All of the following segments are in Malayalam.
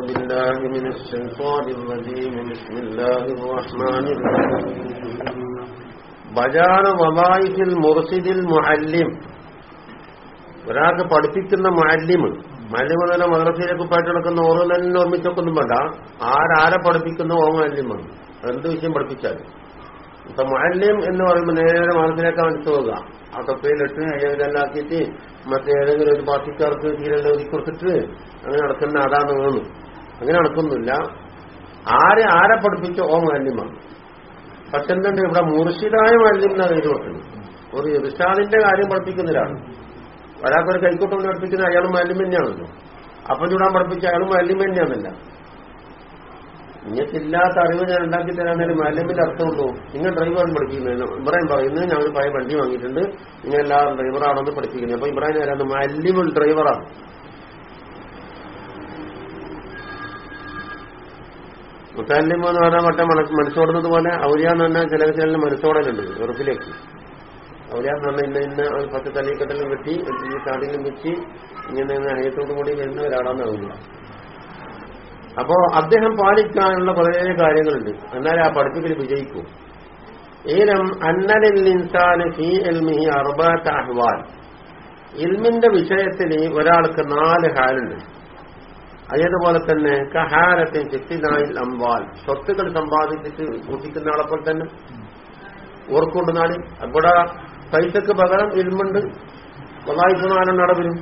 بالله من الشيطان الرجيم بسم الله الرحمن الرحيم ബജാന വലായിഫിൽ മുർസിദിൽ മുഅല്ലിം ഒരാൾക്ക് പഠിപ്പിക്കുന്ന മുഅല്ലിം മുഅല്ലിം തന്നെ മദ്രസയിലേക്ക് പോയിട്ട് നടക്കുന്ന ഓരോ തന്നെ ഓർമ്മിച്ചൊക്കെ ഒന്നും വേണ്ട ആരാരെ പഠിപ്പിക്കുന്ന ഓ മുഅല്ലിമാണ് എന്ത് വിഷയം പഠിപ്പിച്ചാലും ഇപ്പൊ മുഅല്ലിം എന്ന് പറയുമ്പോൾ നേരെ മനസ്സിലേക്ക് മനസ്സിൽ പോകുക ആ തൊപ്പയിലിട്ട് അയ്യതെല്ലാക്കിയിട്ട് മറ്റേതെങ്കിലും ഒരു പാർട്ടിക്കാർക്ക് തീരെല്ലാം ഒതുക്കി കൊടുത്തിട്ട് അങ്ങനെ നടക്കുന്ന അതാന്ന് തോന്നുന്നു അങ്ങനെ നടക്കുന്നില്ല. ആരെ ആരെ പഠിപ്പിച്ച ഓ മുഅല്ലിമാണ് പക്ഷെ എന്തുണ്ട് ഇവിടെ മുർഷിദായ മാലിന്യം പേര് കൊടുക്കുന്നത് ഒരു ഇർഷാദിന്റെ കാര്യം പഠിപ്പിക്കുന്നവരാണ് ഒരാൾക്കൊരു കൈക്കൂട്ടം പഠിപ്പിക്കുന്ന അയാൾ മാലിന്യം തന്നെയാണല്ലോ. അപ്പം ചൂടാൻ പഠിപ്പിച്ച അയാൾ മാലിന്യം തന്നെയാണല്ല. നിങ്ങൾക്കില്ലാത്ത അറിവ് ഞാൻ ഉണ്ടാക്കി തരാന്നേലും മാലിന്യത്തിന്റെ അർത്ഥമുണ്ടോ നിങ്ങൾ ഡ്രൈവറാണ് പഠിപ്പിക്കുന്നത്. ഇബ്രാഹിം പറയുന്നത് ഞങ്ങൾ പഴയ വണ്ടി വാങ്ങിയിട്ടുണ്ട്. നിങ്ങൾ എല്ലാവരും ഡ്രൈവറാണെന്ന് പഠിപ്പിക്കുന്നത്. അപ്പൊ ഇബ്രാഹിം ആരാണ് മാലിന്യം ഡ്രൈവറാണ് മുത്താലിമ എന്ന് പറഞ്ഞാൽ മറ്റേ മനസ്സോടുന്നത് പോലെ ഔലിയ എന്ന് പറഞ്ഞാൽ ചില ചില മനസ്സോടലുണ്ട് ഉറപ്പിലേക്ക്. ഔലിയ എന്ന് പറഞ്ഞാൽ ഇന്ന ഇന്ന പത്ത് തലീക്കെട്ടെല്ലാം വെട്ടി കാടിലും വെച്ച് ഇങ്ങനെ ഹയത്തോടു കൂടി വരുന്ന ഒരാളാണ് ഔലിയ. അപ്പോ അദ്ദേഹം പാലിക്കാനുള്ള കുറേ കാര്യങ്ങളുണ്ട്. എന്നാലേ ആ പഠിപ്പിക്കൽ വിജയിക്കൂ. ഏലം അന്നലിൽ ഇൻസാന് ഫീ എൽമിഹി അഹ്വാൻ ഇൽമിന്റെ വിഷയത്തിൽ ഒരാൾക്ക് നാല് ഹാലുണ്ട്. അതേതുപോലെ തന്നെ കഹാരത്തെ ചെത്തിനായി അമ്പാൽ സ്വത്തുക്കൾ സമ്പാദിച്ചിട്ട് സൂക്ഷിക്കുന്ന ആളെപ്പോൾ തന്നെ. ഓർക്കൊണ്ട് നാളി അവിടെ പൈസക്ക് പകരം ഇരുമുണ്ട് വലായിപ്പ് നാലും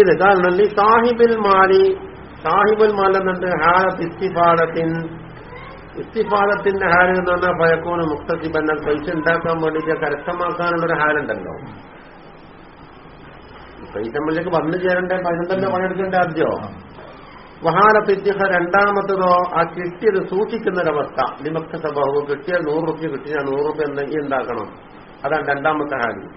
ഇത് കാരണം ഈ സാഹിബിൽ മാലി സാഹിബുൽ മാലെന്നുണ്ട് ഹാരത്ത് ഇസ്തിഫാദത്തിൻ. ഇസ്തിഫാദത്തിന്റെ ഹാരം എന്ന് പറഞ്ഞാൽ ഭയക്കോന് മുക്തത്തിബന്ന പൈസ ഉണ്ടാക്കാൻ വേണ്ടിയിട്ട് കരസ്ഥമാക്കാനുള്ളൊരു ഹാലുണ്ടല്ലോ പൈസ മുന്നിലേക്ക് വന്നു ചേരണ്ടേ? പതിനെട്ടല്ലേ പണിയെടുക്കേണ്ട ആദ്യോ? വഹാലത്ത് ഇത്തിഹ രണ്ടാമത്തതോ ആ കിട്ടിയത് സൂക്ഷിക്കുന്നൊരവസ്ഥ. നിമക്ക സ്വഭാവം കിട്ടിയ നൂറ് റുപ്യ കിട്ടിയ നൂറ് റുപ്യ എന്തെങ്കിലും ഉണ്ടാക്കണം അതാണ് രണ്ടാമത്തെ കാര്യം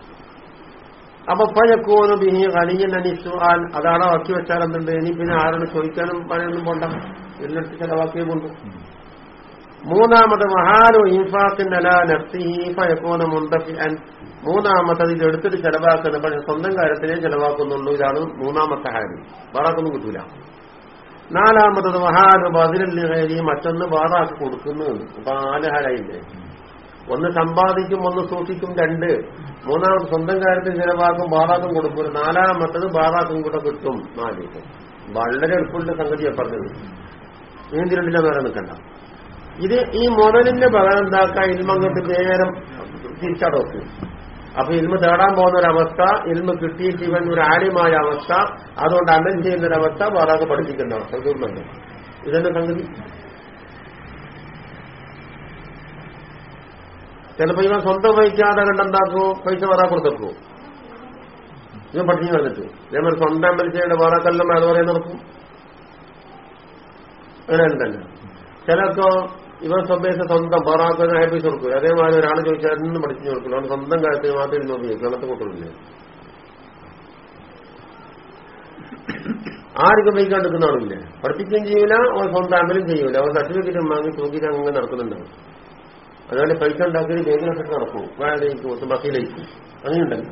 അപ്പൊ പഴക്കോന്ന് ബിഹി ഖനിയൻ അനിസുആൻ അതാണോ ആക്കി വെച്ചാൽ എന്തുണ്ട് ഇനി പിന്നെ ആരോട് ചോദിക്കാനും പണിയൊന്നും പോണ്ട. എന്നിട്ട് ചെലവാക്കിയേ കൊണ്ടു മൂന്നാമത് മഹാലു ഇൻഫാഖിൻ അല നഫ്സിഹി ഫയക്കോന മുന്തഫിഅൻ. മൂന്നാമത്തത് ഇത് എടുത്തിട്ട് ചെലവാക്കുന്ന പക്ഷെ സ്വന്തം കാര്യത്തിലേ ചെലവാക്കുന്നുള്ളൂ. ഇതാണ് മൂന്നാമത്തെ ഹാരി. വേറാക്കൊന്നും കിട്ടൂല. നാലാമത്തത് മഹാലു ബദിലി മറ്റൊന്ന് ബാധാക്കി കൊടുക്കുന്നു. അപ്പൊ നാല് ഹാരായില്ലേ? ഒന്ന് സമ്പാദിക്കും ഒന്ന് സൂക്ഷിക്കും രണ്ട്. മൂന്നാമത് സ്വന്തം കാര്യത്തിൽ ചെലവാക്കും ബാറാക്കും കൊടുക്കും. നാലാമത്തത് ബാറാക്കും കൂടെ കിട്ടും. നാല്. വളരെ എളുപ്പമുള്ള സംഗതിയാണ് പറഞ്ഞത്. നീന്തി രണ്ടില്ലെന്ന് നേരം നിൽക്കണ്ട. ഇത് ഈ മുതലിന്റെ പകരം എന്താക്കാൻ ഇൽമങ്ങട്ട് നേരം തിരിച്ചടക്കും. അപ്പൊ ഇൽമ തേടാൻ പോകുന്ന ഒരവസ്ഥ ഇൽമ കിട്ടിയിട്ട് ഇവൻ ഒരു ആര്യമായ അവസ്ഥ അതുകൊണ്ട് അന്നം ചെയ്യുന്ന ഒരവസ്ഥ വേറെ പഠിപ്പിക്കുന്ന അവസ്ഥ. തീർന്നുണ്ട് ഇതെന്നെ സംഗതി? ചിലപ്പോ ഇവൻ സ്വന്തം വഹിക്കാതെ കണ്ടെന്താക്കൂ പൈസ വേറെ കൊടുത്തേക്കൂ. ഇവൻ പഠിച്ചു വന്നിട്ട്. ഇതേമാതിരി സ്വന്തം മനുഷ്യരുടെ വേറെ കല്ലം അത് പറയാൻ നടക്കും അങ്ങനെ ഉണ്ടല്ലോ ചിലർക്കോ ഇവൻ സ്വന്തേശ സ്വന്തം ബറാക്കുന്ന പൈസ കൊടുക്കില്ല അതേമാതിരി ഒരാൾ ചോദിച്ചാൽ എന്നും പഠിച്ചു കൊടുക്കില്ല അവൻ സ്വന്തം കാര്യത്തിൽ മാത്രം ഇരുന്ന് നോക്കി അങ്ങനത്തെ കൂട്ടറില്ലേ ആർക്കും ഉപയോഗിക്കാൻ എടുക്കുന്ന ആളില്ലേ? പഠിപ്പിക്കുകയും ചെയ്യൂല അവൻ സ്വന്തം അമലും ചെയ്യൂല. അവൻ സർട്ടിഫിക്കറ്റും വാങ്ങി തൂക്കിയിട്ട് അങ്ങനെ നടക്കുന്നുണ്ടാവും അതുപോലെ പൈസ ഉണ്ടാക്കി ബാങ്കിലൊക്കെ നടക്കും. വേറെ ബസ്സിലേക്ക് അങ്ങനെയുണ്ടല്ലോ.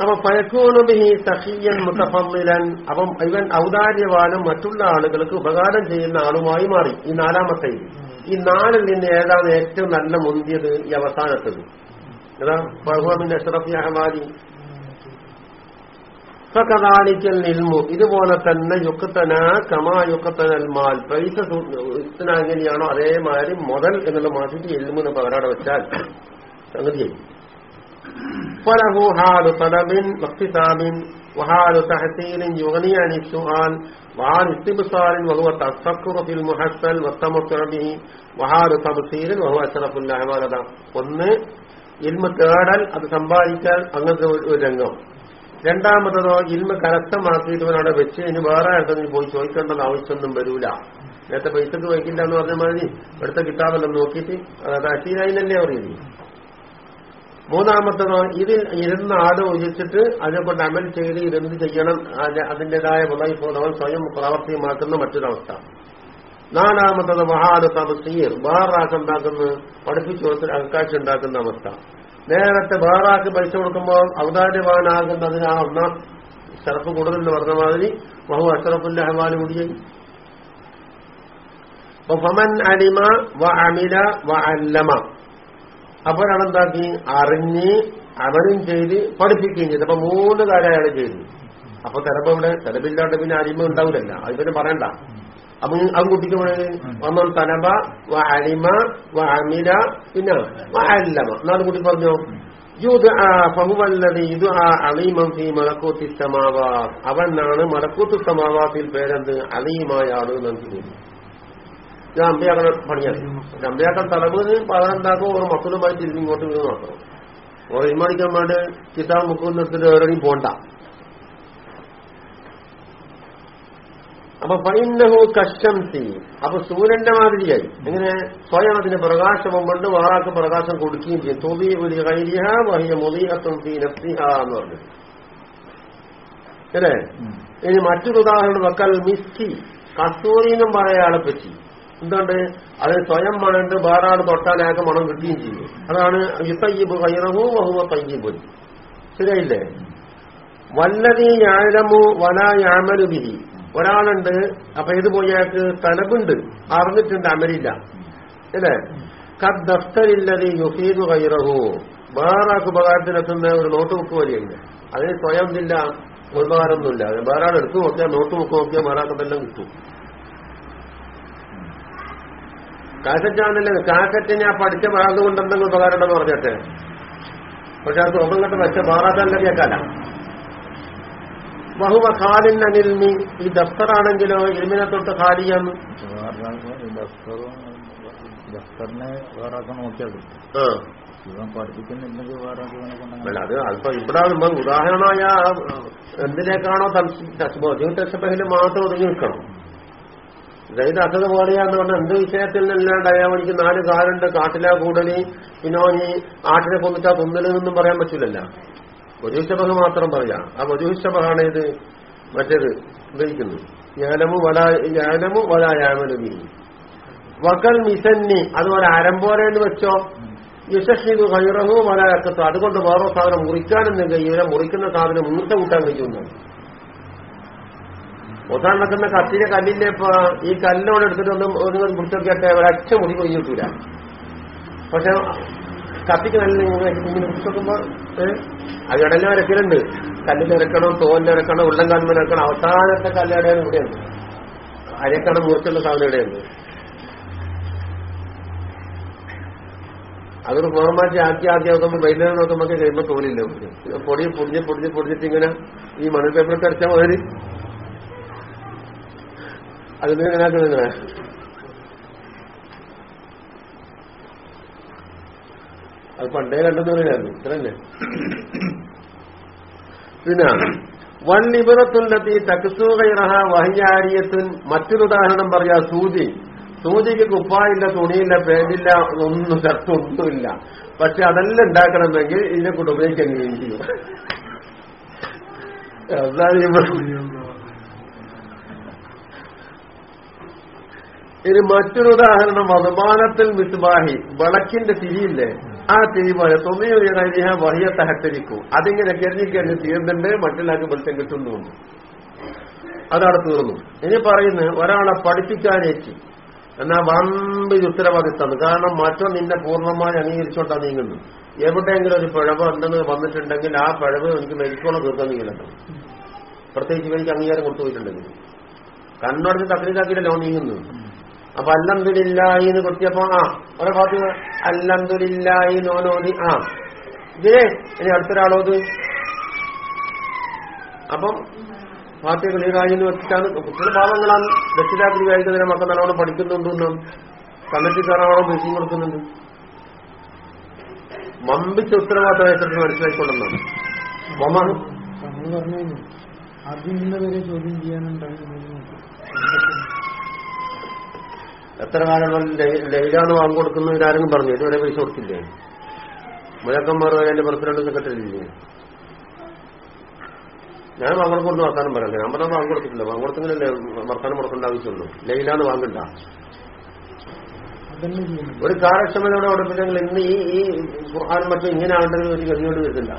അപ്പൊ പഴക്കൂണുബിഹി സഖിയൻ മുത്തഫമ്മിലൻ അപ്പം ഇവൻ ഔദാര്യവാനും മറ്റുള്ള ആളുകൾക്ക് ഉപകാരം ചെയ്യുന്ന ആളുമായി മാറി. ഈ നാലാമത്തെ. ഈ നാലിൽ നിന്ന് ഏതാണ് ഏറ്റവും നല്ല മുന്തിയത് ഈ അവസാനത്തത്? ഏതാ? പഴുവാമിന്റെ അഷ്റഫി അഹമാദി ഫകദാലിക്കൽ നിൽമു ഇതുപോലെ തന്നെ യുക്കത്തന കമാ യുക്കത്തനൽ മാൽ പൈസ എങ്ങനെയാണോ അതേമാതിരി മുതൽ എന്നുള്ള മാറ്റിട്ട് എൽമുന്ന് പകരാടെ വെച്ചാൽ സംഗതിയായി. فله حال طلب واقتساب وحال تحصيل يغني عن السؤال وحال استبصار وهو التفكر في المحصل والتمتع به وحال تبصير وهو أشرف الأعمال ഒന്ന് ഇൽമ തേടൽ അത് സമ്പാദിക്കാൻ അങ്ങനത്തെ ഒരു രംഗം രണ്ടാമത്തതോ ഇൽമ കരസ്ഥമാക്കിയിട്ട് അവിടെ വെച്ച് ഇനി വേറെ അടുത്തെങ്കിലും പോയി ചോദിക്കേണ്ടെന്ന് ആവശ്യമൊന്നും വരൂല നേരത്തെ പൈസക്ക് വയ്ക്കില്ല എന്ന് പറഞ്ഞ മാതിരി ഇവിടുത്തെ കിതാബെല്ലാം നോക്കിയിട്ട് അത് അശീലായി തന്നെ പറയുന്നത് മൂന്നാമത്തതോ ഇതിൽ ഇരുന്ന് ആലോചിച്ചിട്ട് അതിനെക്കൊണ്ട് അമൽ ചെയ്ത് ഇതെന്ത് ചെയ്യണം. അതിന്റേതായ മുളയിപ്പോണവൻ സ്വയം പ്രാവർത്തികമാക്കുന്ന മറ്റൊരവസ്ഥ. നാലാമത്തത് മഹാദ് തമസീർ വേറാക്ക് ഉണ്ടാക്കുന്ന പഠിപ്പിച്ചു കൊടുത്ത് അക്കാഴ്ച ഉണ്ടാക്കുന്ന അവസ്ഥ. നേരത്തെ ബഹറാക്ക് പൈസ കൊടുക്കുമ്പോൾ ഔദാര്യവാനാകുന്നതിന് ആ ഒന്നാം ഷറഫ് കൂടുതലെന്ന് പറഞ്ഞ മാതിരി ബഹു അഷറഫുല്ല അഹ്മാൻ കൂടിയായി. അപ്പൊ ഫമൻ അലിമ വ അമില വ അല്ലമ. അപ്പോഴാണെന്താക്കി അറിഞ്ഞ് അമലും ചെയ്ത് പഠിപ്പിക്കുകയും ചെയ്തു. അപ്പൊ മൂന്ന് കാര്യം അയാൾ ചെയ്തു. അപ്പൊ ചിലപ്പോ ഇവിടെ ചിലപ്പില്ലാണ്ട് പിന്നെ അരിമ ഉണ്ടാവില്ല അത് പിന്നെ പറയണ്ട. അപ്പൊ ആ കുട്ടിക്ക് ഒന്നാം തലബ വ അരിമ വ അമില പിന്നെ വ അല്ലമ. എന്നാണ് കുട്ടി പറഞ്ഞോ? അവനാണ് മലക്കൂത്ത് സമാവാത്തിൽ പേരെന്ത്? അലീമായ ആൾ നമുക്ക് അമ്പയാക്കണ പണിയാണ്. അമ്പയാക്കാൻ തലമുറ പകരണ്ടാക്കും ഒരു മക്കളുമായി തിരിഞ്ഞ് ഇങ്ങോട്ട് വീട് നോക്കണം ഓർ ഇമ്മടിക്കാൻ വേണ്ടി കിതാബ് മുക്കുന്നിടത്തിന് എവിടെയും പോണ്ട. അപ്പൊ പൈന്നഹു കഷ്ടംസി അപ്പൊ സൂര്യന്റെ മാതിരിയായി. ഇങ്ങനെ സ്വയം അതിന് പ്രകാശവും കൊണ്ട് വേറാക്ക് പ്രകാശം കൊടുക്കുകയും ചെയ്യും. തൊലി ഒരു കൈരിഹ വഹിയ മുതിയത്വം ഫീ നഫ്സിഹ എന്ന് പറഞ്ഞു. അല്ലേ? ഇനി മറ്റൊരു ഉദാഹരണം വെക്കൽ മിസ്സി കസ്തൂരി എന്നും പറയാളെ പറ്റി. എന്തുകൊണ്ട് അത് സ്വയം മണണ്ട് വേറാട് തൊട്ടാൽ അയാൾക്ക് മണം കിട്ടുകയും ചെയ്യും. അതാണ് യുത്തയ്യബ് കൈറഹു വഹുവ തയ്യബ് ശരിയായില്ലേ? വല്ലതി ഞാഴമു വല ഞാമലു ബിഹി. ഒരാളുണ്ട് അപ്പൊ ഇത് പോയാൾക്ക് തലബുണ്ട് അറിഞ്ഞിട്ടുണ്ട് അമലില്ല. അല്ലേ? കത് ദഫ്തരില്ലതി യുഫീദു കൈറഹു വേറെ ഉപകാരത്തിനെത്തുന്ന ഒരു നോട്ട് ബുക്ക് പോലെയുണ്ട്. അതിന് സ്വയം ഇല്ല ഉപകാരമൊന്നുമില്ല. വേറെ എടുത്തു നോക്കിയാൽ നോട്ട് ബുക്ക് നോക്കിയാൽ വേറാക്കതെല്ലാം കിട്ടും. കാസറ്റാണല്ലേ? കാസറ്റ് ഞാൻ പഠിച്ച ഭാഗം കൊണ്ട് എന്തെങ്കിലും ഉപകാരം ഉണ്ടെന്ന് പറഞ്ഞിട്ട്. പക്ഷെ അത് ഒന്നും കണ്ട് വെച്ച മാറാത്തല്ല കേൾക്കാല ബഹുവ ഖാലിൻ അനിൽമി. ഈ ദഫ്തറാണെങ്കിലോ ഇൽമിനെ തൊട്ട് ദഫ്തറിനെ വേറെ നോക്കിയാൽ അല്ല അത് അല്പം ഇവിടെ ഉദാഹരണമായ എന്തിനേക്കാണോ എന്തിലേക്കാണോ തസ്ബോധിൽ മാത്രം ഒതുങ്ങി നിൽക്കണം. ഇതായത് അസത് പോലെയാന്ന് പറഞ്ഞാൽ എന്ത് വിഷയത്തിൽ നിന്നല്ലാണ്ട് ഡയാ എനിക്ക് നാല് കാലുണ്ട്? കാട്ടിലാ കൂടലി പിന്നോനി ആട്ടിനെ കൊന്നിട്ടാ കൊന്നലെന്നൊന്നും പറയാൻ പറ്റില്ലല്ല. വധുശബഹ മാത്രം പറയാം. ആ വധുശബഹാണ് ഇത് മറ്റേത് ഉപയോഗിക്കുന്നത്. ജ്ഞാനമു വല ജ്ഞാനമു വല വക്കൽ മിസന്നി. അതുപോലെ അരമ്പോല എന്ന് വെച്ചോ. യുഷഷിദു ഹൈറഹു വലയക്കത്തോ അതുകൊണ്ട് വേറെ സാധനം മുറിക്കാനൊന്നും കഴിയൂല മുറിക്കുന്ന സാധനം മൂർച്ച കൂട്ടാൻ കഴിയുന്നു ഉദാഹരണക്കുന്ന കത്തിന്റെ കല്ലിന്റെ ഇപ്പൊ ഈ കല്ലോട് എടുത്തിട്ട് ഒന്നും ഒരു മുറിച്ചൊക്കെ ഒരൊറ്റ മുടി കൊയ്യൂട്ടൂല പക്ഷെ കത്തിക്ക് നല്ല ഇങ്ങനെ മുറിച്ചോക്കുമ്പോ അത് ഇടയിൽ വരക്കലുണ്ട്. കല്ലിൽ ഇറക്കണം തോലിൽ ഇറക്കണം ഉള്ളം കാൽമേൽ ഇറക്കണം അവസാനത്തെ കല്ലടയാണ് ഇവിടെയുണ്ട്. അരക്കണം മുറിച്ചുള്ള സാധനം ഇവിടെയുണ്ട്. അതൊരു ഫോർമാറ്റി ആക്കി ആക്കി നോക്കുമ്പോൾ വൈകുന്നേരം നോക്കുമ്പോൾ കഴിയുമ്പോൾ തോലില്ല പൊടി പൊടിഞ്ഞ് പൊടിഞ്ഞ് പൊടിഞ്ഞിട്ട് ഇങ്ങനെ ഈ മണൽ പേപ്പറൊക്കെ അടിച്ചാൽ മതി അതിന് ഇങ്ങനെ അത് പണ്ടേ കണ്ടെന്ന് പറയായിരുന്നു ഇത്ര തന്നെ പിന്നെ വൺ നിബിറത്തുല്ലത്തി തക്സൂകൈറഹ വഹിയാരിയത്തുൻ. മറ്റൊരു ഉദാഹരണം പറയാ സൂചി. സൂചിക്ക് കുപ്പായില്ല തുണിയില്ല പേരില്ല ഒന്നും ഷർട്ട് ഒന്നുമില്ല പക്ഷെ അതെല്ലാം ഉണ്ടാക്കണമെങ്കിൽ ഇതിനെ കൊണ്ട് ഉപയോഗിക്കാൻ ചെയ്യും അതാണ് ഈ ഇനി മറ്റൊരു ഉദാഹരണം വധമാനത്തിൽ മിസ്ബാഹി വിളക്കിന്റെ തിരിയില്ലേ? ആ തിരി പോലെ തൊമ്മിയ വഹിയ തഹത്തരിക്കും. അതിങ്ങനെ കരുതി കരുതി തീർന്നുണ്ട് മറ്റുള്ളവർക്ക് വെളിച്ചം കിട്ടുന്നു. അതവിടെ തീർന്നു. ഇനി പറയുന്നു ഒരാളെ പഠിപ്പിക്കാനേറ്റി എന്നാ വമ്പിൽ ഉത്തരവാദിത്തമാണ്. കാരണം മറ്റോ നിന്നെ പൂർണമായി അംഗീകരിച്ചോണ്ടാ നീങ്ങുന്നു. എവിടെയെങ്കിലും ഒരു പിഴവ് ഉണ്ടെന്ന് വന്നിട്ടുണ്ടെങ്കിൽ ആ പിഴവ് എനിക്ക് മരിക്കോളം തീർക്കാൻ നീങ്ങുന്നുണ്ട്. പ്രത്യേകിച്ച് എനിക്ക് അംഗീകാരം കൊടുത്തു പോയിട്ടുണ്ടെങ്കിൽ. കണ്ണോടത്തിന് തക്രീതാക്കിയിട്ടല്ലോ നീങ്ങുന്നു? അപ്പൊ അല്ലന്തുലില്ലായി എന്ന് കൊടുത്തിയപ്പോ ആ ഒരു ഭാഗത്ത് അല്ലന്തുലില്ലായി നോനോതി ആ. ഇതിനെ ഇനി അടുത്തൊരാളോത് അപ്പം പാർട്ടി ക്ലിയറായി എന്ന് വെച്ചിട്ടാണ് കുട്ടികൾ പാവങ്ങളാണ് രക്ഷിതാക്കൾ കഴിക്കുന്നതിനെ മക്കൾ നല്ലോണം പഠിക്കുന്നുണ്ടെന്നും കമ്മിറ്റി കയറാണോ ബീസിങ് കൊടുക്കുന്നുണ്ട്. മമ്പിച്ച ഉത്തരവാദിത്തം ഏറ്റെടുത്ത് മനസ്സിലാക്കിക്കൊണ്ടെന്നാണ്. മമ്മാണ് പറഞ്ഞു അതിന്ന് വരെ ചോദ്യം ചെയ്യാനുണ്ടായിരുന്നു? എത്ര കാലം ലൈലാണ് വാങ്ങിക്കൊടുക്കുന്നത് ആരെങ്കിലും പറഞ്ഞു. ഇതുവരെ പൈസ കൊടുത്തില്ലേ? മുഴക്കന്മാർ എന്റെ പ്രസിഡന്റ് സെക്രട്ടറി ഇല്ലേ? ഞാൻ വാങ്ങിക്കൊടുത്ത് വർത്താനം പറയണ്ടേ ഞാൻ പറഞ്ഞാൽ വാങ്ങിക്കൊടുത്തിട്ടില്ല വാങ്ങിക്കൊടുത്തെങ്കിലല്ലേ വർത്താനം കൊടുക്കേണ്ട ആവശ്യമുള്ളൂ. ലൈലാണ് വാങ്ങണ്ട. ഒരു കാര്യക്ഷമതയോടെ ഉടപ്പില്ലെങ്കിൽ ഇന്ന് ഈ ഈ ഖുർആൻ മറ്റും ഇങ്ങനെ ആണ്ടെങ്കിൽ ഒരു ഗതിയോട് വരുന്നില്ല.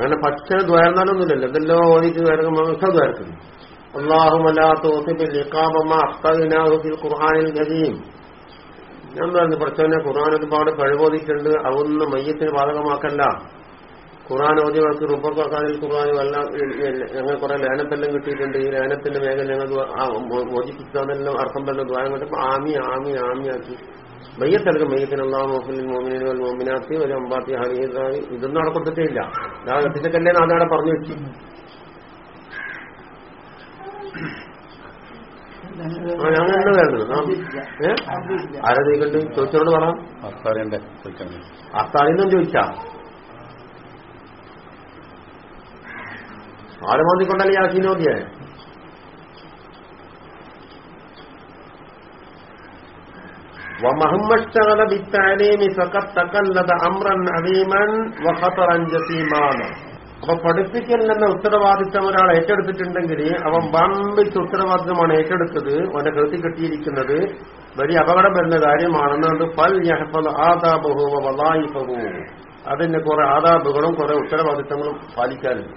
അങ്ങനെ പക്ഷേ ദ്വാരന്നാലൊന്നുമില്ലല്ലോ. എന്തെല്ലോ ഓതിച്ച് ദ്വാരക്കും ദ്വാരക്കുന്നു അള്ളാഹുമല്ലാത്തോഫിൽ ഖുർആാനിൽ ഗതിയും ഞാൻ പറഞ്ഞു പഠിച്ചവനെ ഖുർആൻ ഒരുപാട് കഴിവോദിച്ചിട്ടുണ്ട് അതൊന്നും മയ്യത്തിന് ബാധകമാക്കല്ല. ഖുർആൻ ഓതിയവർക്ക് റുബക്കാരിൽ ഖുർആാനും എല്ലാം ഞങ്ങൾ കുറെ ലേനത്തെല്ലാം കിട്ടിയിട്ടുണ്ട്. ഈ ലേനത്തിന്റെ മേഖല ഞങ്ങൾ മോചിപ്പിച്ചതെല്ലാം അർത്ഥം തന്നെ ദ്വാരം കണ്ടപ്പോ ആമി ആമി ആമിയാക്കി മയ്യത്തലക്ക് മയ്യത്തിന് അള്ളാഹു മോഫിലിൻ മോമിനിൽ മോമിനാത്തി ഒരു അമ്പാത്തി ഹനീസാനി ഇതൊന്നും അവിടെ കൊടുത്തിട്ടില്ല. ഞാൻ എത്തിച്ചക്കല്ലേ നാടാടെ പറഞ്ഞു വെച്ചു ആ ഞാൻ ആരാ ചോദിക്കണ്ട് ചോദിച്ചോട് പറ. അത്താളിന്നും ചോദിച്ചാ. ആര് മോദിക്കൊണ്ടല്ലേ യാസീനോദിയെ ومهما اشتغل بالتعليم فقد تقلد امرا عظيما وخطرا جسيما അപ്പൊ പഠിപ്പിക്കൽ എന്ന ഉത്തരവാദിത്തം ഒരാൾ ഏറ്റെടുത്തിട്ടുണ്ടെങ്കിൽ അവൻ വമ്പിച്ച ഉത്തരവാദിത്തമാണ് ഏറ്റെടുത്തത് അവന്റെ കൃതി കിട്ടിയിരിക്കുന്നത് വലിയ അപകടം വരുന്ന കാര്യമാണെന്നുകൊണ്ട് പൽ യഹഫൽ ആദാബഹു വലായിഫഹു അതിന് കുറെ ആദാബുകളും കുറെ ഉത്തരവാദിത്തങ്ങളും പാലിക്കാനുണ്ട്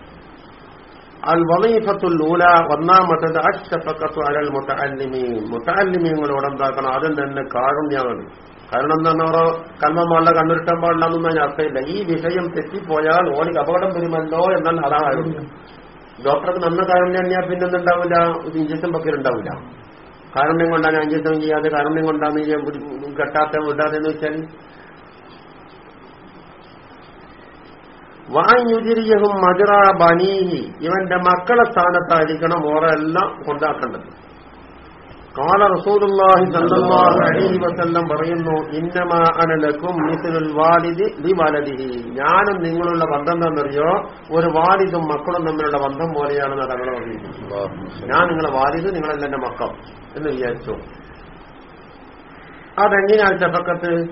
അൽ വലീഫത്തുൽ ഊല ഒന്നാമത്തത് അഷ്ടഫക്കത്തു അലൽ മുത്തല്ലിമീൻ മുത്തല്ലിമീങ്ങളോട് എന്താക്കണം? ആദ്യം തന്നെ കാരുണ്യമാണ് കാരണം എന്താണ് ഓരോ കൽമമാളുടെ കണ്ണുരുട്ടാൻ പാടില്ല എന്നൊന്നും അർത്ഥമില്ല. ഈ വിഷയം തെറ്റിപ്പോയാൽ ഓനിക്ക് അപകടം വരുമല്ലോ എന്നാൽ അതാണ്. ഡോക്ടർക്ക് നന്ന കാരുണ്യം പിന്നൊന്നുണ്ടാവില്ല. ഒരു ഇഞ്ചക്ഷൻ പക്കലുണ്ടാവില്ല. കാരുണ്യം കൊണ്ടാണ് ഇഞ്ചക്ഷൻ ചെയ്യാതെ കാരുണ്യം കൊണ്ടാണ് കെട്ടാത്ത വിടാതെ എന്ന് വെച്ചാൽ വായുജിരിയഹും മജറ ബനീഹി. ഇവന്റെ മക്കളെ സ്ഥാനത്തായിരിക്കണം ഓരെല്ലാം കൊണ്ടാക്കേണ്ടത്. കാല റസൂലുള്ളാഹി സല്ലല്ലാഹു അലൈഹി വസല്ലം പറയുന്നു ഇന്നമാ അനലക്കും മിസ്ലുൽ വാലിദി ലിവലദിഹി. ഞാനും നിങ്ങളുള്ള ബന്ധം എന്താണെന്നറിയോ? ഒരു വാലിദും മക്കളും തമ്മിലുള്ള ബന്ധം തങ്ങൾ പറഞ്ഞിരിക്കുന്നത് ഞാൻ നിങ്ങളെ വാലിദ് നിങ്ങളല്ല എന്റെ മക്കൾ എന്ന് വിചാരിച്ചു. അതെങ്ങനെയാണ് ചപ്പക്കത്ത്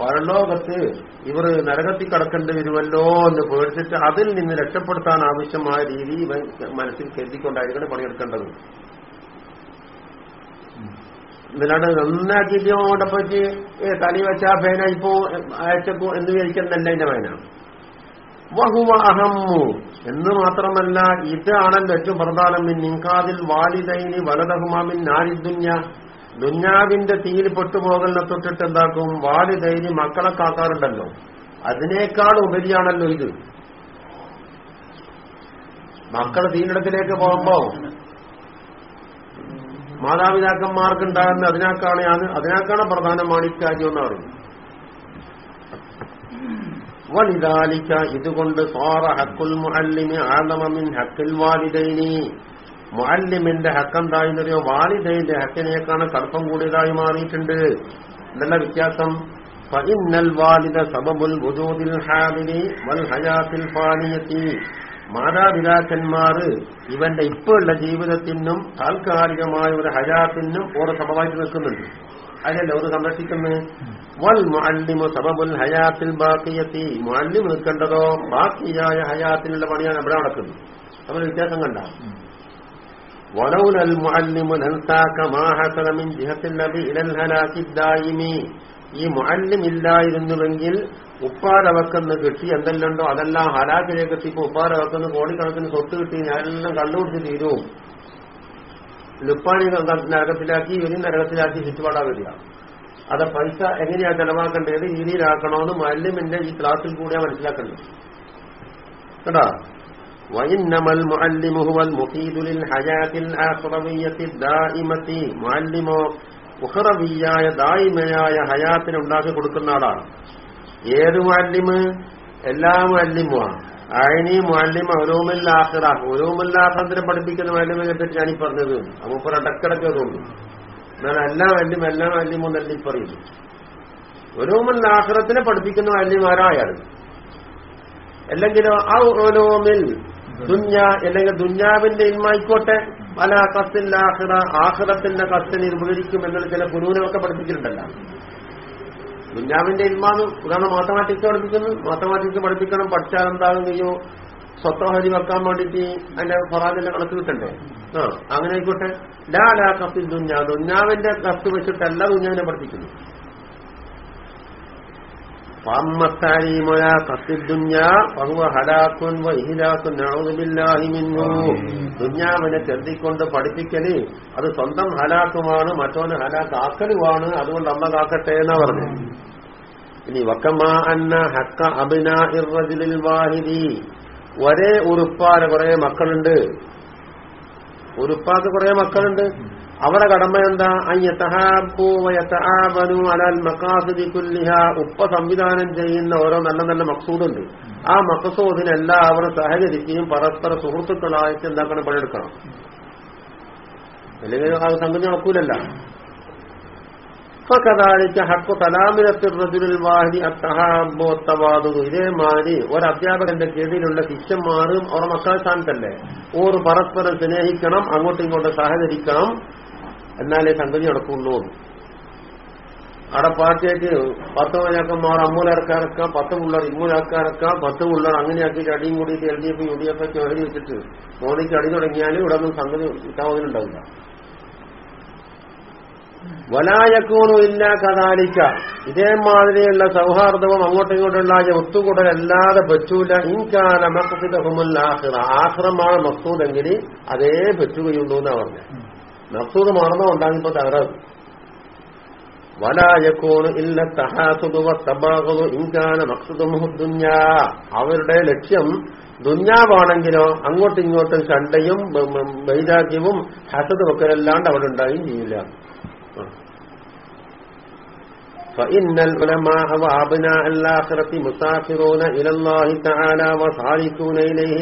പരലോകത്ത് ഇവർ നരകത്തിൽ കടക്കേണ്ടി വരുമല്ലോ എന്ന് പേടിച്ചിട്ട് അതിൽ നിന്ന് രക്ഷപ്പെടുത്താൻ ആവശ്യമായ രീതി ഇവൻ മനസ്സിൽ കരുതിക്കൊണ്ടായിരിക്കണം പണിയെടുക്കേണ്ടത്. നന്നാക്കിയിട്ട് പറ്റി തലി വെച്ചാ പേന ഇപ്പോ അയച്ചപ്പോ എന്ന് വിചാരിക്കുന്നല്ല എന്റെ പേന. വഹുവ എന്ന് മാത്രമല്ല ഇതാണല്ലോ ഏറ്റവും പ്രധാനം. നിങ്കാതിൽ വാലിദൈനി വലതഹുമാമിൻ നാരിദുഞ്ഞ ദുഞ്ഞാവിന്റെ തീയിൽ പെട്ടുപോകലിനെ തൊട്ടിട്ട് എന്താക്കും? വാൽ ധൈര്യം മക്കളെ കാക്കാറുണ്ടല്ലോ. അതിനേക്കാൾ ഉപരിയാണല്ലോ ഇത്. മക്കൾ തീയിടത്തിലേക്ക് പോകുമ്പോ മാതാപിതാക്കന്മാർക്ക് ഉണ്ടാകുന്ന അതിനാക്കാണ് അതിനാക്കാണ് പ്രധാനമാണ് ഇക്കാര്യം എന്ന് പറയും വലിതാലിക്ക ഇതുകൊണ്ട് സോറ ഹക്കുൽ മുഹല്ലിന് ആലമിൻ ഹക്കിൽ വാലിദൈനി. മുഅല്ലിമിന്റെ ഹക്കെന്തായെന്നറിയോ? വാലിദൈന്റെ ഹക്കിനേക്കാണ് കടുപ്പം കൂടിയതായി മാറിയിട്ടുണ്ട്. എന്നുള്ള വ്യത്യാസം? ഫഇന്നൽ വാലിദ സബബുൽ വുജൂദിൽ ഹാദിരി വൽ ഹയാത്തിൽ ഫാനിയത്തി മാതാപിതാക്കന്മാർ ഇവന്റെ ഇപ്പോഴുള്ള ജീവിതത്തിനും താൽക്കാലികമായ ഒരു ഹയാത്തിനും ഓരോ സബബായിട്ട് നിൽക്കുന്നുണ്ട്. അതിനല്ല ഒരു സംരക്ഷിക്കുന്നത് വൽ മുഅല്ലിമു സബബുൽ ഹയാത്തിൽ ബാക്കിയത്തി. മുഅല്ലിം നിൽക്കേണ്ടതോ? ബാക്കിയായ ഹയാത്തിനുള്ള പണിയാണ് എവിടെ നടക്കുന്നത്. നമ്മൾ വ്യത്യാസം കണ്ട. ولولا المعلم لانساك ما حصل من جهة النبي إلى الهلاك الدائم ഈ മുഅല്ലിം ഇല്ലായിരുന്നുവെങ്കിൽ ഉപ്പാര വെക്കുന്ന കിട്ടി എന്തെല്ലാണ്ടോ അതെല്ലാം ഹലാക്കിലേക്ക് എത്തിപ്പോ ഉപ്പാര വെക്കുന്ന കോടിക്കണക്കിന് സ്വത്ത് കിട്ടി ഞാനെല്ലാം കണ്ടുപിടിച്ച് തീരും ലുപ്പാണി നരകത്തിലാക്കി ഇവരും നരകത്തിലാക്കി ചുറ്റുപാടാ വരിക അത് പൈസ എങ്ങനെയാ ചെലവാക്കേണ്ടത് രീതിയിലാക്കണമെന്ന് മല്യമിന്റെ ഈ ക്ലാസ്സിൽ കൂടിയാ മനസ്സിലാക്കേണ്ടത് കേട്ടാ وإنما المعلم هو المفيد للحياة الآخروية الدائمة معلم ഉഹറവിയായ ദായിമയായ ഹയാത്തിന് ഉണ്ടാക്കി കൊടുക്കുന്ന ആളാണ് ഏത് മുഅല്ലിമ് എല്ലാ മുഅല്ലിമുമാണ് അയനി മുഅല്ലിമ ഒരൂമില്ലാഹിറ ഒരൂമില്ലാഹത്തിനെ പഠിപ്പിക്കുന്ന മുഅല്ലിമിനെ പറ്റി ഞാനീ പറഞ്ഞത് അപ്പൊ ഇടക്കിടക്ക് അതുകൊണ്ട് എന്നാൽ എല്ലാ വല്യം എല്ലാ വല്യമോ നല്ല ഈ പറയുന്നു ഒരൂമില്ലാഹിറത്തിനെ പഠിപ്പിക്കുന്ന വല്യമാരായാണ് അല്ലെങ്കിലോ ഔലോമിൽ ദുഞ്ഞ അല്ലെങ്കിൽ ദുഞ്ഞാവിന്റെ ഇൽമായിക്കോട്ടെ പല കസ്തിന്റെ ആഹ്റ ആഹ്റത്തിന്റെ കസ്തിന് ഉപകരിക്കും എന്നുള്ള ചില ഗുരുവിനൊക്കെ പഠിപ്പിച്ചിട്ടുണ്ടല്ലോ. ദുഞ്ഞാവിന്റെ ഇൽമാന്ന് ഉദാഹരണം മാത്തമാറ്റിക്സ് പഠിപ്പിക്കുന്നു. മാത്തമാറ്റിക്സ് പഠിപ്പിക്കണം പഠിച്ചാൽ എന്താകും ചെയ്യോ? സ്വത്തോഹരി വെക്കാൻ വേണ്ടിയിട്ട് അതിന്റെ ഫറാദിന്റെ കണക്ക് കിട്ടണ്ടേ? ആ അങ്ങനെ ആയിക്കോട്ടെ. ലാ ലാ കസ്തിൽ ദുഞ്ഞ ദുഞ്ഞാവിന്റെ കത്ത് വെച്ചിട്ടല്ല ദുഞ്ഞാവിനെ പഠിപ്പിക്കുന്നു വാമ്മത്താലീമല വ ദുഞ്ഞാവിനെ ചെറുതിക്കൊണ്ട് പഠിപ്പിക്കൽ അത് സ്വന്തം ഹലാക്കുമാണ് മറ്റോന് ഹലാക്ക് ആക്കലുമാണ് അതുകൊണ്ട് അമ്മ കാക്കട്ടെ എന്നാ പറഞ്ഞു. ഇനി വക്കമാ അന്ന ഹക്ക അബിന വാഹിദി. ഒരേ ഉറുപ്പാല കുറെ മക്കളുണ്ട്. ഉറുപ്പാക്ക് കുറെ മക്കളുണ്ട്. അവരുടെ കടമ എന്താ? അയ്യത്തഹാബു അലൽ മക്കാസിദി കുല്ലിഹ. ഉപ്പ സംവിധാനം ചെയ്യുന്ന ഓരോ നല്ല നല്ല മക്സൂദുണ്ട്. ആ മക്സൂദിനെല്ലാം അവരെ സഹകരിക്കുകയും പരസ്പര സുഹൃത്തുക്കളായിട്ട് എന്താക്കണം? പണിയെടുക്കണം അല്ലെങ്കിൽ ആ സംഗതി നടക്കൂലല്ല. ഫകദാലിക്ക ഹക്കു സലാമിനത്തിൽ വാഹി അത്തഹാബോത്തവാദു ഇതേ തവാദു ഇതേമാതിരി ഒരധ്യാപകന്റെ കീഴിലുള്ള ശിഷ്യന്മാരും അവർ മക്കളെ സ്ഥാനത്തല്ലേ? ഓർ പരസ്പരം സ്നേഹിക്കണം അങ്ങോട്ടും ഇങ്ങോട്ടും സഹകരിക്കണം. എന്നാലേ സംഗതി നടക്കുള്ളൂ അവിടെ പാർട്ടിയായിട്ട് പത്ത് മണിയാക്കന്മാർ അമ്മൂലർക്കാരൊക്കെ പത്ത് പിള്ളേർ ഇമ്മൂലാക്കാരൊക്കെ പത്ത് പിള്ളേർ അങ്ങനെയാക്കി അടിയും കൂടിയിട്ട് L D F U D F ഒക്കെ എഴുതി വെച്ചിട്ട് മോദിക്ക് അടി തുടങ്ങിയാലും ഇവിടെ ഒന്നും സംഗതി കിട്ടാവുന്നുണ്ടാവില്ല വലായക്കൂണു ഇല്ല കഥാലിക്ക ഇതേമാതിരിയുള്ള സൗഹാർദ്ദവും അങ്ങോട്ടും ഇങ്ങോട്ടുള്ള ഒത്തുകൂടലല്ലാതെ പറ്റൂല. ഇൻകാല മക്കസിദഹുമുൽ ആഹ്റ ആഹ്റമാണ് മക്സൂദെങ്കിൽ അതേ പറ്റുകയുള്ളൂ എന്നാ പറഞ്ഞ. മക്സൂദ് മറന്നോ ഉണ്ടാകിപ്പോ തകരാറ് വലായക്കൂണ് ഇല്ല തഹാസുദുവ തബാഹുദു ഇൻകാന മക്സുദുമുഹുദ്ദുഞ്ഞ അവരുടെ ലക്ഷ്യം ദുഞ്ഞാവാണെങ്കിലോ അങ്ങോട്ടും ഇങ്ങോട്ടും ചണ്ടയും വൈരാഗ്യവും ഹസതും ഒക്കെ അല്ലാണ്ട് അവിടെ ഉണ്ടാവുകയും ചെയ്യില്ല فإن العلماء وأبناء الآخرة مسافرون إلى الله تعالى وصاركون إليه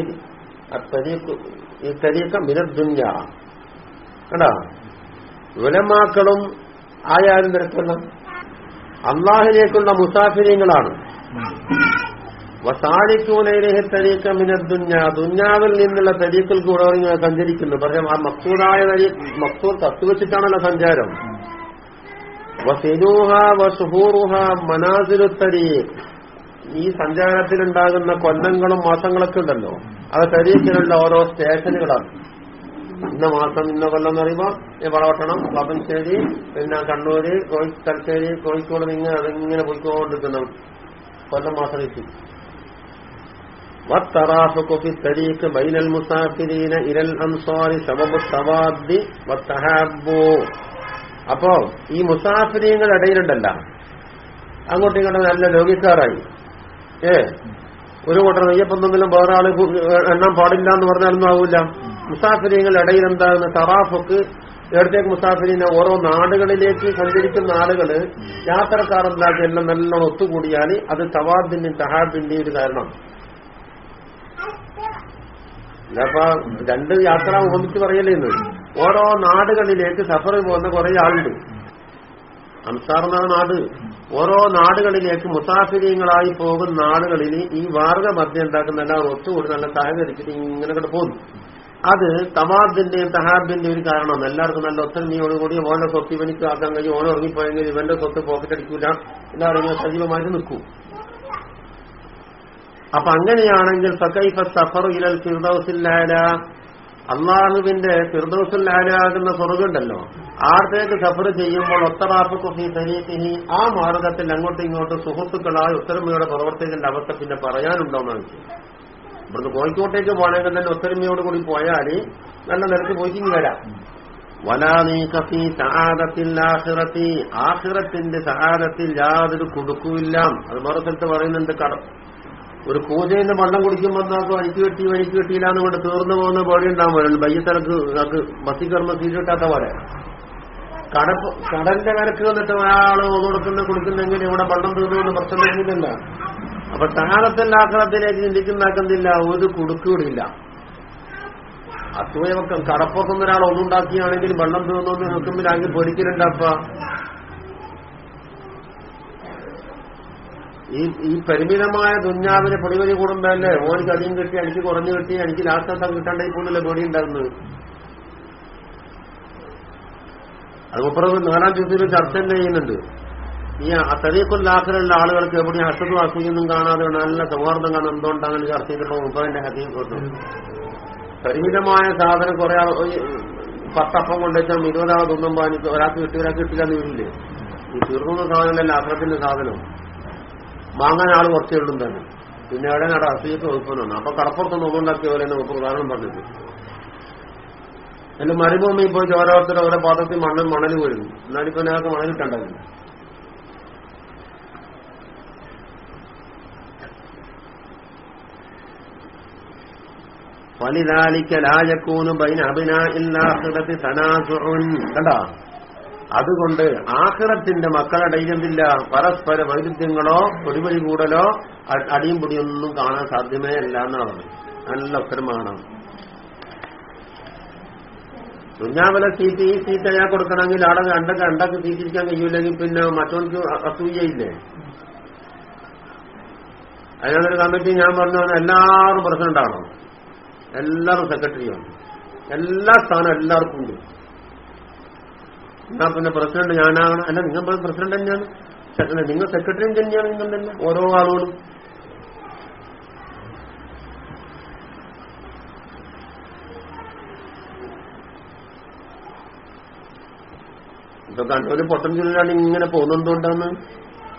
الطريق الطريق من الدنيا കണ്ടാ? ഉലമാക്കളും ആയാലും നിരക്കുന്ന അള്ളാഹിലേക്കുള്ള മുസാഫിര്യങ്ങളാണ് വസാലിക്കൂനയിലേഹ് തരീക്ക മിനദ്ദുഞ്ഞ ദുഞ്ഞാവിൽ നിന്നുള്ള തരീക്കിൽ കൂടെ ഇങ്ങനെ സഞ്ചരിക്കുന്നു. പക്ഷെ ആ മക്സൂദായ മക്സൂർ തത്തുവെച്ചിട്ടാണല്ലോ സഞ്ചാരം. വസിനൂഹ വസുഹൂറുഹ മനാസിലുത്തരീഖ് ഈ സഞ്ചാരത്തിലുണ്ടാകുന്ന കൊല്ലങ്ങളും മാസങ്ങളൊക്കെ ഉണ്ടല്ലോ. അത് തരീക്കിലുള്ള ഓരോ സ്റ്റേഷനുകളാണ്. ഇന്ന മാസം ഇന്ന കൊല്ലം എന്ന് പറയുമ്പോൾ വളവട്ടണം വളപ്പൻശ്ശേരി പിന്നെ കണ്ണൂര് കോഴി തലശ്ശേരി കോഴിക്കോട് ഇങ്ങനെ അതിങ്ങനെ പോയിക്കൊണ്ടിരിക്കുന്ന കൊല്ലം മാസം എത്തി والترافق في الطريق بين المسافرين إلى الأمصار سبب التواد والتحاب അപ്പോ ഈ മുസാഫിരിയങ്ങളുടെ ഇടയിലുണ്ടല്ല അങ്ങോട്ടും ഇങ്ങോട്ടും നല്ല ലോകിക്കാറായി ഏ ഒരു കൂട്ടർ നെയ്യപ്പൊന്നെങ്കിലും വേറെ ആള് എണ്ണം പാടില്ല എന്ന് പറഞ്ഞാലൊന്നും ആവൂല മുസാഫിരിയങ്ങളുടെ ഇടയിൽ എന്താകുന്ന? തറാഫൊക്ക് ഇടത്തേക്ക് മുസാഫിരിനെ ഓരോ നാടുകളിലേക്ക് സഞ്ചരിക്കുന്ന ആളുകൾ യാത്രക്കാർ എന്താക്കി എല്ലാം നല്ലോണം ഒത്തുകൂടിയാൽ അത് തവാബിന്റെ തഹാബിന്റെയും ഒരു കാരണം. രണ്ട് യാത്ര ഒന്നിച്ച് പറയല്ലേ ഇന്ന്? ഓരോ നാടുകളിലേക്ക് സഫർ പോകുന്ന കുറെ ആളുണ്ട്. അംസാർ നാട്. ഓരോ നാടുകളിലേക്ക് മുസാഫിര്യങ്ങളായി പോകുന്ന നാടുകളിൽ ഈ വാർഗ മധ്യം ഉണ്ടാക്കുന്ന എല്ലാം ഒത്തുകൂടി നല്ല സഹകരിച്ചിട്ട് ഇങ്ങനെ കണ്ട് പോകുന്നു. അത് തവാദിന്റെയും തഹാബിന്റെയും ഒരു കാരണമാണ്. എല്ലാവർക്കും നല്ല ഒത്തൊരുമയോടുകൂടി ഓരോ സ്വത്ത് ഇവനിക്ക് ആക്കാൻ കഴിയും. ഓരോ ഇറങ്ങിപ്പോയെങ്കിൽ ഇവന്റെ സ്വത്ത് പോക്കറ്റ് അടിക്കൂല. എല്ലാവരും സജീവമായിട്ട് നിൽക്കൂ. അപ്പൊ അങ്ങനെയാണെങ്കിൽ സക്കൈഫ സഫർ ഇലൽ ഫിർദൌസില്ലാല അള്ളാഹുവിന്റെ ഫിർദൌസില്ലാലാകുന്ന സ്വർഗുണ്ടല്ലോ. ആർത്തേക്ക് സഫർ ചെയ്യുമ്പോൾ ഒത്തറാപ്പ് കൊഫി തരീഖിഹി. ആ മാർഗത്തിൽ അങ്ങോട്ടും ഇങ്ങോട്ടും സുഹൃത്തുക്കളായ ഉത്തരമയുടെ പ്രവർത്തകന്റെ അവസ്ഥ പിന്നെ പറയാനുണ്ടോ പറയാനുണ്ടോന്നാണ് ഇവിടുന്ന് കോഴിക്കോട്ടേക്ക് പോകണമെങ്കിൽ തന്നെ ഒത്തൊരുമയോട് കൂടി പോയാൽ നല്ല നിരക്ക് പോയിക്കിങ് വരാം. വലാ നീ കഫി സഹാദത്തിൽ ആഹിറത്തി ആഹിറത്തിന്റെ സഹാദത്തിൽ യാതൊരു കുടുക്കുമില്ല അത് വേറെ സ്ഥലത്ത് പറയുന്നുണ്ട് കട. ഒരു പൂജയിൽ നിന്ന് വെള്ളം കുടിക്കുമ്പോൾ നമുക്ക് വഴിക്ക് കെട്ടി വഴിക്ക് കെട്ടിയില്ലാന്ന് കൊണ്ട് തീർന്നു പോകുന്ന പേടി ഉണ്ടാകുമ്പോൾ ബയ്യത്തിറക്ക് നമുക്ക് ബസ്സിൽ കയറുമ്പോൾ സീറ്റ് കിട്ടാത്ത പോലെ. കടപ്പ് കടലിന്റെ കരക്ക് വന്നിട്ട് ഒരാൾ കൊടുക്കുന്ന കുടിക്കുന്നെങ്കിൽ ഇവിടെ വെള്ളം തീർന്നു പ്രശ്നം വരുന്നില്ല അപ്പൊ താഴത്തിൽ ആക്രമത്തിലേക്ക് ചിന്തിക്കുന്നാക്കുന്നില്ല ഒരു കുടുക്കൂടില്ല. അസൂയമൊക്കെ കടപ്പൊക്കുന്ന ഒരാൾ ഒന്നുണ്ടാക്കിയാണെങ്കിൽ വെള്ളം തീർന്നു നോക്കുമ്പോൾ നിൽക്കുമ്പോൾ ആകെ പൊടിക്കലുണ്ടപ്പ ഈ ഈ പരിമിതമായ ദുഞ്ഞാവിന് പൊടിവരി കൂടുമ്പോഴല്ലേ ഓനിക്ക് അധികം കിട്ടി എനിക്ക് കുറഞ്ഞു കിട്ടി എനിക്ക് ലാസ്റ്റ് എന്താ കിട്ടേണ്ട? ഇപ്പോഴല്ലേ പൊടി ഉണ്ടാകുന്നത് അത് നാലാം ദിവസത്തിൽ ചർച്ച തന്നെ ചെയ്യുന്നുണ്ട്. ഈ അത്തരീക്കുല്ലാഖിലുള്ള ആളുകൾക്ക് എവിടെയും അസദും അസൂയൊന്നും കാണാതെ നല്ല സൗഹാർദ്ദം കാണാൻ എന്തുകൊണ്ടാണെന്ന് ചർച്ച ചെയ്തപ്പോ മുപ്പതിന്റെ ഹതീം കിട്ടും. പരിമിതമായ സാധനം കുറെ പത്തപ്പം കൊണ്ടുവച്ചാൽ ഇരുപതാമത് ഒന്നും എനിക്ക് ഒരാൾക്ക് കിട്ടി ഒരാൾക്ക് കിട്ടില്ല എന്ന് വരില്ലേ ഈ തീർന്ന സാധനമല്ല അസറത്തിന്റെ സാധനം. വാങ്ങാൻ ആൾ കുറച്ചേ ഉള്ളൂ തന്നെ. പിന്നെ അവിടെ നട? അസൂയത്ത് വകുപ്പൊന്നും അപ്പൊ കടപ്പുറത്ത് നോക്കുണ്ടാക്കിയ പോലെ നമുക്ക് ഉദാഹരണം പറഞ്ഞിട്ട് എന്റെ മരുഭൂമി പോയി ഓരോരുത്തരും ഓരോ പാത്രത്തിൽ മണ്ണ് മണൽ വരുന്നു എന്നാലിപ്പോ ഞങ്ങൾക്ക് മണൽ കിട്ടണ്ടാവില്ല വലിതാലിക്ക ലായക്കൂന് ബൈന അഭിനാഇല്ലാഹിറത്തി തനാസുഉൻ കണ്ടോ? അതുകൊണ്ട് ആഖിറത്തിന്റെ മക്കളടയിലെന്തില്ല പരസ്പര വൈരുദ്ധ്യങ്ങളോ പൊടിപൊടി കൂടലോ അടിയും പൊടിയൊന്നും കാണാൻ സാധ്യമേ അല്ല എന്നാണ് നല്ല ഉത്തരമാണ് ദുഞ്ഞാവിലെ സീറ്റ് ഈ സീറ്റ് അയാൾ കൊടുക്കണമെങ്കിൽ അവിടെ രണ്ടൊക്കെ രണ്ടൊക്കെ സീറ്റിരിക്കാൻ കഴിയൂല്ലെങ്കിൽ പിന്നെ മറ്റവർക്ക് അ- അസൂയയില്ലേ? അതിനൊരു കമ്മിറ്റി ഞാൻ പറഞ്ഞു എല്ലാവരും പ്രസിഡന്റ് ആണോ എല്ലാവരും സെക്രട്ടറിയാണ്. എല്ലാ സ്ഥാനം എല്ലാവർക്കും ഉണ്ട്. എന്നാ പിന്നെ പ്രസിഡന്റ് ഞാനാകണം. അല്ല നിങ്ങൾ പ്രസിഡന്റ് തന്നെയാണ്. സെക്രട്ടറി നിങ്ങൾ സെക്രട്ടറിയും തന്നെയാണ് നിങ്ങൾ തന്നെ ഓരോ ആളുകളും. ഇപ്പൊ കണ്ണൂര് പൊട്ടൻചുള്ളിലാണ് ഇങ്ങനെ പോകുന്നതുകൊണ്ടാണ്.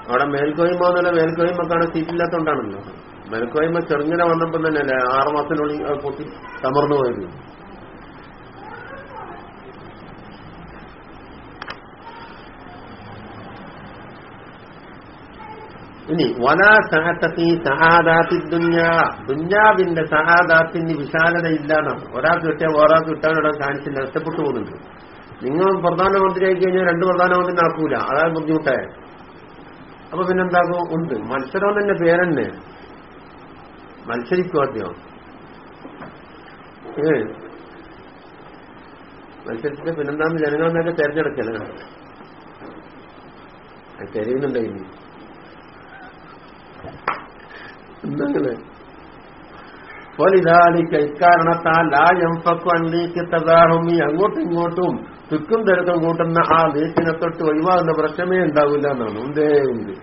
അവിടെ മേൽക്കോയ്മ എന്നല്ല മേൽക്കോയ്മക്കാണ് സീറ്റില്ലാത്തതുകൊണ്ടാണല്ലോ. മേൽക്കോയ്മ ചെറുങ്ങനെ വന്നപ്പോൾ തന്നെയല്ലേ ആറ് മാസത്തിനുള്ളിൽ അത് പൊട്ടി തമർന്നു പോയിരുന്നു ഇനി വലാ സഹത്തീ സഹാദാത്തി ദുഞ്ഞാ ദുഞ്ഞാവിന്റെ സഹാദാത്തിന് വിശാലതയില്ലാന്നാണ് ഒരാൾക്ക് കിട്ടിയാൽ ഒരാൾക്ക് കിട്ടാനുള്ള ചാൻസ് നഷ്ടപ്പെട്ടു പോകുന്നുണ്ട്. നിങ്ങൾ പ്രധാനമന്ത്രി ആയി കഴിഞ്ഞാൽ രണ്ട് പ്രധാനമന്ത്രി നടക്കൂല അതാണ് ബുദ്ധിമുട്ടായ അപ്പൊ പിന്നെന്താകും? ഉണ്ട്. മത്സരം തന്നെ പേരെന്നെ. മത്സരിക്കും ആദ്യം മത്സരിച്ചിട്ട് പിന്നെന്താന്ന് ജനങ്ങളെന്നൊക്കെ തെരഞ്ഞെടുക്കല തെരയുന്നുണ്ടായിരുന്നു എന്തെങ്കിലും പോലിതാലിക്ക ഇക്കാരണത്താൽ ആ എംഫക്കു അണ്ണീക്ക് തദാഹുമി അങ്ങോട്ടും ഇങ്ങോട്ടും തുക്കും തിരക്കും കൂട്ടുന്ന ആ നീക്കിനെ തൊട്ട് ഒഴിവാകുന്ന പ്രശ്നമേ ഉണ്ടാവില്ല എന്നാണ്. ഉണ്ടേ ഉണ്ട്?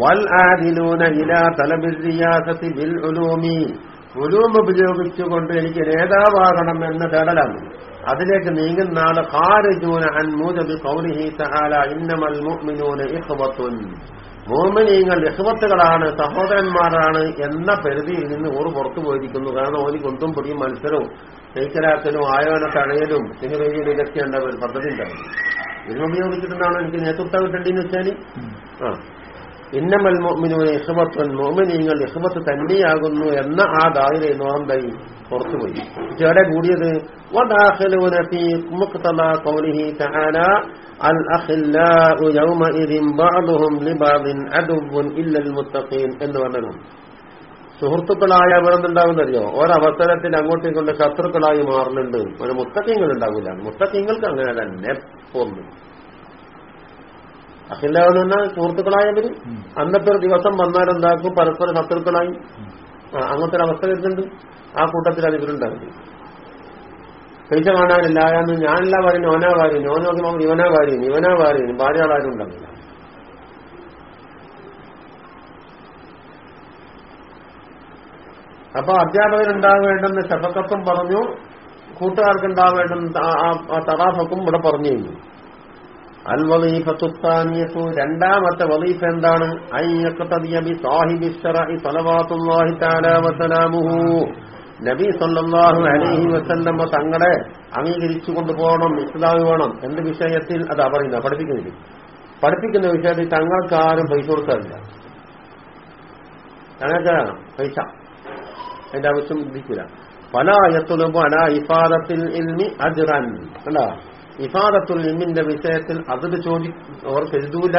വൽ ആദിലൂന ഇലാ തലബിരിയാസത്തി ബിൽ ഉലൂമി ഉലൂം ഉപയോഗിച്ചുകൊണ്ട് എനിക്ക് നേതാവാകണം എന്ന തേടലാണ് അതിലേക്ക് നീങ്ങുന്ന ആൾ ഖാരിജൂന അൻ മൂജബി ഖൗലിഹി തആല ഇന്നമൽ മുഅ്മിനൂന ഇഖ്വത്തുൻ. മോമിനീങ്ങൾ ഇഖ്വത്തുകളാണ് സഹോദരന്മാരാണ് എന്ന പരിധിയിൽ നിന്ന് ഓർ പുറത്തു പോയിരിക്കുന്നു. കാരണം ഓന് കൊന്തും പൊടിയും മത്സരവും കൈക്കലാക്കലും ആയോനെ തടയലും സിംഹവേദിയുടെ ഇതൊക്കെ ഉണ്ട് ഒരു പദ്ധതി ഉണ്ടാവും ഇതിനുപയോഗിച്ചിട്ടുണ്ടാണ് എനിക്ക് നേതൃത്വം കിട്ടേണ്ടിന്ന് വെച്ചാൽ ആ. ഇന്നമൽ മോമിനുവിനെ ഇഹബത്തൻ മോമിനിങ്ങൾ ഇഹബത്ത് തന്നെയാകുന്നു എന്ന ആ ദായിലെ നോറന്തായി പുറത്തുപോയി. ചേടെ കൂടിയത് എന്ന് പറഞ്ഞു സുഹൃത്തുക്കളായ അവരെന്തുണ്ടാവുന്നറിയോ? ഒരവസരത്തിൽ അങ്ങോട്ടും ഇങ്ങോട്ട് ശത്രുക്കളായി മാറുന്നുണ്ട് ഒരു മുത്തക്കിങ്ങൾ ഉണ്ടാവില്ല മുത്തക്കിങ്ങൾക്ക് അങ്ങനെ തന്നെ പോകുന്നു അഖില്ലാന്ന് പറഞ്ഞാൽ സുഹൃത്തുക്കളായവര് അന്നത്തെ ഒരു ദിവസം വന്നാലെന്താക്കും പരസ്പര ശത്രുക്കളായി. അങ്ങനത്തെ ഒരു അവസ്ഥ വരുന്നുണ്ട്. ആ കൂട്ടത്തിൽ അത് ഇവരുണ്ടാകും പൈസ കാണാനില്ല. എന്ന് ഞാനല്ല പറയുന്നു ഓനാ പറയുന്നു ഓൻ നോക്കുമ്പോൾ ഇവനാ പറയുന്നു ഇവനാ പറയുന്നു ഭാര്യ ആളാരും ഉണ്ടാവില്ല. അപ്പൊ അധ്യാപകരുണ്ടാവേണ്ടെന്ന് ശതകത്തും പറഞ്ഞു. കൂട്ടുകാർക്കുണ്ടാവേണ്ടെന്ന് ഉണ്ടാവേണ്ടെന്ന് ആ- ആ തറാഫക്കും ഇവിടെ പറഞ്ഞു കഴിഞ്ഞു അൽ വലീഫത്തുത്താനിയത്തു രണ്ടാമത്തെ വലീഫ് എന്താണ്? നബി സല്ലല്ലാഹു അലൈഹി വസല്ലമ തങ്ങളെ അംഗീകരിച്ചു കൊണ്ടുപോകണം ഇസ്ലാമി വേണം എന്ത് വിഷയത്തിൽ അതാ പറയുന്ന പഠിപ്പിക്കുന്നില്ല. പഠിപ്പിക്കുന്ന വിഷയത്തിൽ തങ്ങൾക്ക് ആരും പൈസ കൊടുക്കാറില്ല. ഞങ്ങൾക്ക് പൈസ. അതിന്റെ ആവശ്യം ഇരിക്കില്ല പല യത്തുലബു അല ഇഫാദത്തിൽ അജ്റൻ. കണ്ടോ? ഇഫാദത്തുൽ ഇൽമിന്റെ വിഷയത്തിൽ അത് ചോദി അവർ കരുതൂല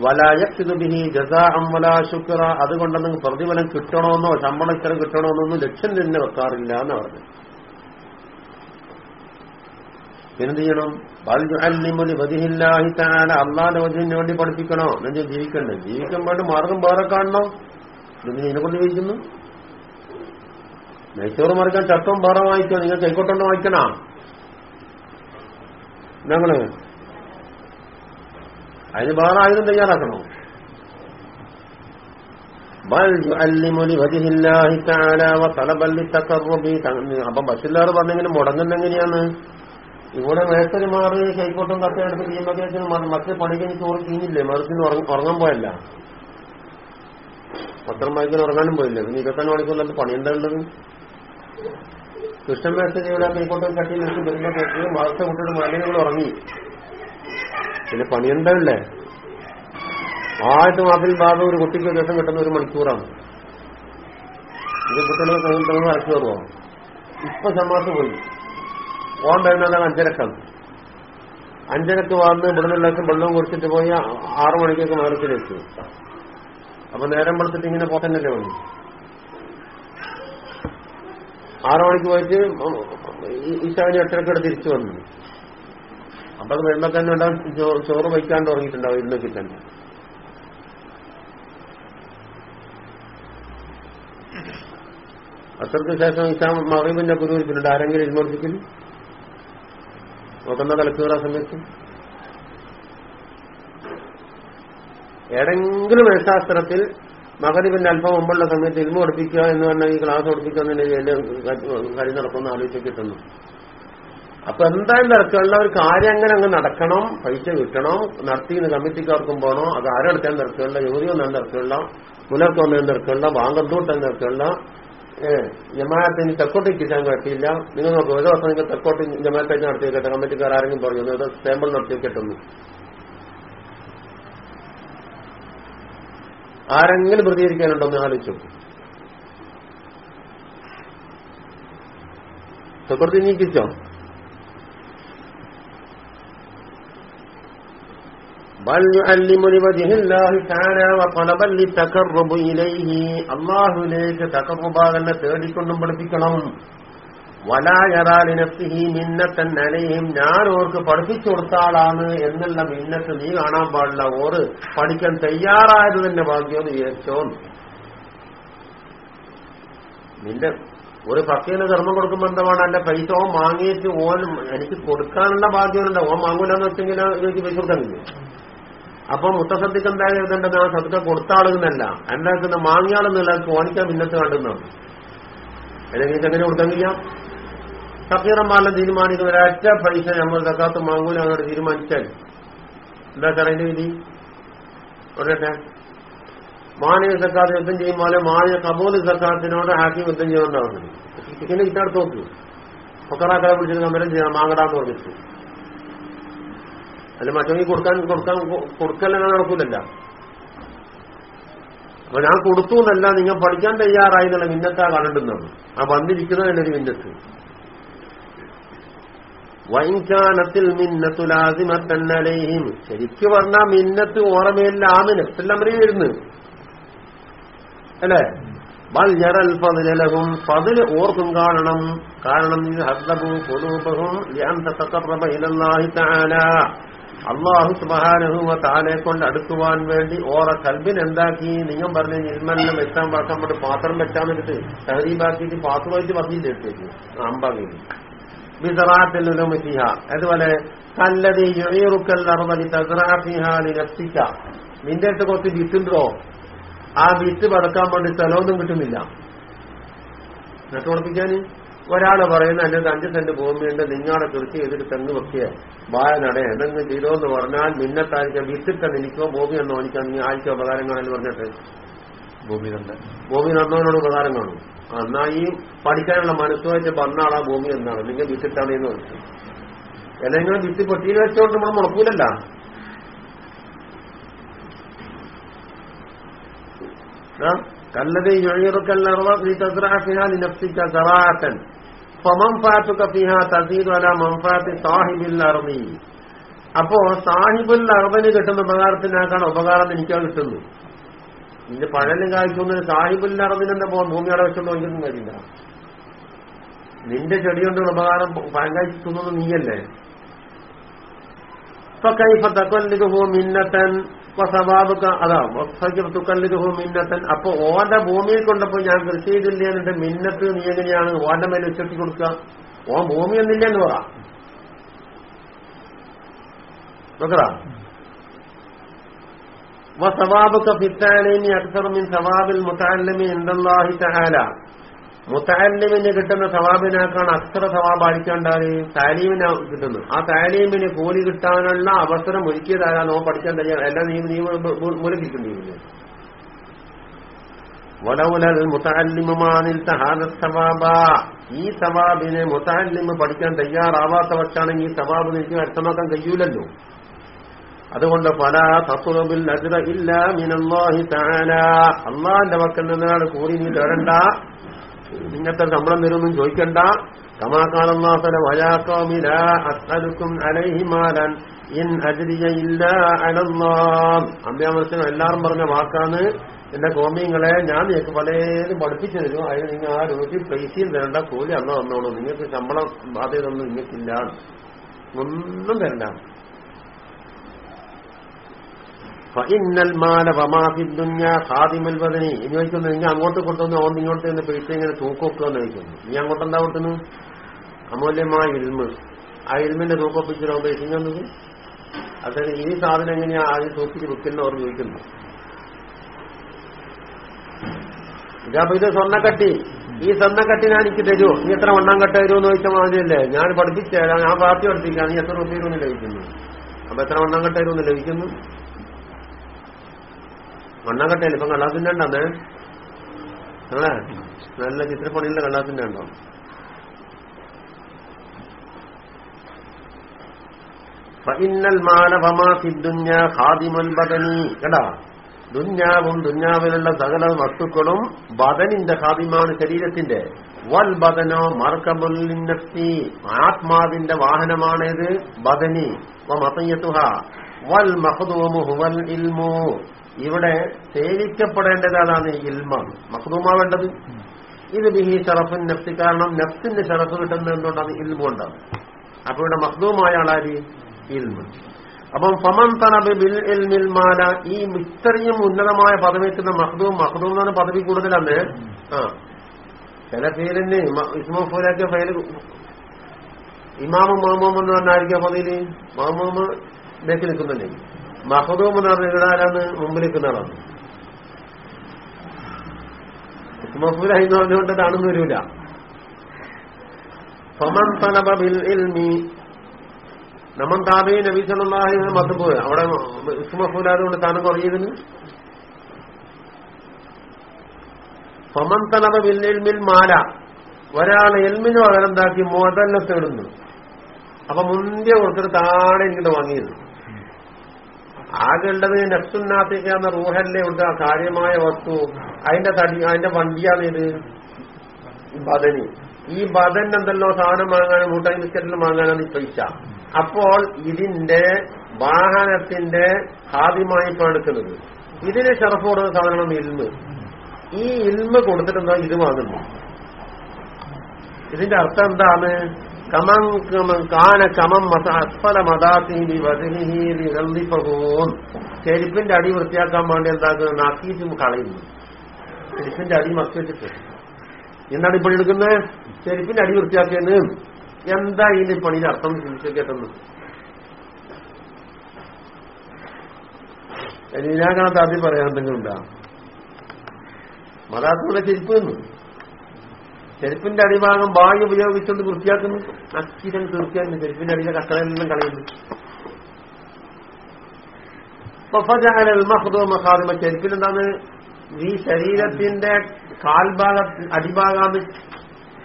വലായക്ഷിതുബിഹി ജസാഅം വലാ ശുക്ര. അതുകൊണ്ടൊന്നും പ്രതിഫലം കിട്ടണമെന്നോ ശമ്പളം ഇത്ര കിട്ടണമെന്നൊന്നും ലക്ഷ്യം തന്നെ വെക്കാറില്ല എന്ന് പറഞ്ഞു എന്ത് ചെയ്യണം? അള്ളാന്റെ വധുവിന് വേണ്ടി പഠിപ്പിക്കണോ? എന്നു ജീവിക്കണ്ടേ? ജീവിക്കാൻ വേണ്ടി മാർഗം വേറെ കാണണോ. ഇതിനെ കൊണ്ട് ജീവിക്കുന്നു. നെയ്ച്ചോറ് മറിക്കാൻ ചട്ടം വേറെ വാങ്ങിക്കോ നിങ്ങൾ കൈക്കോട്ടോണ്ട് വാങ്ങിക്കണ? ഞങ്ങൾ അതിന് വേറെ ആയുധം തയ്യാറാക്കണോ അപ്പൊ ബസ്സില്ലാറ് പറഞ്ഞെങ്കിലും മുടങ്ങുന്ന എങ്ങനെയാണ്? ഇവിടെ മേസ്തരിമാർ കൈക്കോട്ടും കത്തയെടുത്ത് ചെയ്യുമ്പോഴത്തേക്കും മറ്റേ പണിക്ക് ചോറ് ചെയ്യുന്നില്ലേ മറിച്ചിന് ഉറങ്ങാൻ പോയല്ല. പത്രം വായിക്കാൻ ഉറങ്ങാനും പോയില്ലേ? പിന്നെ ഇരുപത്തൊന്ന് മണിക്കൂറിലത് പണി എന്താ ഉള്ളത്? കൃഷ്ണൻ മേസ്തരി ഇവിടെ കൈക്കോട്ടും നിൽക്കും വെച്ച് വരുമ്പോഴത്തേക്ക് മാസത്തെ കുട്ടിയുടെ മലയങ്ങൾ ഉറങ്ങി. പിന്നെ പണിയുണ്ടല്ലേ? ആയിട്ട് മാസത്തിൽ ഭാഗം ഒരു കുട്ടിക്ക് ദിവസം കിട്ടുന്ന ഒരു മണിക്കൂറാണ്. ഇത് കുട്ടികളെ കഴിഞ്ഞിട്ട് അരച്ചു കയറുമോ ഇപ്പൊ സമാസ് പോയി. ഓണ്ടായിരുന്നാലും വരുന്നത് അഞ്ചരക്കാണ്. അഞ്ചരക്ക് വന്ന് ഇവിടുന്ന് എല്ലാവർക്കും വെള്ളം കുടിച്ചിട്ട് പോയി ആറു മണിക്കൊക്കെ മാറത്തിലേക്ക് അപ്പൊ നേരം വെളുത്തിട്ട് ഇങ്ങനെ പോത്തന്നല്ലേ വന്നു? ആറു മണിക്ക് പോയിട്ട് ഈശാവിന് എട്ടരക്കടെ തിരിച്ചു വന്നു. അപ്പൊ വരുമ്പോ തന്നെ ഉണ്ടാവും ചോറ് വയ്ക്കാണ്ട് ഉറങ്ങിയിട്ടുണ്ടാവും ഇരുന്നൊക്കെ തന്നെ. അത്രയ്ക്ക് ശേഷം ഈശാ മഹീബിന്റെ കുരുവിരിക്കുന്നുണ്ട് ആരെങ്കിലും ഇരുമർപ്പിക്കുന്നു നോക്കുന്ന തലക്കുറ സമയത്ത്. ഏതെങ്കിലും വേദശാസ്ത്രത്തിൽ മകരിവിന്റെ അല്പം മുമ്പുള്ള സമയത്ത് ഇൽമ പഠിപ്പിക്കുക എന്ന് പറഞ്ഞാൽ ഈ ക്ലാസ് വലിയ കാര്യം നടക്കുന്ന ആലോചിച്ച് കിട്ടുന്നു അപ്പൊ എന്തായാലും തിരക്കുള്ള ഒരു കാര്യം അങ്ങനെ അങ്ങ് നടക്കണം പൈസ കിട്ടണം നടത്തിന്ന് കമ്മിറ്റിക്കാർക്കും പോകണോ അത് ആരെടുക്കാൻ തിരക്കുള്ള യുവതി ഒന്നാൻ തിരക്കുള്ള പുലർക്ക് തിരക്കുള്ള വാങ്കന്തൂട്ടാൻ തിരക്കുള്ള ജമാഅത്തിന് തെക്കോട്ട് കിട്ടാൻ പറ്റിയില്ല നിങ്ങൾ നോക്കൂ ഒരു ദിവസം നിങ്ങൾ തെക്കോട്ട് ജമാഅത്തായിട്ട് നടത്തി വെക്കട്ടെ കമ്മിറ്റിക്കാർ ആരെങ്കിലും പറഞ്ഞു അത് നടത്തി വെക്കട്ടെന്ന് ആരെങ്കിലും പ്രതികരിക്കാനുണ്ടോ എന്ന് ആലോചിച്ചു തെക്കോട്ട് നീക്കിച്ചോ بل يعلم لوجه الله تعالى وطلبا للتقرب إليه അള്ളാഹുലേക്ക് തക്കറുബാകന്നെ തേടിക്കൊണ്ടും പഠിപ്പിക്കണം വലായറാലിനത്തിഹി മിന്നത്തൻ അലയും ഞാൻ ഓർക്ക് പഠിപ്പിച്ചു കൊടുത്താളാണ് എന്നുള്ള മിന്നത്ത് നീ കാണാൻ പാടില്ല. ഓറ് പഠിക്കാൻ തയ്യാറായത് തന്നെ ഭാഗ്യം വിചാരിച്ചോ. നിന്റെ ഒരു പക്കീന് ധർമ്മം കൊടുക്കുമ്പോൾ എന്താണ് അല്ല പൈസ ഓൻ വാങ്ങിയിട്ട് ഓൻ എനിക്ക് കൊടുക്കാനുള്ള ഭാഗ്യമുണ്ട് ഓൻ വാങ്ങൂലെന്ന് വെച്ചെങ്കിൽ എനിക്ക് പൈസ കൊടുക്കാനില്ലേ അപ്പൊ മുത്തസദ്യക്ക് എന്തായാലും എഴുതേണ്ടത് ആ സദ്ക്ക കൊടുത്താളുന്നല്ല എന്താക്കുന്ന മാങ്ങിയാളെന്നല്ല ഓനിക്കാൻ മിന്നത്ത് കണ്ടുന്നതാണ് അല്ലെങ്കിൽ എങ്ങനെ കൊടുക്കാൻ കഴിയാം? സഫീറന്മാരുടെ തീരുമാനിക്കുന്ന ഒരൊറ്റ പൈസ നമ്മൾ സക്കാത്ത് മാങ്ങൂല അങ്ങോട്ട് തീരുമാനിച്ചാൽ എന്താ അതിന്റെ വിധി? ഉടനെ മാനിക സർക്കാർ യുദ്ധം ചെയ്യുമ്പോൾ മാനിക കബൂൽ സർക്കാരത്തിനോട് ഹാക്കി യുദ്ധം ചെയ്യുന്നുണ്ടാവുന്നത് ഇങ്ങനെ ഇട്ടടുത്ത് നോക്കൂ. ഫക്കറാക്കളെ വിളിച്ചിട്ട് കമ്പരം ചെയ്യണം മാങ്ങടാന്ന് പറഞ്ഞിട്ട്. അല്ല മറ്റവർക്ക് കൊടുക്കാൻ കൊടുക്കാൻ കൊടുക്കലെല്ലാം നടക്കൂലല്ല. അപ്പൊ ഞാൻ കൊടുത്തു എന്നല്ല നിങ്ങൾ പഠിക്കാൻ തയ്യാറായി എന്നുള്ള മിന്നത്താ കണ്ടിട്ടുന്നത് ആ വന്നിരിക്കുന്നത് ഒരു മിന്നത്ത്. വൈകാനത്തിൽ മിന്നത്തുലാസിമത്തന്നലയും ശരിക്ക് പറഞ്ഞാ മിന്നത്ത് ഓർമ്മയില്ലാന്ന് നെഫ്റ്റല്ലമറി വരുന്നു. അല്ലേ? ബൽ ജറൽ പതിൽ ഓർക്കും കാണണം. കാരണം ഹദ്ദബു ഖുലൂബഹും ലിഅൻ തതഖറബ ഇലല്ലാഹി തആല. അള്ളാഹു സുബാനഹുവ താനെ കൊണ്ട് അടുക്കുവാൻ വേണ്ടി ഓറ കൽബിൽ എന്താക്കി? നിങ്ങൾ പറഞ്ഞ നിർമ്മലം വെച്ചാൻ പാക്കാൻ പാത്രം വെച്ചാൻ വേണ്ടിട്ട് തഹരീബാക്കിയിട്ട് പാത്രമായിട്ട് പറഞ്ഞിട്ട് എടുത്തേക്ക്? അമ്പാക്കി ബിസറാത്തിലുലമിസിഹ അതുപോലെ കല്ലതി യുറീറുക്കൽ അറുപതി തസറാഫിഹാലി നഫ്സിക്ക നിന്റെ അടുത്ത് കുറച്ച് വിത്തുണ്ടോ? ആ വിത്ത് പടക്കാൻ വേണ്ടി സ്ഥലമൊന്നും കിട്ടുന്നില്ല. നെട്ടുറപ്പിക്കാന് ഒരാൾ പറയുന്ന എന്റെ അഞ്ച് സെന്റ് ഭൂമിയുണ്ട് നിങ്ങളെ കൃഷി ചെയ്തിട്ട് തെങ്ങ് വെക്കുക വായ നട എന്തെങ്കിലും ചെയ്തോ എന്ന് പറഞ്ഞാൽ നിന്നെ താഴ്ച വിത്തിട്ട് നിൽക്കോ ഭൂമി എന്ന് എനിക്കാൻ നീ ആഴ്ച ഉപകാരങ്ങളെന്ന് പറഞ്ഞിട്ട് ഭൂമി തന്നെ ഭൂമി നന്നവനോട് ഉപകാരം കാണും എന്നാ ഈ പഠിക്കാനുള്ള മനസ്സുമായിട്ട് വന്നാളാ ഭൂമി എന്നാണ്. നിങ്ങൾ വിത്തിട്ടാണ് എന്ന് വെച്ചു അല്ലെങ്കിൽ വിത്തി പൊട്ടി വെച്ചോണ്ട് നമ്മൾ മുളക്കൂലല്ല കല്ലത് അർമി അപ്പോ സാഹിബുൽ അറബന് കിട്ടുന്ന ഉപകാരത്തിനാക്കാണ് ഉപകാരം എനിക്കാ കിട്ടുന്നു ഇതിന്റെ പഴലും കായ്ക്കൊന്നും സാഹിബില്ലാറതിനെന്താ പോകാൻ ഭൂമി അടവെച്ചൊന്നും ഒന്നും കാര്യമില്ല. നിന്റെ ചെടി കൊണ്ടുള്ള ഉപകാരം പഴം കായ്ക്കുന്നത് നീയല്ലേ? അപ്പൊ ഓന്റെ ഭൂമിയിൽ കൊണ്ടപ്പോ ഞാൻ കൃഷി ചെയ്തില്ല എന്നിട്ട് മിന്നത്ത് നീ എങ്ങനെയാണ് ഓന്റെ മേലെ ഉച്ചത്തി കൊടുക്കുക? ഓ ഭൂമി എന്നില്ലെന്ന് പറ. വസവാബുക ഫിത്താലിമി അക്സർ മിൻ സവാബിൽ മുത്താലമി ഇന്ദല്ലാഹി തആല. മുത്താലിമിന് കിട്ടുന്ന സവാബിനേക്കാണ് അത്ര സവാബ് അടിക്കാണ്ടാൽ താലീമിന് കിട്ടുന്നു ആ താലീമിന് കൂലി കിട്ടാനുള്ള അവസരം ഒരുക്കിയതാരാ നോ പഠിക്കാൻ തയ്യാ എല്ലാം നീ നീ മുലക്കിട്ടുണ്ട് വലവുലൽ മുത്തല്ലിമുമാനിൽ സവാബ. ഈ സവാബിനെ മുത്താലിമ് പഠിക്കാൻ തയ്യാറാവാത്ത പക്ഷാണെങ്കിൽ ഈ സവാബ് എനിക്ക് അർത്ഥമാക്കാൻ കഴിയൂലല്ലോ. അതുകൊണ്ട് പല തത്വബിൽ അജ്ര ഇല്ല മിനല്ലാഹി താന അള്ളാന്റെ മക്കൾ നിന്നാണ് കൂടി നീ തേടണ്ട ഇങ്ങനത്തെ ശമ്പളം തരുമെന്നും ചോദിക്കണ്ട. കമാക്കാലല്ലാസല വയാക്കോമില അസ്അലുക്കും അലൈഹിമാലൻ ഇൻ അജ്രിയ ഇല്ല അലല്ലാം അമ്പ്യാമർശനം എല്ലാവരും പറഞ്ഞ വാക്കാണ്. എന്റെ കോമിയങ്ങളെ ഞാൻ നിങ്ങൾക്ക് പലരും പഠിപ്പിച്ചു തരും. അതിന് നിങ്ങൾ ആ രൂപത്തിൽ പൈസയും തരണ്ട. കൂലി അന്ന് വന്നോളൂ നിങ്ങൾക്ക് ശമ്പളം ബാധ്യതയൊന്നും നിങ്ങൾക്കില്ല. ഒന്നും തരണ്ട. ചോദിക്കുന്നു നിങ്ങൾ അങ്ങോട്ട് കൊടുത്തു ഓൻ ഇങ്ങോട്ട് നിന്ന് പൈസ ഇങ്ങനെ തൂക്കൊക്കെന്ന് ചോദിക്കുന്നു. നീ അങ്ങോട്ട് എന്താ കൊടുത്തുന്നു? അമൂല്യമായ ഇൽമ് ആ ഇൽമിന്റെ തൂക്കൊപ്പിച്ചിട്ടോ പൈസ തന്നത് അതായത് ഈ സാധനം എങ്ങനെയാ ആദ്യം തൂക്കിച്ച് വിൽക്കുന്നവർ ചോദിക്കുന്നു. ഇതാ ഇത് സ്വർണക്കട്ടി ഈ സ്വർണക്കട്ടി ഞാൻ എനിക്ക് തരുമോ നീ എത്ര വണ്ണം കട്ട തരുമോ എന്ന് ചോദിച്ചാൽ മാതിരിയല്ലേ? ഞാൻ പഠിപ്പിച്ചേരാം ഞാൻ പാർട്ടി പഠിപ്പിക്കാം. നീ എത്ര രൂപ തരുമെന്ന് ലഭിക്കുന്നു അപ്പൊ എത്ര വണ്ണം കട്ട തരുമെന്ന് ലഭിക്കുന്നു കട്ടയില്ല ഇപ്പൊ കള്ളാത്തിന്റെ ഉണ്ടെന്നേ? നിങ്ങളെ നല്ല ചിത്രപ്പണിയുള്ള കള്ളാസിന്റെ ഉണ്ടോ? ഫഇന്നൽ മാല ഫമാ ഫിദ്ദുന്യ ഖാദിമുൽ ബദനി. കേടാ ദുന്യാവും ദുന്യാവിലുള്ള സകല വസ്തുക്കളും ബദനിന്റെ ഖാദിമാണ് ശരീരത്തിന്റെ. വൽ ബദനോ മർക്കമുല്ലിന്നി ആത്മാവിന്റെ വാഹനമാണേത് ബദനി. വമതയതുഹ വൽ മഖ്ദൂമു ഹുവൽ ഇൽമു. ഇവിടെ സേവിക്കപ്പെടേണ്ടത് അതാണ് ഇൽമാണ് മഖ്ദൂമാവേണ്ടത് ഇത് ബിഹി ഷറഫിൻ നഫ്സി. കാരണം നഫ്സിന്റെ ഷറഫ് കിട്ടുന്നത് എന്തുകൊണ്ടാണ്? ഇൽമ കൊണ്ടാണ്. അപ്പൊ ഇവിടെ മഹദൂമായ ആളാര് ഇൽമ. അപ്പം ഫമൻ തനബ് ബിൽ ഇൽമിൽ മാല. ഈ ഇത്രയും ഉന്നതമായ പദവിക്കുന്ന എത്തുന്ന മഹദൂം എന്ന് പദവി കൂടുതലാണ്. ആ. ചില ഫീലിന് ഇസ്മോഫൂലാക്കിയ ഫയൽ ഇമാമും മാമോമെന്ന് പറഞ്ഞായിരിക്കും പതിയിൽ മാമൂമ് ബേക്ക് നിൽക്കുന്നുണ്ട്. മഹദൂം എന്ന് പറഞ്ഞ നിൽക്കുന്ന ആളാണ് ഇസ്മോഫൂലായി എന്ന് പറഞ്ഞുകൊണ്ട് കാണുന്ന വരില്ല ഫമൻ തനബ ബിൽ ഇൽമി. നമ്മൾ മത്തുപോയി അവിടെ ഇസ്മഫൂലാതെ കൊണ്ട് താനും കുറഞ്ഞിരുന്നു. ഫമൻ തനബ ബിൽ മാല. ഒരാൾ എൽമിന് പകരം എന്താക്കി? മുതല്ല തേടുന്നു അപ്പൊ മുന്തിയ കൊടുത്തിട്ട് താഴെ ഇങ്ങോട്ട് വാങ്ങിയിരുന്നു ആകെ ഉള്ളത് നെഫ്സുന്നാത്തിക്കാന്ന റൂഹല്ലേ ഉണ്ട്. ആ കാര്യമായ വസ്തു. അതിന്റെ തടി അതിന്റെ വണ്ടിയാണിത്. ബദനി. ഈ ബദൻ എന്തല്ലോ സാധനം വാങ്ങാനും മൂട്ടായി വിസ്കറ്റിൽ വാങ്ങാനാണ് ഈ പൈസ. അപ്പോൾ ഇതിന്റെ വാഹനത്തിന്റെ ഹാദ്യമായി എടുക്കുന്നത് ഇതിന് ഷറഫ് കൊടുക്കുന്ന സാധനമാണ് ഇൽമ്. ഈ ഇൽമ് കൊടുത്തിട്ടെന്താ ഇത് വാങ്ങുന്നു ഇതിന്റെ അർത്ഥം എന്താണ്? കമം കമം കാന കമം അസ്ഫല മതാത്തി വതിനിഹീലിപ്പോൻ ചെരുപ്പിന്റെ അടി വൃത്തിയാക്കാൻ വേണ്ടി എന്താക്കുന്നത് നക്കീറ്റും കളയുന്നു. ചെരുപ്പിന്റെ അടി മറച്ചു വെച്ചിട്ട്. എന്താണ് ഇപ്പോൾ എടുക്കുന്നത്? ചെരുപ്പിന്റെ അടി വൃത്തിയാക്കിയെന്ന്. എന്താ ഇതിന്റെ പണിയുടെ അർത്ഥം ചിന്തിച്ചേക്കെത്തുന്നു ഇതിനകത്ത് ആദ്യം പറയാൻ എന്തെങ്കിലും ഉണ്ടാ? മതാത്തുള്ള ചെരുപ്പ് എന്ന് ചെരുപ്പിന്റെ അടിഭാഗം വായു ഉപയോഗിച്ചുകൊണ്ട് വൃത്തിയാക്കുന്നു. അക്കിരൻ തീർച്ചയായും ചെരുപ്പിന്റെ അടിയിലെ കട്ടളെല്ലാം കളയുന്നു. മഹാദിമ ചെരുപ്പിൽ എന്താണ് ഈ ശരീരത്തിന്റെ കാൽഭാഗ അടിഭാഗാന്ന്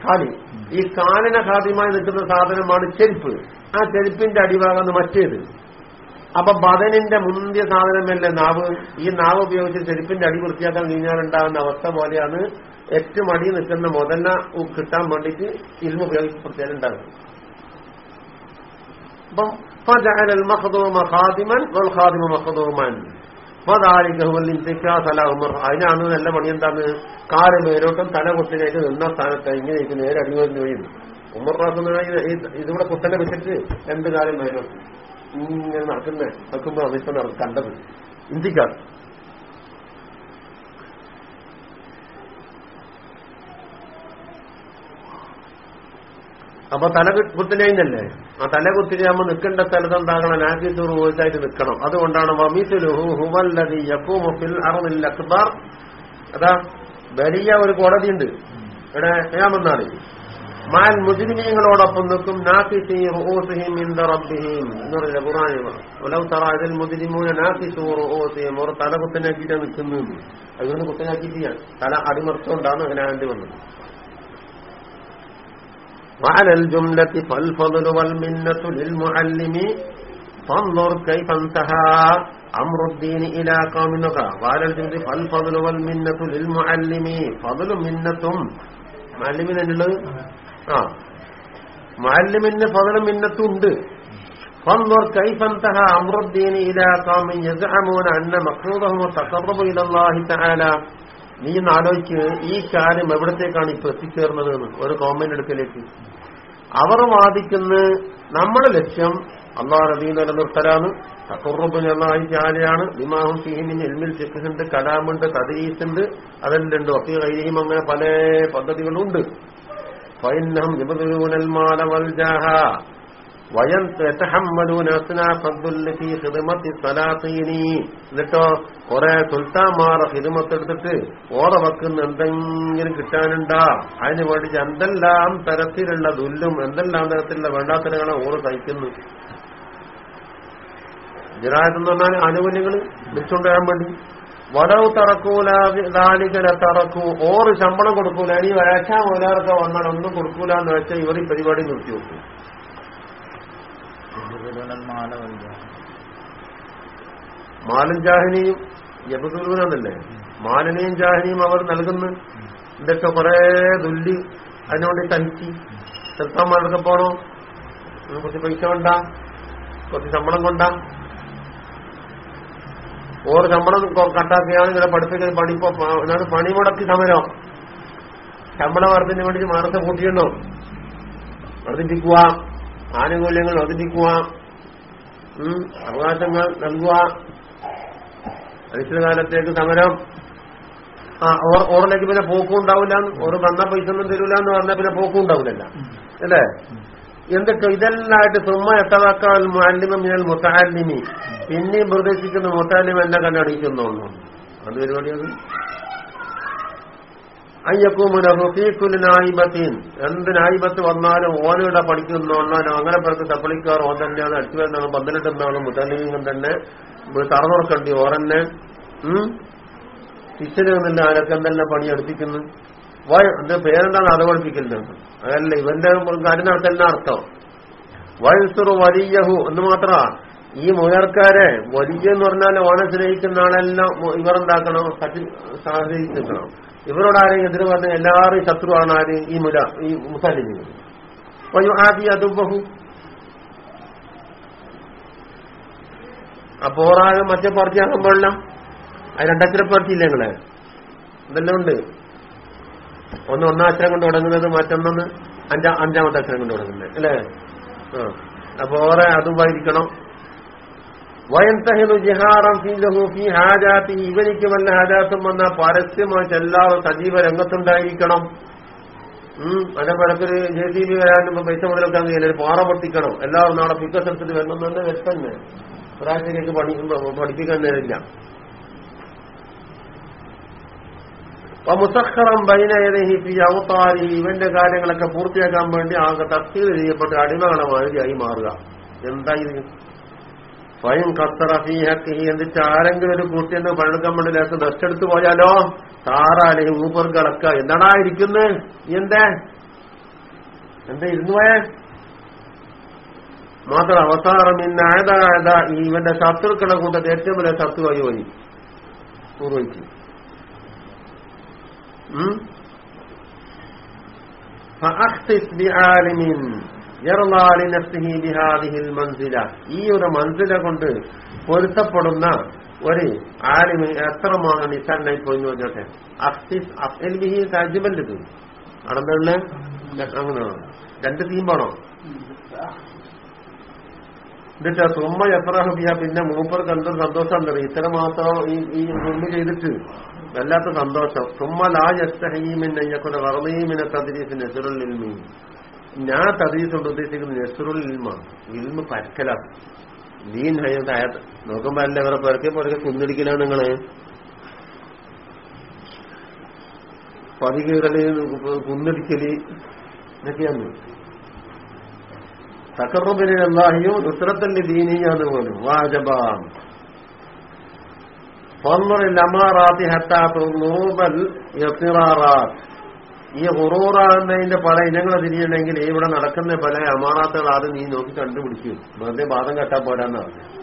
കാലി. ഈ കാലിനെ ഖാദ്യമായി നിൽക്കുന്ന സാധനമാണ് ചെരുപ്പ്. ആ ചെരുപ്പിന്റെ അടിഭാഗം മറ്റേത്. അപ്പൊ ബദനിന്റെ മുന്തിയ സാധനമല്ലേ നാവ്? ഈ നാവ് ഉപയോഗിച്ച് ചെരുപ്പിന്റെ അടി വൃത്തിയാക്കാൻ നീങ്ങാനുണ്ടാകുന്ന അവസ്ഥ പോലെയാണ് ഏറ്റവും അടി നിൽക്കുന്ന മുതല കിട്ടാൻ വേണ്ടിയിട്ട് ഇൽമ ഉപയോഗിച്ച് പ്രത്യേകം ഉണ്ടാകും അതിനാണ് നല്ല പണി എന്താണ്? കാൽ മേലോട്ടും തല കുത്തിനേക്ക് നിന്ന സ്ഥാനത്ത് ഇങ്ങനെ എനിക്ക് നേരെ അടിമരുന്ന് വഴിയുന്നു ഉമ്മർ റാക്കുന്ന ഇതിവിടെ കുത്തനെ വെച്ചിട്ട് രണ്ട് കാലം മേലോട്ട്? ഇങ്ങനെ നടക്കുന്ന. നടക്കുമ്പോ അതിപ്പോ കണ്ടത്. ഇന്ത്യക്കാർ അപ്പൊ തല കുത്തിനല്ലേ ആ തല കുത്തിരിയാകുമ്പോ നിൽക്കേണ്ട സ്ഥലത്ത് എന്താകണം നാക്കിത്തൂർ പോയിട്ടായിട്ട് നിൽക്കണം അതുകൊണ്ടാണ് അതാ വലിയ ഒരു കോടതിയുണ്ട്. ഇവിടെ ഏമെന്നാണ് മാൻ മുജിരിമീങ്ങളോടൊപ്പം നിൽക്കും. ഒരു തല കുത്തനാക്കിയിട്ടാ നിൽക്കുന്നത്. അതുകൊണ്ട് കുത്തനാക്കിയിട്ടാണ് തല അടിമർത്തോണ്ടാണ് അങ്ങനെ ആണ്ടി വന്നത്. وعلى الجملة فالفضل والمنة للمعلم فانظر كيف انتهى أمر الدين إلى قومك وعلى الجملة فالفضل والمنة للمعلم فضل منة معلمين എന്നുള്ളത് ആ മുഅല്ലിമിന് فضل منة ഉണ്ട് فانظر كيف انتهى أمر الدين إلى قوم يزعمون أن مقصودهم التقرب إلى الله تعالى നീ ഒന്ന് ഈ കാര്യം എവിടത്തേക്കാണ് ഇപ്പൊ എത്തിച്ചേർന്നത് ഒരു കോമന്റ് എടുക്കലേക്ക് അവർ വാദിക്കുന്ന നമ്മുടെ ലക്ഷ്യം അള്ളാഹ് നബീ നിലനിർത്തലാണ്. തക്കുറുബിനായി ചാരയാണ് വിമാഹും ഫീഹിമിൻ എൽമിൽ ചെക്കുണ്ട് കലാമുണ്ട് തദീസുണ്ട് അതെല്ലാം ഒക്കെ കൈരിയും അങ്ങനെ പല പദ്ധതികളുണ്ട്. ഫൈനം യബ്ദുലൂനൽ മാല ജാഹ. എന്നിട്ടോ കുറെ സുൽത്താൻമാർ ഹിദമത്ത് എടുത്തിട്ട് ഓറ വെക്കുന്ന എന്തെങ്കിലും കിട്ടാനുണ്ടാ? അതിന് വേണ്ടി എന്തെല്ലാം തരത്തിലുള്ള ദുല്ലും എന്തെല്ലാം തരത്തിലുള്ള വേണ്ടാത്തരങ്ങളെ ഓറ് തയ്ക്കുന്നു ജിറായത്ത് എന്ന് പറഞ്ഞാൽ ആനുകൂല്യങ്ങൾ വിളിച്ചുകൊണ്ടുവരാൻ വേണ്ടി. വടവ് തറക്കൂലാലിക്കല തറക്കൂ. ഓറ് ശമ്പളം കൊടുക്കൂല. ഇനി ഒരാഴ്ച മൂലാർക്ക് വന്നാൽ ഒന്നും കൊടുക്കൂല എന്ന് വെച്ചാൽ ഇവർ ഈ പരിപാടി നിർത്തി വെക്കും മാലും ജാഹിനിയും യബുദുലൂനെന്നല്ലേ മാലിനെയും ജാഹിനിയും അവർ നൽകുന്നു. ഇതൊക്കെ കുറെ ദുല്ലി അതിനുവേണ്ടി സഹിച്ച് ചെറുക്കന്മാരൊക്കെ പോണോ? ഉം, കുറച്ച് പൈസ കൊണ്ട കുറച്ച് ശമ്പളം കൊണ്ട. ഓർ ശമ്പളം കട്ടാക്കിയാണ് ഇങ്ങനെ പഠിപ്പിക്കുന്നത്. പണി എന്നാണ് പണി മുടക്കി സമരം? ശമ്പള വർദ്ധന് വേണ്ടി മാറത്തെ കൂട്ടിയുണ്ടോ വർദ്ധിപ്പിക്കുക ആനുകൂല്യങ്ങൾ വർദ്ധിപ്പിക്കുക ഉം, അവകാശങ്ങൾ നൽകുക. അനിശ്ചിതകാലത്തേക്ക് സമരം. ഓറിലേക്ക് പിന്നെ പോക്കും ഉണ്ടാവില്ല. ഓർ വന്ന പൈസ ഒന്നും തരൂല എന്ന് പറഞ്ഞാൽ പിന്നെ പോക്കും ഉണ്ടാവില്ല അല്ലേ? എന്തൊക്കെ? ഇതെല്ലാമായിട്ട് തുമ്മ എത്തവാക്കാൽ മാലിന്യം മിനൽ മുത്താലിമി പിന്നെയും പ്രതീക്ഷിക്കുന്ന മുത്താലിം എന്നെ കണ്ടടിക്കുന്നു അത് പരിപാടിയത് നായിബത്തീൻ. എന്ത് നായിബത്ത് വന്നാലും ഓനയുടെ പഠിക്കുന്നോണ്ടാലും അങ്ങനെ പേർക്ക് തപ്പളിക്കാർ ഓൻ തന്നെയാണ്. അടിച്ചു വരുന്ന പന്ത്രണ്ടെന്നാണ് മുത്തലിംഗം തന്നെ തറന്നുറക്കണ്ടി ഓറന്നെ ഉം? ശിഷ്യന് നിന്നില്ല ആരൊക്കെ എന്തെല്ലാം പണി എടുപ്പിക്കുന്നു? എന്റെ പേരെന്താണ് അത് പഠിപ്പിക്കുന്നത് അതല്ല ഇവന്റെ കാര്യം നടത്തലിന് അർത്ഥം. വയസ്സുറു വലിയഹു എന്ന് മാത്ര. ഈ മുയർക്കാരെ വലിയ എന്ന് പറഞ്ഞാൽ ഓനെ സ്നേഹിക്കുന്ന ആളെല്ലാം ഇവർ എന്താക്കണം? സഹകരിക്കണം ഇവരോട് ആരെയും എതിര് പറഞ്ഞ എല്ലാവരും ശത്രുവാണ് ആര്? ഈ മുല ഈ മുസാലിമികൾ ആദ്യ ആദി അതുബഹു. അപ്പോറാകെ മറ്റേ പാർട്ടി ആകാൻ പാടില്ല അത് രണ്ടക്ഷര പാർട്ടി ഇല്ല നിങ്ങളെ? ഇതെല്ലാം ഉണ്ട്. ഒന്ന് ഒന്നാം അക്ഷരം കൊണ്ട് തുടങ്ങുന്നത് മറ്റൊന്നൊന്ന് അഞ്ചാം അഞ്ചാമത്തെ അക്ഷരം കൊണ്ട് തുടങ്ങുന്നത്. അല്ലേ? അപ്പൊ ഓറെ അതുമായിരിക്കണം വയന്തഹിനു ജിഹാറം ഫീ ഹാജാത്തി. ഇവനിക്ക് വല്ല ഹാജാത്തും വന്ന പരസ്യമായിട്ട് എല്ലാവരും സജീവ രംഗത്തുണ്ടായിരിക്കണം. ഉം പരത്തിൽ ജെ സി ബി വരാനും പൈസ മുതലൊക്കെ ഒരു പാറ പൊട്ടിക്കണം. എല്ലാവരും നാളെ പിക്കസ് എടുത്തിട്ട് വരണം തന്നെ വ്യക്തന്നെ ഒരാഴ്ചയിലേക്ക് പഠി പഠിപ്പിക്കാൻ നേരില്ല. അപ്പൊ മുസഖറം ബൈനയതഹി പി അവതാരി ഇവന്റെ കാര്യങ്ങളൊക്കെ പൂർത്തിയാക്കാൻ വേണ്ടി ആകെ തസ്തീർ ചെയ്യപ്പെട്ട അടിമകളെ മാറുക. എന്താ ഇത്? സ്വയം കത്തറഫീഹക്ക് എന്നിട്ട് ആരെങ്കിലും ഒരു കൂട്ടിയെന്ന് പഴെടുക്കാൻ വേണ്ടി നഷ്ടെടുത്തു പോയാലോ? താറാലേ ഊപ്പർ കിടക്ക എന്താണാ ഇരിക്കുന്നത് എന്തേ? എന്താ ഇരുന്നു പോയേ? മാത്രം അവസാനം ഇന്ന് അഴുതാഴത ഇവന്റെ ശത്രുക്കളെ കൂട്ടത്തിൽ ഏറ്റവും വലിയ ശത്രുവായി പോയി. പൂർവിച്ചു ഫഅഖ്തിസ് ബിആലിമിൻ ഈ ഒരു മൻസില കൊണ്ട് പൊരുത്തപ്പെടുന്ന ഒരു ആലിമി എത്രമാണ് നിസാനായി പോയി പറഞ്ഞോട്ടെ? അഫ്സിസ് അഫ്സൽ ബിഹി താജ്മല്ല് തീം അടന്തകളിൽ അങ്ങനെ രണ്ട് തീമ്പാണോ എന്നിട്ട് തുമ്മ എത്ര ഹബിയ? പിന്നെ മൂപ്പർ എന്തൊരു സന്തോഷം തരും ഇത്ര മാത്രം ഈ ഈ തുമ്മ ചെയ്തിട്ട് വല്ലാത്ത സന്തോഷം. തുമ്മ ലാജ് യസ്തഹീമിൻ അയ്യക്കുന്ന വർമ്മീമിനെ തദ്രീഫിന് സുരലിൽ മീൻ. ഞാൻ തദ്രീസ് കൊണ്ട് ഉദ്ദേശിക്കുന്നത് നെസുറുൽ ഇൽമാണ്. ഇൽമ പരക്കലാണ് ദീൻ ഹയ്യത്തായത് നോക്കുമ്പോ അല്ല അവരെ പെരക്കെ പെരക്കെ കുന്നിടിക്കലാണ് നിങ്ങൾ. പതികീറൽ കുന്നിടിക്കൽ ഇതൊക്കെയാണ് തക്കറുബിന് അള്ളാഹിയോ നുസ്രത്തന്റെ ദീനിയാന്ന് പോലും വാജബാം. ഫന്നുറിൽ അമാറാത്തി ഹത്താത്ത് നൂബൽ യസിറാറാത്ത് ഈ ഹുറൂറാകുന്നതിന്റെ പല ഇനങ്ങൾ തിരിയണമെങ്കിൽ ഇവിടെ നടക്കുന്ന പല അമാറാത്തുകൾ ആദ്യം നീ നോക്കി കണ്ടുപിടിക്കും. വെറുതെ ബാധം കെട്ടാൻ പോരാന്ന് പറഞ്ഞു.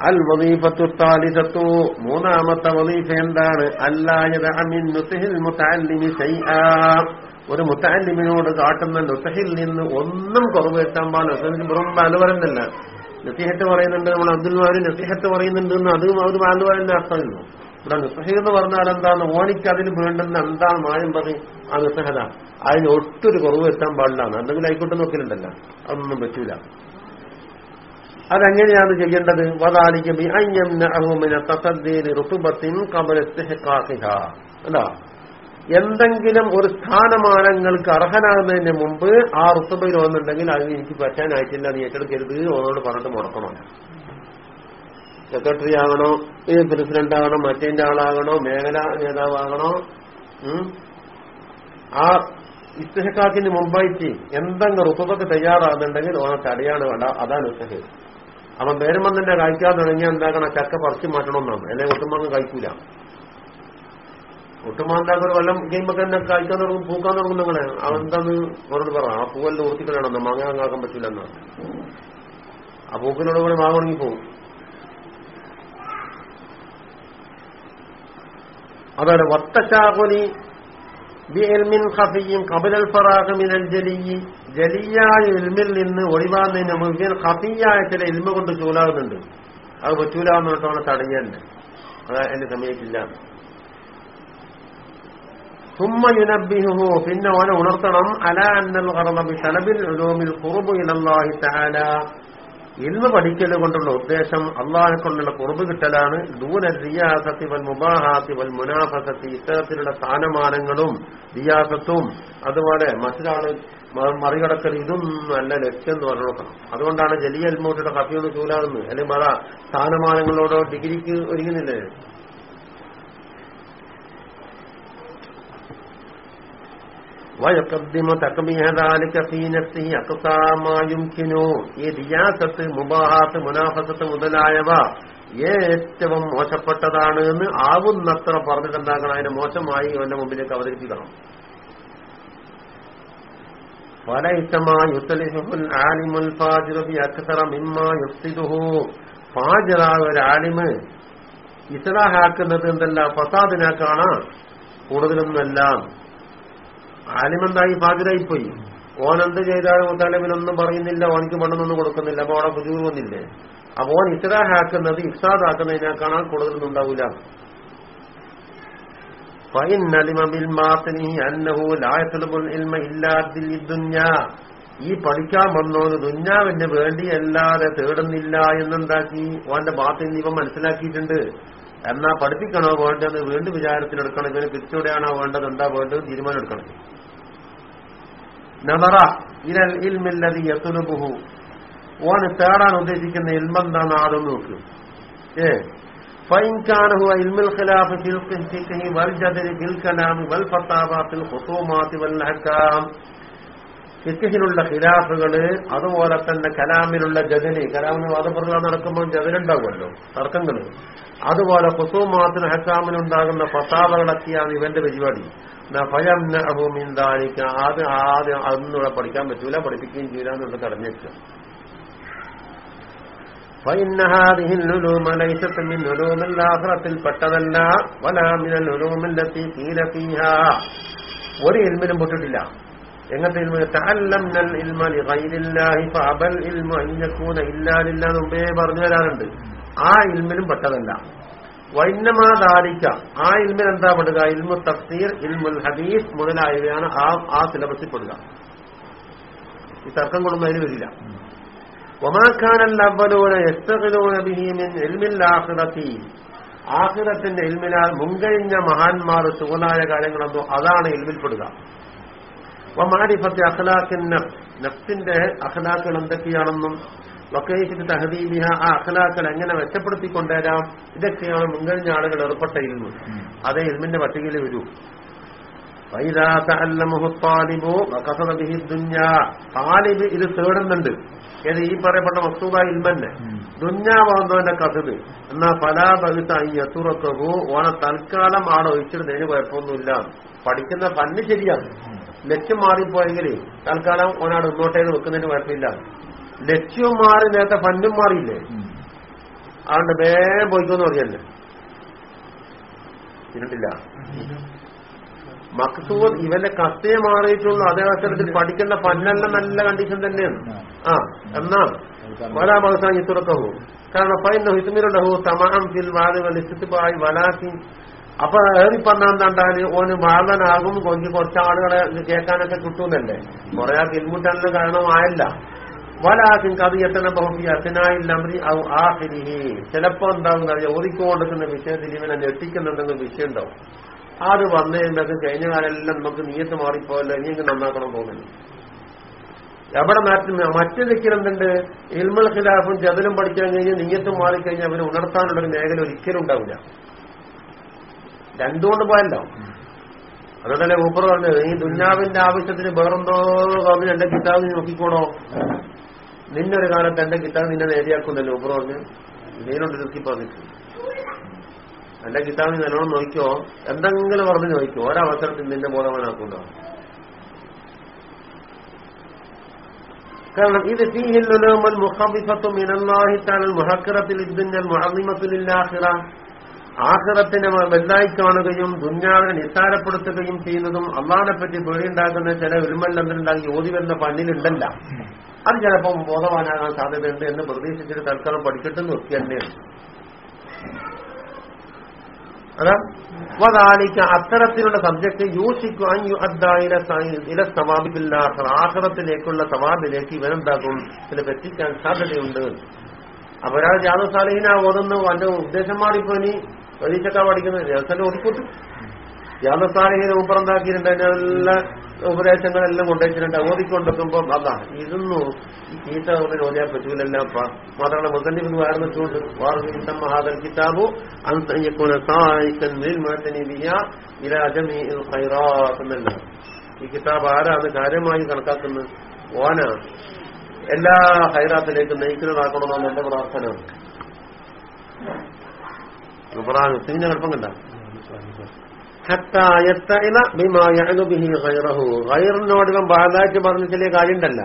അൽ വദീഫത്തു താലിസത്തു മൂന്നാമത്തെ വദീഫ എന്താണ്? ഒരു മുത്തല്ലിമിനോട് കാട്ടുന്ന നുസഹിൽ നിന്ന് ഒന്നും കുറവ് എത്താൻ പാടില്ല. വെറും ബാലുവരനല്ല നസിഹത്ത് പറയുന്നുണ്ട് നമ്മൾ അബ്ദുൽ മാരി നസിഹത്ത് പറയുന്നുണ്ട് എന്ന് അത് ഒരു ബാലുവരന്റെ അർത്ഥമില്ല ഇവിടെ നിസ്സഹ എന്ന് പറഞ്ഞാൽ എന്താണ്? ഓണിക്ക് അതിന് വേണ്ടുന്ന എന്താണ് മായം പറയും ആ നിസ്സഹത. അതിന് ഒട്ടൊരു കുറവ് എത്താൻ പാടില്ലാണ് എന്തെങ്കിലും ആയിക്കോട്ടെ നോക്കലുണ്ടല്ലോ അതൊന്നും പറ്റൂല. അതെങ്ങനെയാണ് ചെയ്യേണ്ടത്? വതാലിക്ക് എന്തെങ്കിലും ഒരു സ്ഥാനമാനങ്ങൾക്ക് അർഹനാകുന്നതിന് മുമ്പ് ആ ഋത്തുബയിൽ വന്നിട്ടുണ്ടെങ്കിൽ അതിന് എനിക്ക് പറ്റാനായിട്ടില്ല നീ ഏറ്റെടുക്കരുത് ഓനോട് പറഞ്ഞിട്ട് മുടക്കണോ സെക്രട്ടറി ആകണോ പ്രസിഡന്റ് ആകണോ മറ്റേന്റെ ആളാകണോ മേഖലാ നേതാവാകണോ ആ ഇസ്തഹക്കാക്കിന് മുമ്പായിട്ട് എന്തെങ്കിലും റുപ്പൊക്കെ തയ്യാറാകുന്നുണ്ടെങ്കിൽ ഓനെ തടയാണ് വേണ്ട. അതാണ് ഇസ്തഹ അവൻ പേരുമന്ദന്റെ കഴിക്കാൻ തുടങ്ങിയാൽ എന്താക്കണം? ചക്ക പറിച്ചു മാറ്റണമെന്നാണ്. അല്ലെങ്കിൽ ഒട്ടുമാങ്ങ കഴിക്കൂല. ഒട്ടുമാന്താക്ക ഒരു കൊല്ലം കഴിയുമ്പോ തന്നെ കഴിക്കാൻ തുടങ്ങും പൂക്കാൻ തുടങ്ങും നിങ്ങളെ. അവന്താന്ന് അവരോട് പറ ആ പൂവെല്ലാം ഊർത്തിക്കളയണം മാങ്ങ അങ്ങാക്കാൻ പറ്റില്ല എന്നാണ്. ആ പൂക്കിനോട് കൂടെ മാങ്ങ ഉണങ്ങി പോകും അതാണ് വത്തശാകുനി ബിഎൽമിൻ ഖഫിയും കബലൽ ഫറാഖ് മിനൽ ജലിയി ജലിയായ ഇൽമിൽ നിന്ന് ഒഴിവാകുന്നതിന് മുമ്പിൽ ഖഫിയായ ചില ഇൽമ കൊണ്ട് ചൂലാകുന്നുണ്ട് അത് പറ്റൂല എന്ന് പറഞ്ഞിട്ടാണ് തടയുന്നത് അത് എന്റെ സമയത്തില്ല ثم ينبهه പിന്നെ ഓനെ ഉണർത്തണം അല അന്നൽ ഖറബ ബിതലബിൽ ഉലൂമിൽ ഖുർബ് ഇലല്ലാഹി തആല ഇൽമ പഠിക്കൽ കൊണ്ടുള്ള ഉദ്ദേശം അള്ളാഹെ കൊണ്ടുള്ള കുറവ് കിട്ടലാണ്. ദൂര റിയാസത്തി വൽ മുബാഹാത്തി വൽ മുനാഫസത്തി ഇത്തരത്തിലുള്ള സ്ഥാനമാനങ്ങളും റിയാസത്തും അതുപോലെ മറ്റൊരാൾ മറികടക്കൽ ഇതൊന്നും അല്ല ലക്ഷ്യം എന്ന് പറഞ്ഞു നോക്കണം. അതുകൊണ്ടാണ് ജലിയൽ അൽമോട്ടിയുടെ കഫിയോട് ചൂലാകുന്നത്. അല്ലെങ്കിൽ മറ സ്ഥാനമാനങ്ങളോടോ ഡിഗ്രിക്ക് ഒരുങ്ങുന്നില്ലേ? വയക്കദ്ദിമു തക്മിയ ദാലിക ഫീ നഫ്സിഹി അഖ്സാ മാ യുംകിനു ഈ റിയാസത്ത് മുബാഹാത്ത് മുനാഫസത്ത് മുതലായവ ഏറ്റവും മോശപ്പെട്ടതാണ് എന്ന് ആവുന്നത്ര പറഞ്ഞിട്ടുണ്ടാക്കണം. അതിനെ മോശമായി അവന്റെ മുമ്പിലേക്ക് അവതരിപ്പിക്കണം. ഒരാളിമ് ഇസ്ലാഹാക്കുന്നത് എന്തല്ല? ഫസാദിനാക്കാണ് കൂടുതലൊന്നുമെല്ലാം. ആലിമെന്തായി പോയി ഓൻ എന്ത് ചെയ്താലും മുത്താലിമിനൊന്നും പറയുന്നില്ല ഓനിക്ക് പണ്ടൊന്നും കൊടുക്കുന്നില്ല അപ്പൊ അവിടെ കുജൂർ വന്നില്ലേ? അപ്പൊ ഓൻ ഇത്തരാഹാക്കുന്നത് ഇഫ്സാദാക്കുന്നതിനേക്കാണാൻ കൂടുതലൊന്നും ഉണ്ടാവില്ല ഈ പഠിക്കാൻ വന്നോ ദുഞ്ഞാവിന് വേണ്ടി അല്ലാതെ തേടുന്നില്ല എന്നുണ്ടാക്കി ഓന്റെ ബാത്തിൽ ഇവ മനസ്സിലാക്കിയിട്ടുണ്ട്. എന്നാ പഠിപ്പിക്കണോ വേണ്ടത്? വീണ്ടും വിചാരത്തിലെടുക്കണം. ഇവന് തിരിച്ചോടെയാണോ വേണ്ടത്? എന്താ വേണ്ടത്? തീരുമാനം എടുക്കണം നവറ ഇരൽ ഇൽമില്ലതി യത്തുലുബുഹു ഓന് തേടാൻ ഉദ്ദേശിക്കുന്ന ഇൽമെന്താണ് ആദ്യം നോക്ക് ഏ فإن كان هو علم الخلاف في الفقه والجدل في الكلام والفتاوى في الخصومات والأحكام ഫിഖിലുള്ള ഖിലാഫുകള് അതുപോലെ തന്നെ കലാമിലുള്ള ജദലി കലാമിന് വാദപ്രതിവാദം നടക്കുമ്പോൾ ജദലുണ്ടാവുമല്ലോ തർക്കങ്ങള് അതുപോലെ കുസുമാത്തിന് ഹക്കാമിനുണ്ടാകുന്ന ഫസാദകളൊക്കെയാണ് ഇവന്റെ പരിപാടി നഫയം നഹുമിന്താനിക്ക അത് ആദ്യം അതൊന്നും പഠിക്കാൻ പറ്റൂല പഠിപ്പിക്കുകയും ചെയ്യില്ല എന്നുള്ള തടഞ്ഞു വെക്കുക ാഹ്റത്തിൽപ്പെട്ടതല്ല വലാമിനൽ ഉലൂമില്ലെത്തി തീരത്തീഹ ഒരു ഇൽമിനും പൊട്ടിട്ടില്ല. എങ്ങനത്തെ ഇൽമിന് മുമ്പേ പറഞ്ഞു വരാറുണ്ട്. ആ ഇൽമിനും പെട്ടതല്ല. വൈന്നമാ ദാലിക്ക ആ ഇൽമിൽ എന്താ പെടുക? ഇൽമു തഫ്സീർ ഇൽമുൽ ഹദീസ് മുതലായവയാണ് ആ ആ സിലബസിൽ പെടുക. ഈ തർക്കം കൊണ്ടൊന്നും അതിന് വരില്ല. ഒമാഖാനൽ അവലോന എസ്തകലോന ബിഹി മിൻ ഇൽമിൽ ആഖിറത്തി. ആഖിറത്തിന്റെ ഇൽമിനാൽ മുൻകഴിഞ്ഞ മഹാന്മാർ സുഖനായ കാര്യങ്ങളെന്തോ അതാണ് ഇൽമിൽ പെടുക. അഖലാഖിൻ നഫ്സ്. നഫ്സിന്റെ അഖലാഖുകൾ എന്തൊക്കെയാണെന്നും വക്കൈഫിന്റെ തഹദീബിഹ ആ അഖലാക്കൾ എങ്ങനെ മെച്ചപ്പെടുത്തിക്കൊണ്ടുവരാം ഇതൊക്കെയാണ് മുൻകഴിഞ്ഞ ആളുകൾ ഏർപ്പെട്ട ഇരുന്ന് അതേ ഇൽമിന്റെ പട്ടികയിൽ വരൂ. താലിബ് ഇത് തേടുന്നുണ്ട്. ഏത് ഈ പറയപ്പെട്ട വസ്തുത ഇൽമന്നെ. ദുഞ്ഞാവാകുന്നവന്റെ കഥത് എന്നാ പലാ ഭഗത്ത് അയ്യത്തുറക്കവോ ഓണ തൽക്കാലം ആടെ ഒഴിച്ചിടുന്നതിന് കുഴപ്പമൊന്നുമില്ല. പഠിക്കുന്ന പല്ല് ശരിയാണ്. ലക്ഷ്യം മാറിപ്പോയെങ്കിൽ തൽക്കാലം ഓനാട് മുന്നോട്ടേത് വെക്കുന്നതിന് കുഴപ്പമില്ല. ലക്ഷ്യവും മാറി നേരത്തെ ഫണ്ടും മാറിയില്ലേ? അതുകൊണ്ട് വേഗം പോയിക്കോന്ന് പറയല്ലേ ഇരുട്ടില്ല മക്സൂദ് ഇവന്റെ കത്തയെ മാറിയിട്ടുള്ളൂ. അതേ അവസരത്തിൽ പഠിക്കേണ്ട പന്നല്ല നല്ല കണ്ടീഷൻ തന്നെയാണ്. ആ. എന്നാ? വലാ അവസാനം തുറക്കവും കാരണം പൈന ഹിസ്മിരുണ്ടഹു തമാം ഫിൽ വാലുകൾ ഇസ്തിപ്പായി വലാസി. അപ്പൊ ഏറി പറഞ്ഞാണ്ടാൽ ഓന് വാളനാകും കൊഞ്ചി കുറച്ച് ആളുകളെ കേൾക്കാനൊക്കെ കിട്ടുന്നല്ലേ? കുറെ ആ കിൽമുട്ടാനും കാരണമായല്ല വലാക്കിൻ കഥയത്തന ബഹുഫി അത്തനായിൽ ഔ ആഖിരിഹി. ചിലപ്പോ എന്താകുന്ന ഓതിക്കൊണ്ടിരിക്കുന്ന വിഷയത്തിൽ ഇവനെ ഞെട്ടിക്കുന്നുണ്ടെന്ന് വിഷയം ഉണ്ടാവും അത് വന്നതിനൊക്കെ കഴിഞ്ഞ കാലമെല്ലാം നമുക്ക് നീയത്ത് മാറിപ്പോയല്ലോ ഇനി ഇങ്ങ് നന്നാക്കണം തോന്നുന്നു. എവിടെ മാറ്റി മറ്റു നിൽക്കുന്നുണ്ട് ഇൽമൽ ഖിലാഫും ജതലും പഠിക്കാൻ കഴിഞ്ഞ് നീയത്ത് മാറിക്കഴിഞ്ഞാൽ അവന് ഉണർത്താനുള്ളൊരു മേഖല ഒരിക്കലും ഉണ്ടാവില്ല. രണ്ടുകൊണ്ട് പോയല്ലോ. അതുകൊണ്ടല്ലേ ഊപ്പർ പറഞ്ഞത് ഈ ദുന്യാവിന്റെ ആവശ്യത്തിന് വേറെന്തോ കവി എന്റെ കിതാബ് നീ നിന്നൊരു കാലത്ത് എന്റെ കിതാബ് നിന്നെ നേടിയാക്കുന്നല്ലോ ഊപ്പർ പറഞ്ഞു. നീനോട് നിർത്തി പറഞ്ഞിട്ട്. എന്റെ കിതാബ് നല്ലോണം നോക്കിയോ എന്തെങ്കിലും പറഞ്ഞ് നോക്കിയോ ഒരവസരത്തിൽ നിന്റെ ബോധവാനാക്കുണ്ടോ കാരണം ഇത് ഫീഹില്ലുലൂമുൽ മുഹബിഫത്തും മിനല്ലാഹി തആല മുഹക്കറത്തിൽ ഇദ്ദുന്നൽ മുഅള്ളിമത്തുൽ ആഖിറ. ആഖിറത്തിനെ വലുതായി കാണുകയും ദുഞ്ഞാവിനെ നിസ്സാരപ്പെടുത്തുകയും ചെയ്യുന്നതും അള്ളാഹിനെ പറ്റി പേടിയുണ്ടാക്കുന്ന ചില ഉരുമല്ലെന്നുണ്ടാക്കി ഓതി വരുന്ന പണ്ണിലുണ്ടല്ല അത് ചിലപ്പോൾ ബോധവാനാകാൻ സാധ്യതയുണ്ട് എന്ന് പ്രതീക്ഷിച്ചിട്ട് തൽക്കാലം പഠിക്കട്ടെ നിർത്തി തന്നെയാണ്. അതാ വദാലിക്ക അത്തരത്തിലുള്ള സബ്ജക്ട് യൂസിക്കു അഞ്ഞു ഇല സവാബില്ലാഹർ ആഹ്റത്തിലേക്കുള്ള സവാബിലേക്ക് ഇവനെന്താക്കും ചില എത്തിക്കാൻ സാധ്യതയുണ്ട്. അവരാ ഒരാൾ ജാത സാലിഹിന ഓതുന്നു അവന്റെ ഉദ്ദേശം മാറിപ്പോനി പരീക്ഷക്ക പഠിക്കുന്നത്. ദിവസം ഓടിക്കൂട്ടു. ജാത സാലിഹിനെ ഊപ്പറന്താക്കിയിട്ടുണ്ട് അതിന്റെ എല്ലാ ഉപദേശങ്ങളെല്ലാം കൊണ്ടുവച്ചിട്ടുണ്ട്. ഓതിക്കൊണ്ടിരിക്കുമ്പോ അതാ ഇതൊന്നു ഈ ചീത്ത ഒന്നിന് ഓതിയാൻ പറ്റൂലല്ല മാത്രമല്ല മുസന്നിഫിന് വാർന്നിട്ടുണ്ട് വാർത്ത മഹാദൽ കിതാബു അൻസയ്യക്കുന ഈ കിതാബ് ആരാണ് കാര്യമായി കണക്കാക്കുന്നത്? ഓന. എല്ലാ ഹൈറാത്തിലേക്ക് നയിക്കുന്നതാക്കണമെന്നാണ് എന്റെ പ്രാർത്ഥന. മുസ്ലിമിന്റെ കുഴപ്പം കണ്ട? ഗൈറിനോട് ഇവൻ ബാധായിട്ട് പറഞ്ഞ ചില കാര്യമുണ്ടല്ല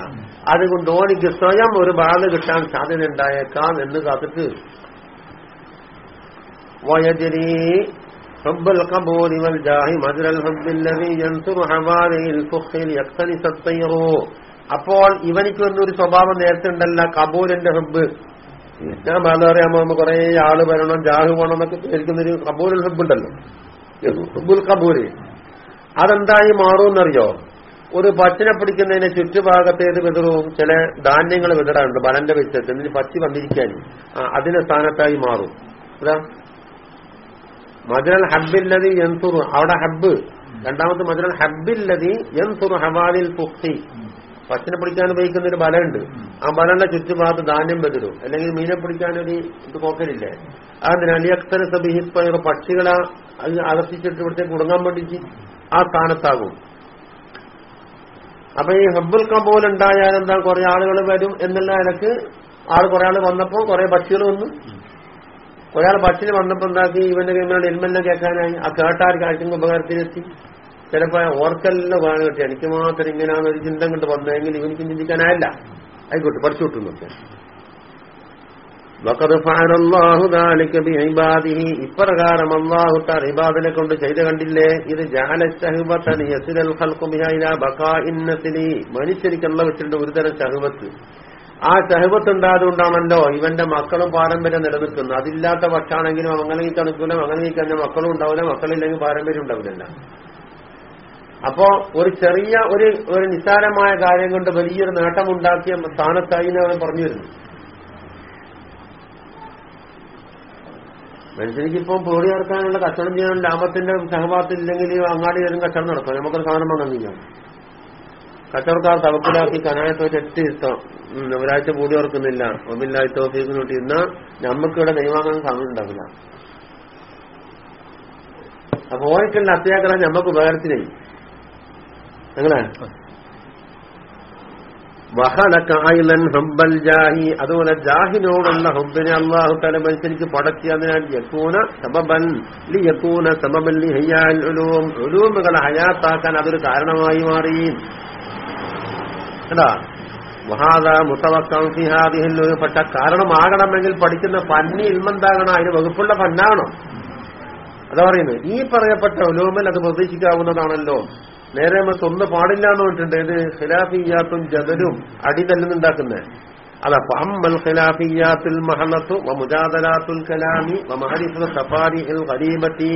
അതുകൊണ്ട് ഓനിക്ക് സ്വയം ഒരു ബാധ കിട്ടാൻ സാധ്യത ഉണ്ടായേക്കാം എന്ന് കാത്തിട്ട് വയതിരി حب القبول والجاه مجرى الحب الذي ينصر حوالي الفخر يقتنس الطير അപ്പോൾ ഇവനിക്ക് വന്നൊരു സ്വഭാവം നേരത്തെ ഉണ്ടല്ല കബൂലിന്റെ ഹബ്ബ് ഞാൻ ബാധ അറിയാമോ നമ്മൾ കുറെ ആള് വരണം ജാഹ് പോകണം എന്നൊക്കെ വിചാരിക്കുന്നൊരു കബൂൽ ഹബ്ബ് ഉണ്ടല്ലോ ഹബ്ബുൽ കബൂര് അതെന്തായി മാറുമെന്നറിയോ? ഒരു പച്ചിനെ പിടിക്കുന്നതിന് ചുറ്റുഭാഗത്തേത് വിതറും ചില ധാന്യങ്ങൾ വിതറാറുണ്ട് ബലന്റെ വെച്ചത്ത്. ഇതിന് പച്ചി വന്നിരിക്കാൻ അതിന്റെ സ്ഥാനത്തായി മാറും. അതാ. മജുരൽ ഹബ്ബില്ലതി യൻസുറു. അവിടെ ഹബ്ബ്. രണ്ടാമത്തെ മജുരൽ ഹബ്ബില്ലതി യൻസുറു ഹവാലിൽ പുക്തി പച്ചിനെ പിടിക്കാൻ ഉപയോഗിക്കുന്ന ഒരു ബലമുണ്ട് ആ ബലന്റെ ചുറ്റുഭാഗത്ത് ധാന്യം ബെതിരും അല്ലെങ്കിൽ മീനെ പിടിക്കാനൊരു ഇത് കോക്കലില്ലേ അതിന് അലിയക്തര സബിഹിപ്പയർ പക്ഷികളെ അകർത്തിച്ചിട്ട് ഇവിടുത്തെ കുടുങ്ങാൻ പഠിച്ച് ആ സ്ഥാനത്താകും. അപ്പൊ ഈ ഹബ്ബുൽ കബൂൽ ഉണ്ടായാൽ എന്താ കുറെ ആളുകൾ വരും എന്നുള്ള നിലയ്ക്ക് ആൾ കുറെ ആൾ വന്നപ്പോ കുറെ പക്ഷികൾ വന്നു. ആൾ പക്ഷിന് വന്നപ്പോ എന്താക്കി? ഇവന്റെ കൈമയുടെ എൽമെല്ലാം കേൾക്കാനായി. ആ കേട്ടാർക്ക് ആർക്കും ഉപകാരത്തിനെത്തി ചിലപ്പോ ഓർക്കെല്ലാം വേണം കിട്ടി. എനിക്ക് മാത്രം ഇങ്ങനെയാണ് ഒരു ചിന്ത കൊണ്ട് വന്നതെങ്കിൽ ഇവനിക്ക് ചിന്തിക്കാനായില്ല. ആയിക്കോട്ടെ പഠിച്ചു ദാലിക ബിഇബാദിഹി. ഇപ്രകാരം തആല ഇബാദിനെ കൊണ്ട് ചെയ്ത് കണ്ടില്ലേ? ഇത് മനുഷ്യരിക്കുള്ള വെച്ചിട്ടുണ്ട് ഒരു തരം ശഹവത്ത്. ആ സഹബത്ത് ഉണ്ടായതുകൊണ്ടാണല്ലോ ഇവന്റെ മക്കളും പാരമ്പര്യം നിലനിൽക്കുന്നത്. അതില്ലാത്ത പക്ഷാണെങ്കിലും അങ്ങനെ കണക്കൂല അങ്ങനെ തന്നെ മക്കളും ഉണ്ടാവില്ല. മക്കളില്ലെങ്കിൽ പാരമ്പര്യം ഉണ്ടാവില്ല അപ്പോ ഒരു ചെറിയ ഒരു ഒരു നിസ്സാരമായ കാര്യം കൊണ്ട് വലിയൊരു നേട്ടമുണ്ടാക്കിയ സ്ഥാനത്തായി അവൻ പറഞ്ഞു വരുന്നു മനുഷ്യനിക്ക് ഇപ്പം പേടി നടക്കാനുള്ള കച്ചവടം ചെയ്യാൻ ലാഭത്തിന്റെ സഹഭാഗത്തില്ലെങ്കിൽ അങ്ങാടി വരും കച്ചവടം നടക്കും നമുക്കൊരു സാധനം വാങ്ങാൻ കച്ചവടക്കാർ തവക്കിലാക്കി കനായത്തോ എട്ട് ഇഷ്ടം ഒരാഴ്ച കൂടി ഓർക്കുന്നില്ല. ഒന്നില്ലായി തോഫീക്ക് ഇന്ന നമുക്കിവിടെ നെയ്വാങ്ങാൻ സമയം ഉണ്ടാവില്ല. അപ്പൊ ഓർക്കുള്ള അത്യാഗ്രഹം നമുക്ക് ഉപകാരത്തിനായി. അങ്ങനെ ജാഹി. അതുപോലെ ജാഹിനോടുള്ള ഹബ്ബിനെ അള്ളാഹു തല മനുഷ്യനിക്ക് പടക്കിയതിനാൽ യക്കൂന സബബൻ സബബൻ ഉലൂം. ഉലൂമുകളെ ഹയാത്താക്കാൻ അതൊരു കാരണമായി മാറി. കേട്ടാ കാരണമാകണമെങ്കിൽ പഠിക്കുന്ന പന്നി ഇൽമെന്താകണം? അതിന് വകുപ്പുള്ള പന്നാകണം അതാ പറയുന്നത്. ഈ പറയപ്പെട്ട ഉലൂമിൽ അത് പ്രതീക്ഷിക്കാവുന്നതാണല്ലോ. നേരെ മറിച്ച് ഒന്ന് പാടില്ല എന്ന് പറഞ്ഞിട്ടുണ്ട്. ഇത് ഖിലാഫിയാത്തും ജദലും അടി തല്ലുന്നുണ്ടാക്കുന്നത് അതപ്പോ അമ്മൽ ഖിലാഫിയാത്തുൽ വമുജാദലാത്തുൽ മുജാദലാത്തുൽ കലാമി ഖരീബത്തി.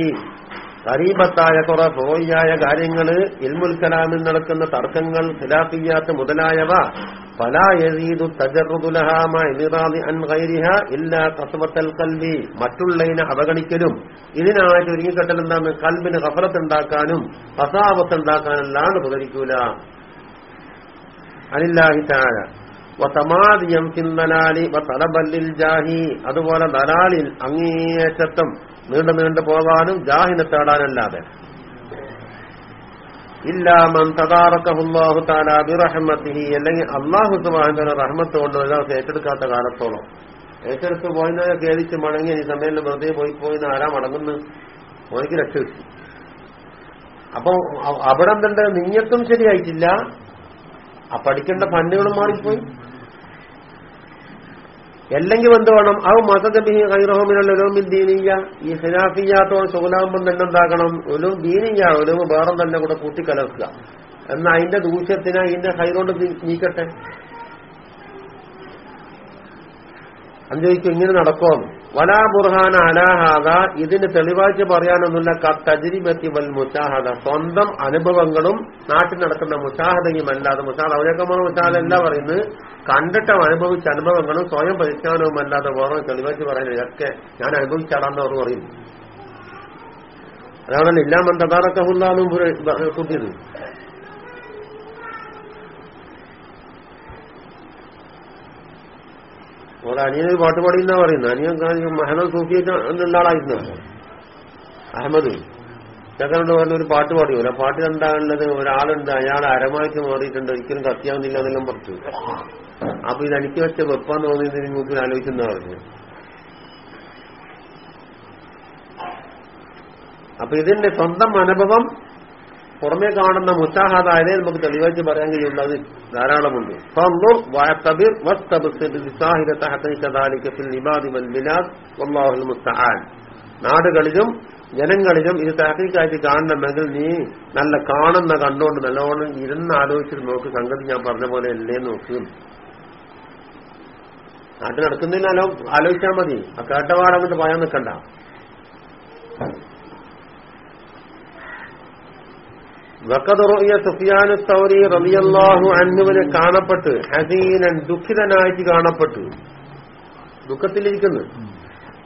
ഖരീബത്തായ കുറെ പോയായ കാര്യങ്ങൾ ഇൽമുൽ കലാമിൽ നടക്കുന്ന തർക്കങ്ങൾ ഖിലാഫിയാത്ത് മുതലായവ മറ്റുള്ളതിനെ അവഗണിക്കലും. ഇതിനായിട്ട് ഒരുങ്ങിക്കെട്ടൽ എന്താണ്? കൽബിന് കഫറത്ത് ഉണ്ടാക്കാനും കസാവത്ത് ഉണ്ടാക്കാനല്ലാണ്ട് ഉപകരിക്കൂല. അനില്ലാഹി താഴ വസമാദിയം ചിന്തലാലി വലബല്ലിൽ ജാഹി. അതുപോലെ ദലാലിൽ അങ്ങേയറ്റത്തും നീണ്ടു നീണ്ടു പോകാനും ജാഹിനെ തേടാനല്ലാതെ. ഇല്ലാമൻ തദാറക്കഹുല്ലാഹു താല ബിറഹ്മത്തിഹി. അല്ലെങ്കിൽ അള്ളാഹു സുബാഹന്റെ റഹ്മത്ത് കൊണ്ട് ഒരാൾക്ക് ഏറ്റെടുക്കാത്ത കാലത്തോളം. ഏറ്റെടുത്ത് പോയിനെ കേദിച്ച് മടങ്ങി ഈ സമയത്ത് വെറുതെ പോയി പോയി ആരാ മടങ്ങുന്നു? പോയിക്ക് രക്ഷ കിട്ടി. അപ്പൊ അവിടെ എന്തുണ്ട് നിങ്ങൾക്കും ശരിയായിട്ടില്ല. ആ പഠിക്കേണ്ട ഫണ്ടുകളും മാറിപ്പോയി. അല്ലെങ്കിൽ എന്ത് വേണം അത് മതബിഹി ഈ ഹിനാഫിയാത്തോ സുഖലാകുമ്പം തന്നെ എന്താക്കണം ഒലും ദീനിയ ഒലും വേറെ തന്നെ കൂടെ കൂട്ടിക്കലർക്കുക എന്നാൽ അതിന്റെ ദൂഷ്യത്തിന് അതിന്റെ ഹൈറോണ്ട് നീക്കട്ടെ? അഞ്ചോയ്ക്ക് ഇങ്ങനെ നടക്കുമെന്ന് വലാ ബുർഹാൻ അലാഹാദ ഇതിന് തെളിവാക്കി പറയാനൊന്നുമില്ല. കത്തജിരിബത്തി വൽ മുഷാഹദ സ്വന്തം അനുഭവങ്ങളും നാട്ടിൽ നടക്കുന്ന മുഷാഹദയും അല്ലാതെ മുഷാഹദ അവരൊക്കെ മുഷാഹദ അല്ല പറയുന്നത്. കണ്ടിട്ട് അനുഭവിച്ച അനുഭവങ്ങളും സ്വയം പരിജ്ഞാനവും അല്ലാതെ വേറെ തെളിവാഴ്ച പറയാൻ ഇതൊക്കെ ഞാൻ അനുഭവിച്ചാടാന്ന് അവർ പറയുന്നു അതാണല്ലോ ഇല്ലാമൻ തദാറക്കഹുല്ലാന്നും കൂട്ടിയത് ഒരു അനിയൻ പാട്ട് പാടിയെന്നാ പറയുന്നത്. അനിയൻ മഹനൽ സൂഫി എന്നുള്ള ആളായിരുന്നു. അഹമ്മദ്. ചക്കരണ്ട് പറഞ്ഞ ഒരു പാട്ട് പാടിയോ? പാട്ട് എന്താണുള്ളത് ഒരാളുണ്ട് അയാൾ അരമായിട്ട് മാറിയിട്ടുണ്ട് ഒരിക്കലും കത്തിയാവുന്നില്ല എന്നെല്ലാം പറഞ്ഞു. അപ്പൊ ഇത് എനിക്ക് വെച്ച വെപ്പാൻ തോന്നിയതിന് മൂപ്പിൽ ആലോചിച്ചെന്നാ പറഞ്ഞു അപ്പൊ ഇതിന്റെ സ്വന്തം അനുഭവം പുറമേ കാണുന്ന മുസാഹാദായതേ നമുക്ക് തെളിവായിട്ട് പറയാൻ കഴിയുള്ളൂ. അത് ധാരാളമുണ്ട്. നാടുകളിലും ജനങ്ങളിലും ഇത് തഹക്കീക്കായിട്ട് കാണണമെങ്കിൽ നീ നല്ല കാണുന്ന കണ്ടുകൊണ്ട് നല്ലോണം ഇരുന്ന് ആലോചിച്ചിട്ട് നോക്ക്. സംഗതി ഞാൻ പറഞ്ഞ പോലെ അല്ലേ നോക്കും. നാട്ടിൽ നടക്കുന്നില്ല ആലോ ആലോചിച്ചാൽ മതി. ആ കേട്ടപാടങ്ങോട്ട് പറയാൻ നിൽക്കണ്ട വഖദ് റുഅയ സുഫിയാൻ തൗരി റളിയല്ലാഹു അൻഹുവിനെ കാണപ്പെട്ട്. ഹസീനൻ ദുഃഖിതനായിട്ട് കാണപ്പെട്ടു. ദുഃഖത്തിലിരിക്കുന്നു.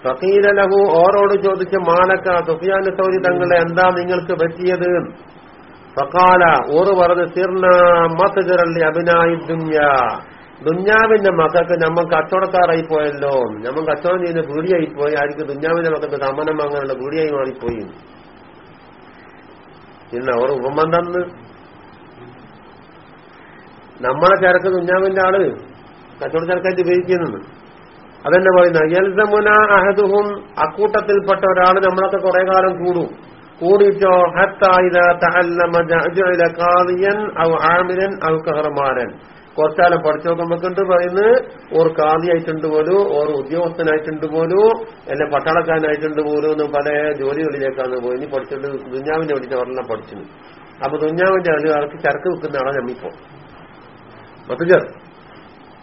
ഫഖീല ലഹു ഓരോട് ചോദിച്ച മാലക്ക സൗരി തങ്ങളെ എന്താ നിങ്ങൾക്ക് പറ്റിയത്? ഫഖാല ഓറ് പറഞ്ഞ് തീർന്ന മത്ജറല്ലി അഭിനായി ദുന്യ. ദുഞ്ഞാവിന്റെ മക്കൾക്ക് നമ്മൾ കച്ചവടക്കാരായി പോയല്ലോ. നമ്മൾ കച്ചവടം ചെയ്യുന്ന പീടിയായി പോയി. ആയിരിക്കും ദുഞ്ഞാവിന്റെ മക്കൾക്ക് സമനം അങ്ങനെയുള്ള പീടിയായി മാറിപ്പോയി. പിന്നെ അവർ ഉപമം തന്ന്. നമ്മളെ ചരക്ക് കുഞ്ഞാവിന്റെ ആൾ കച്ചവട ചരക്കായിട്ട് ഉപയോഗിക്കുന്നുണ്ട്. അതെന്നെ പറയുന്ന യൽസമുന അഹദുഹും അക്കൂട്ടത്തിൽപ്പെട്ട ഒരാൾ നമ്മളൊക്കെ കുറെ കാലം കൂടും. കൂടിയിട്ടോ ഹത്തായിത തഅല്ലമ ജഅജഅല ഖാദിയൻ ഔ ആമിരൻ ഔ കഹറമാരൻ കുറച്ചാലം പഠിച്ചു നോക്കുമ്പോണ്ട് പറയുന്നത്. ഓർ കാതിയായിട്ടുണ്ട് പോലും ഓർ ഉദ്യോഗസ്ഥനായിട്ടുണ്ട് പോലും അല്ലെ പട്ടാളക്കാരനായിട്ടുണ്ട് പോലും എന്ന് പല ജോലികളിലേക്കാണ് പോയി. ഇനി പഠിച്ചിട്ട് ദുഞ്ഞാവിന്റെ പഠിച്ച ഒരെണ്ണം പഠിച്ചു അപ്പൊ ദുഞ്ഞാവിന്റെ ആൾക്ക് ചരക്ക് വെക്കുന്ന ആളാണ് നമ്മിപ്പോ. മത്തജർ.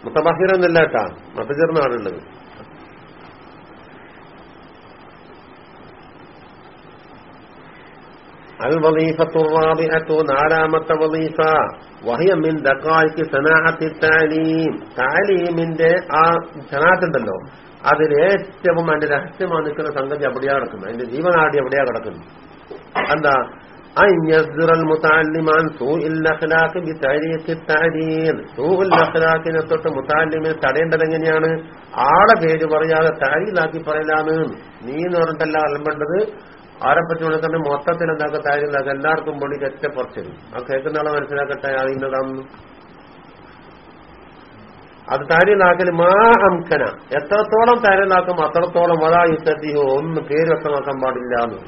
മുത്തബഹിർ കേട്ടാ മത്തജർ എന്നാണുള്ളത് അൽ വലീഫത്തു റാബിഅത്തു നാലാമത്തെ വലീഫ വഹിയ മിൻ ദഖായിക്ക് സനാഹത്തി താലീം താലീമിന്റെ ആ സനാഹത്തുണ്ടല്ലോ. അതിൽ ഏറ്റവും അതിന്റെ രഹസ്യമാ നിൽക്കുന്ന സംഗതി എവിടെയാ കിടക്കുന്നത് അതിന്റെ ജീവനാടി എവിടെയാ കിടക്കുന്നത്. എന്താ? ിനെ തൊട്ട് മുത്താലിമിനെ തടയേണ്ടത് എങ്ങനെയാണ്? ആളെ പേര് പറയാതെ താരിയിലാക്കി പറയലാണ്. നീ എന്ന് പറഞ്ഞിട്ടല്ല അലമ്പേണ്ടത്. ആരെ പറ്റി കൊടുക്കുന്ന മൊത്തത്തിൽ എന്താക്കുക അത് എല്ലാവർക്കും പൊടി പുറത്തിരുന്നു ആ കേൾക്കുന്ന ആളെ മനസ്സിലാക്കട്ടെ അറിയുന്നതാണെന്ന് അത് താരിയിലാക്കൽ മാ അംഖന എത്രത്തോളം താരിയിലാക്കും അത്രത്തോളം അതാ യുദ്ധത്തിയോ ഒന്ന് പേര് വ്യക്തമാക്കാൻ പാടില്ല എന്ന്.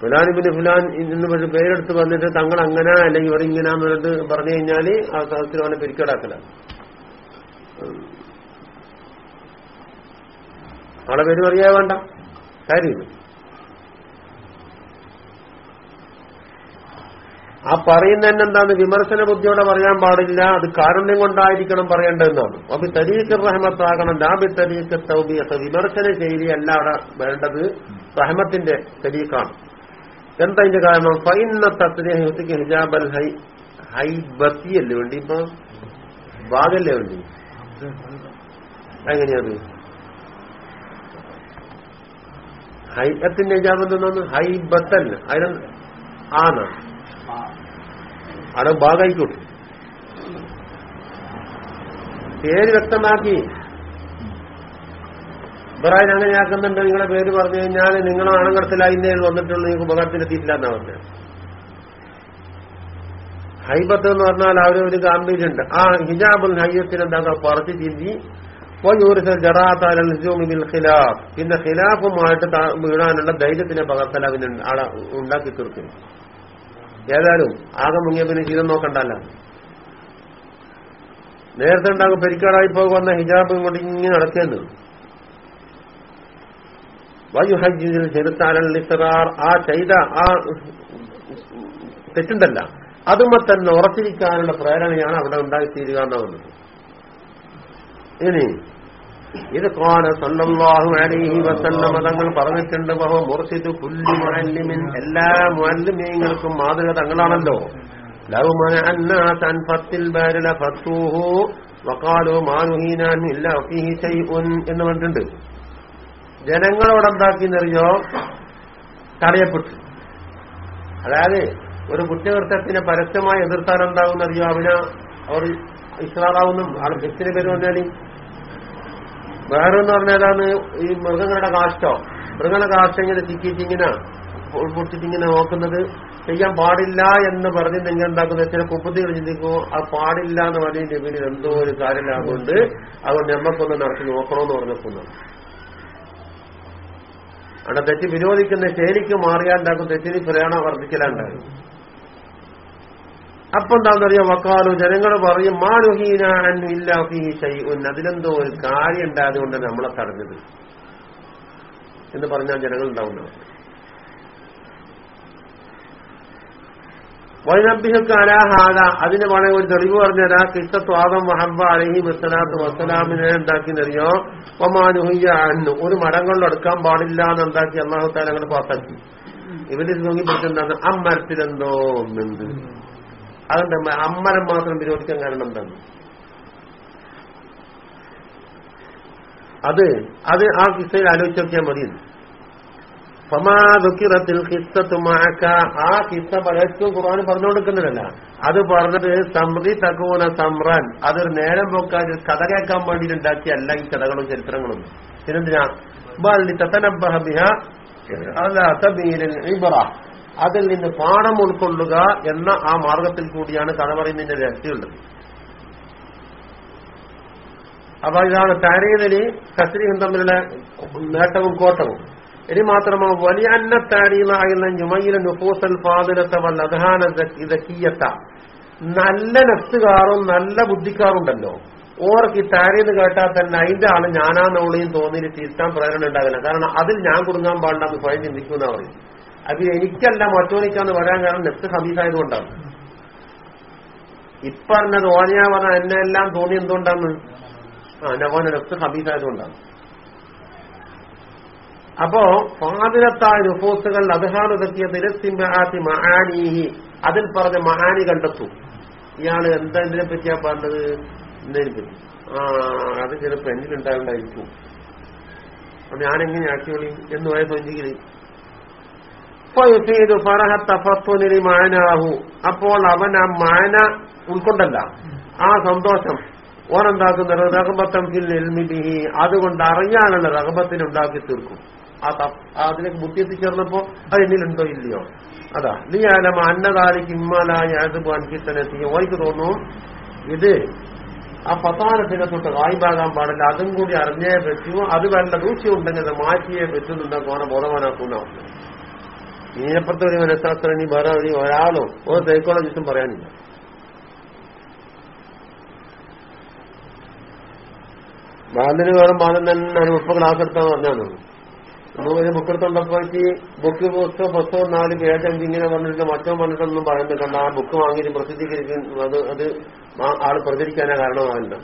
ഫുലാൻ ഫുലാനിബിന് ഫുലാൻ ഇന്ന് പേരെടുത്ത് വന്നിട്ട് തങ്ങൾ അങ്ങനെ അല്ലെങ്കിൽ ഇവരിങ്ങനെ പറഞ്ഞിട്ട് പറഞ്ഞു കഴിഞ്ഞാൽ ആ സദസ്സിൽ അവനെ ആളെ പേര് പറയാ വേണ്ട. കാര്യം ആ പറയുന്ന തന്നെ എന്താണ് വിമർശന ബുദ്ധിയോടെ പറയാൻ പാടില്ല. അത് കാരുണ്യം കൊണ്ടായിരിക്കണം പറയേണ്ടതെന്നാണ്. അപ്പൊ തരീക്ക് റഹമത്താകണം. ലാബി തരീക്ക് തൗബിയൊക്കെ വിമർശന ശൈലി അല്ല അവിടെ വേണ്ടത്. റഹമത്തിന്റെ തരീക്കാണ് എന്തതിന്റെ കാരണം? ഫൈന തസ്ലിഹത്തിക്ക് ഹിജാബൽ ഹൈ ഹൈബത്തിയല്ലേ വേണ്ടി ഇപ്പൊ? ബാഗല്ലേ വേണ്ടി? എങ്ങനെയത് ഹൈബത്തിന്റെ ഹിജാബ് എന്തെന്നാണ്? ഹൈബത്തല്ല അതിന് ആണ് അവിടെ ഭാഗമായിക്കോട്ടെ പേര് വ്യക്തമാക്കി. ഇബ്രാഹിം അങ്ങനെയാക്കുന്നുണ്ട്. നിങ്ങളെ പേര് പറഞ്ഞു കഴിഞ്ഞാൽ നിങ്ങൾ ആണുങ്ങടത്തിലായിന്നേ വന്നിട്ടുള്ള. നിങ്ങൾക്ക് ഉപകാരത്തിലെത്തിയിട്ടില്ല എന്നാ പറഞ്ഞത്. ഹൈബത്ത് എന്ന് പറഞ്ഞാൽ അവരൊരു ഗാംഭീര്യണ്ട് ആ ഹിജാബുൽ ഹയ്യത്തിന് എന്താ ചിന്തി ജറാത്താലിൽ പിന്നെ ഖിലാഫുമായിട്ട് വീഴാനുള്ള ധൈര്യത്തിനെ പകർത്തൽ അവന് ഉണ്ടാക്കി തീർക്കും. ഏതായാലും ആകെ മുങ്ങിയ പിന്നെ ജീവിതം നോക്കണ്ടല്ല. നേരത്തെ ഉണ്ടാകും പെരിക്കാടായി പോകുന്ന ഹിജാബ് കൊണ്ട് ഇങ്ങനെ നടക്കേണ്ടത് വയുഹജ്ജിൽ ചെറുത്താലൽ ഇസ്റാർ ആ ചെയ്ത ആ തെറ്റുണ്ടല്ല. അതുമ തന്നെ ഉറച്ചിരിക്കാനുള്ള പ്രേരണയാണ് അവിടെ ഉണ്ടായിത്തീരുക എന്നാണ് ഇനി ഇത് കോന സല്ലല്ലാഹു അലൈഹി വസല്ലമ തങ്ങൾ പറഞ്ഞിട്ടുണ്ട്. ബഹു മുർഷിദ് കുല്ലി മുഅല്ലിമിൻ. എല്ലാ മുഅല്ലിമീങ്ങൾക്കും മാതൃക തങ്ങളാണല്ലോ. ലൗ മനഅന്നാസ് അൻ ഫത്തിൽ ബാരില ഫത്തൂഹു വഖാലു മാനുഹീനാൻ ഇല്ല ഫീഹി ശൈഉൻ എന്ന് പറഞ്ഞിട്ടുണ്ട്. ജനങ്ങളോട് എന്താക്കിയെന്നറിയോ? തടയപ്പെട്ടു. അതായത് ഒരു കുറ്റകൃത്യത്തിനെ പരസ്യമായി എതിർത്താൻ എന്താകുന്നറിയോ അവന് അവർ ഇസ്ലാറാവുന്നു ആൾ ബസ്സിന് പേര് പറഞ്ഞാൽ വേറെന്ന് പറഞ്ഞാലാണ് ഈ മൃഗങ്ങളുടെ കാഷ്ടോ. മൃഗങ്ങളുടെ കാഷ്ടം ഇങ്ങനെ ചിക്കിച്ചിങ്ങനെ പൊട്ടിച്ചിങ്ങനെ നോക്കുന്നത് ചെയ്യാൻ പാടില്ല എന്ന് പറഞ്ഞ് നിങ്ങൾ എന്താക്കുന്നത് ചില കുപ്പത്തികൾ ചിന്തിക്കുമോ അത് പാടില്ല എന്ന് പറഞ്ഞതിന്റെ പിന്നിൽ എന്തോ ഒരു കാര്യമില്ലാതുകൊണ്ട് അതുകൊണ്ട് നമ്മക്കൊന്ന് നടത്തി നോക്കണമെന്ന് പറഞ്ഞപ്പോൾ അവിടെ തെറ്റ് വിരോധിക്കുന്ന ശൈലിക്ക് മാറിയാണ്ടാക്കും തെറ്റിന് പ്രേരണ വർദ്ധിക്കലാണ്ടാകും. അപ്പൊ എന്താണെന്നറിയാം? വക്കാലു ജനങ്ങൾ പറയും മാനുഹീന ഇല്ല ഫീഹി ഷൈഉൻ അതിലെന്തോ ഒരു കാര്യം ഉണ്ടായത് കൊണ്ട് നമ്മളെ തടഞ്ഞത്. എന്ന് പറഞ്ഞാൽ ജനങ്ങൾ ഉണ്ടാവുന്നവർ വൈനബിഹക്ക് അലാഹാദ അതിന് വേണമെങ്കിൽ ഒരു തെളിവ് പറഞ്ഞാൽ കിസ്സത്തു ആദം മഹബ അലഹി വസ്സലാത്ത് വസ്സലാമിനെ എന്താക്കിയെന്നറിയോ? ഒമാനുഹയ്യ അന്നു ഒരു മരങ്ങളിൽ എടുക്കാൻ പാടില്ല എന്ന് ഉണ്ടാക്കി അള്ളാഹു പാസാക്കി. ഇവർ നോക്കി ഇവർ ആ അമ്മരത്തിലെന്തോ ഒന്നുണ്ട്. അതെന്താ അമ്മരം മാത്രം വിരോധിക്കാൻ കാരണം എന്താണ്? അത് അത് ആ കിസ്സയിൽ ആലോചിച്ച് നോക്കിയാൽ മതി. ഫമാതുക്കിറത്തിൽ കിസ്സത്തുമാക്ക ആ കിസ്സ പലർക്കും ഖുർആൻ പറഞ്ഞു അത് പറഞ്ഞിട്ട് സമൃദ്ധി തക്കൂന സമ്രാൻ അതൊരു നേരം പോക്കാൻ കഥ കേൾക്കാൻ വേണ്ടി അല്ല ഈ കഥകളും ചരിത്രങ്ങളും. പിന്നെന്തിനാ? ബാലി തത്തനബിഹ ബിഹ അലാ സബീലിൽ ഇബ്റ. അതിൽ നിന്ന് പാഠം ഉൾക്കൊള്ളുക എന്ന ആ മാർഗത്തിൽ കൂടിയാണ് കഥ പറയുന്നതിന്റെ രഹസ്യമുള്ളത് അപ്പൊ ഇതാണ് താരീതിന് കസ്രിയും തമ്മിലുള്ള നേട്ടവും കോട്ടവും. ഇനി മാത്രമോ വലിയ അന്ന താരീലായുള്ള ജുമയിലെ നുഫൂസൽ ഫാദിലത്തെ വല്ല അധാന ഇതക്കീയത്ത നല്ല നെഫ്സുകാറും നല്ല ബുദ്ധിക്കാറുണ്ടല്ലോ ഓർക്ക് ഈ താരീത് കേട്ടാൽ തന്നെ അതിന്റെ ആൾ ഞാനാന്നോളിയും തോന്നിയിട്ട് തിരുത്താൻ പ്രേരണ ഉണ്ടാകില്ല കാരണം അതിൽ ഞാൻ കുടുങ്ങാൻ പാടില്ലെന്ന് സ്വയം ചിന്തിക്കുന്ന പറയും അത് എനിക്കല്ല മറ്റോനിക്കാന്ന് പറയാൻ കാരണം നെഫ്റ്റ് ഹബീസായതുകൊണ്ടാണ് ഇപ്പറഞ്ഞത് ഓനിയാ പറഞ്ഞ എന്നെ എല്ലാം തോന്നി എന്തുകൊണ്ടാണ് ആ നവോന നെഫ്റ്റ് ഹബീസായതുകൊണ്ടാണ് അപ്പോ പാതിരത്തായ നുഫൂസുകൾ അദ്ഹാനുദക്കിയ തിരസിംബാത്തി മഹാനീഹി. അതിൽ പറഞ്ഞ മഹാനി കണ്ടെത്തും. ഇയാൾ എന്തെന്തിനെ പറ്റിയാ പറഞ്ഞത്? എന്നതിനെ പറ്റി ആ അത് ചിലപ്പോ എന്നിലുണ്ടാവുണ്ടായിരിക്കും അപ്പൊ ഞാനെങ്ങനെ ആക്കിയോളി എന്ന് പോയ മാനാഹു. അപ്പോൾ അവൻ ആ മാന ഉൾക്കൊണ്ടല്ല. ആ സന്തോഷം. ഓനെന്താക്കുന്നത് റഹബത്തം ഫിൽ ഇൽമി ബിഹി. അതുകൊണ്ട് അറിയാനുള്ള റഹബത്തിന് ഉണ്ടാക്കി തീർക്കും. ആ അതിലേക്ക് ബുദ്ധി എത്തിച്ചേർന്നപ്പോ അത് എന്നിലുണ്ടോ ഇല്ലയോ? അതാ. നീ ആലം അന്നതാലിക്ക് ഇമ്മാലായ അൻകിത്തനെത്തി ഓയ്ക്ക് തോന്നും ഇത് ആ പത്താനത്തിനെ തൊട്ട് വായ്പാകാൻ പാടില്ല. അതും കൂടി അറിഞ്ഞേ പറ്റൂ. അത് വേണ്ട ദൂഷ്യം ഉണ്ടെങ്കിൽ അത് മാറ്റിയേ പറ്റുന്നുണ്ടെങ്കിൽ ഓനെ ബോധവാനാക്കുന്ന ഇതിനെപ്പുറത്തെ ഒരു മനഃശാസ്ത്രജ്ഞ വേറെ ഒരു ഒരാളും? ഓ സൈക്കോളജിസ്റ്റും പറയാനില്ല. ബാലന് വേറെ ബാലൻ തന്നെ ഒരു മുപ്പത് ക്ലാസ് എടുത്താൽ നമ്മൾ ഒരു ബുക്ക് എടുത്തുണ്ടപ്പോഴേക്ക് ബുക്ക് പുസ്തകം പുസ്തകം നാല് പേജ് ഇങ്ങനെ പറഞ്ഞിട്ട് മറ്റോ പറഞ്ഞിട്ടൊന്നും പറയുന്നില്ല. ആ ബുക്ക് വാങ്ങിയിട്ട് പ്രസിദ്ധീകരിക്കും. അത് അത് ആൾ പ്രചരിക്കാനാ കാരണമാവില്ല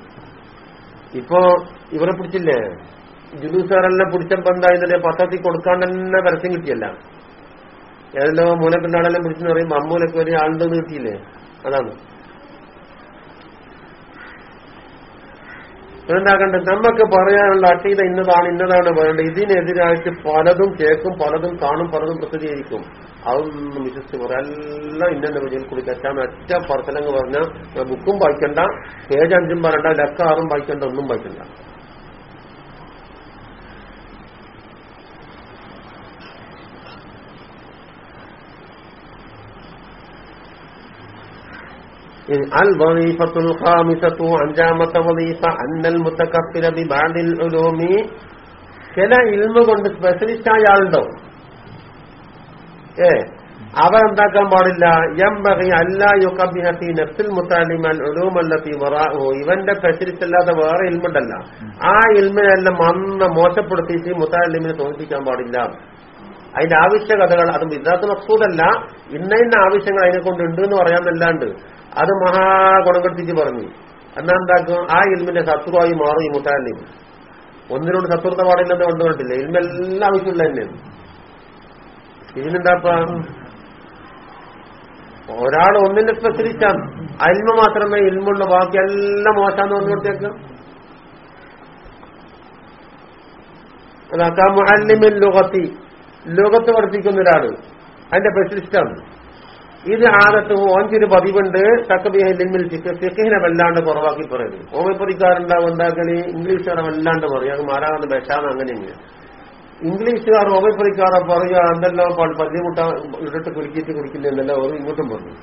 ഇപ്പോ ഇവരെ പിടിച്ചില്ലേ? ജുലൂസാറെല്ലാം പിടിച്ചപ്പോ എന്തായിരുന്നില്ലേ പത്രത്തിൽ കൊടുക്കാൻ തന്നെ പരസ്യം കിട്ടിയല്ല. ഏതെല്ലോ മൂലക്കുണ്ടാളെല്ലാം പിടിച്ചെന്ന് പറയും അമ്മൂലൊക്കെ ഒരു ആളുണ്ടെന്ന് കിട്ടിയില്ലേ? അതാണ്. എന്താക്കണ്ടത് നമുക്ക് പറയാനുള്ള അട്ടീത ഇന്നതാണ് ഇന്നതാണ് പറയേണ്ടത് ഇതിനെതിരായിട്ട് പലതും കേൾക്കും പലതും കാണും പലതും പ്രസിദ്ധീകരിക്കും. അതൊന്നും വിശ്വസിച്ച് പറയാം എല്ലാം ഇന്നെ വിജയം കൂടി തെറ്റാൻ ഒറ്റ പറത്തലങ്ങ് പറഞ്ഞാൽ ബുക്കും വായിക്കണ്ട പേജ് അഞ്ചും പറയണ്ട ലക്കാറും വായിക്കണ്ട ഒന്നും വായിക്കണ്ട. الوظيفة الخامسة അഞ്ചാമത്ത വലീഫ അന്നൽ മുത്തക്കഫില ബിബാദിൽ ഉലൂമി ചില ഇൽമ കൊണ്ട് സ്പെഷ്യലിസ്റ്റ് ആയ ആളുണ്ടാവും ഏ അവ എന്താക്കാൻ പാടില്ല എംബഹി അല്ലാ യുക്കബിഹത്തി നഫ്സിൽ മുത്താലിമൽ ഉലൂമല്ലത്തി വറാഹു ഇവന്റെ സ്പെഷ്യലിസ്റ്റ് അല്ലാതെ വേറെ ഇൽമുണ്ടല്ല ആ ഇൽമിനെല്ലാം അന്ന് മോശപ്പെടുത്തിയിട്ട് മുത്താലിമിനെ തോന്നിപ്പിക്കാൻ പാടില്ല അതിന്റെ ആവശ്യകതകൾ അത് വിദ്യാർത്ഥി മക്സൂദല്ല ഇന്ന ഇന്ന ആവശ്യങ്ങൾ അതിനെ കൊണ്ട് ഉണ്ട് എന്ന് പറയാന്നല്ലാണ്ട് അത് മഹാ ഗുണം കെടുത്തിട്ട് പറഞ്ഞു. എന്നാ എന്താക്കും? ആ ഇൽമിന്റെ ശത്രുവായി മാറും മുത്താലിം. ഒന്നിനോട് ശത്രുത പാടില്ലെന്ന് കണ്ടുകൊണ്ടില്ല ഇൽമെല്ലാം ആവശ്യമുള്ള തന്നെയാണ് ഇതിനെന്താപ്പ ഒരാൾ ഒന്നിന്റെ സ്പെഷ്യലിസ്റ്റാണ് അൽമ മാത്രമേ ഇൽമുള്ള ബാക്കി എല്ലാം മോശാന്ന് പറഞ്ഞുകൊടുത്തേക്കാം അതാക്കാം മുഅല്ലിമിൻ ലുഗത്തി. ലോകത്ത് പഠിപ്പിക്കുന്ന ഒരാൾ അതിന്റെ സ്പെഷ്യലിസ്റ്റാണ് ഇത് ആദത്ത് ഓഞ്ചൊരു പതിവുണ്ട് തക്കബിഹിൽ ഫിഖിനെ വല്ലാണ്ട് കുറവാക്കി പറയുന്നത് ഹോമിയോപ്പതിക്കാരുണ്ടാവും എന്താക്കൽ? ഇംഗ്ലീഷുകാരെ വല്ലാണ്ട് പറയും. അത് മാറാകുന്ന ബെഷാന്ന് അങ്ങനെ ഇങ്ങനെ ഇംഗ്ലീഷുകാർ ഹോമിയോപ്പതിക്കാരെ പറയുക എന്തെല്ലാം പള്ളിമുട്ട ഇട്ടിട്ട് കുലുക്കിയിട്ട് കുടിക്കില്ലെന്നല്ല ഒരു ഇങ്ങോട്ടും പറഞ്ഞു?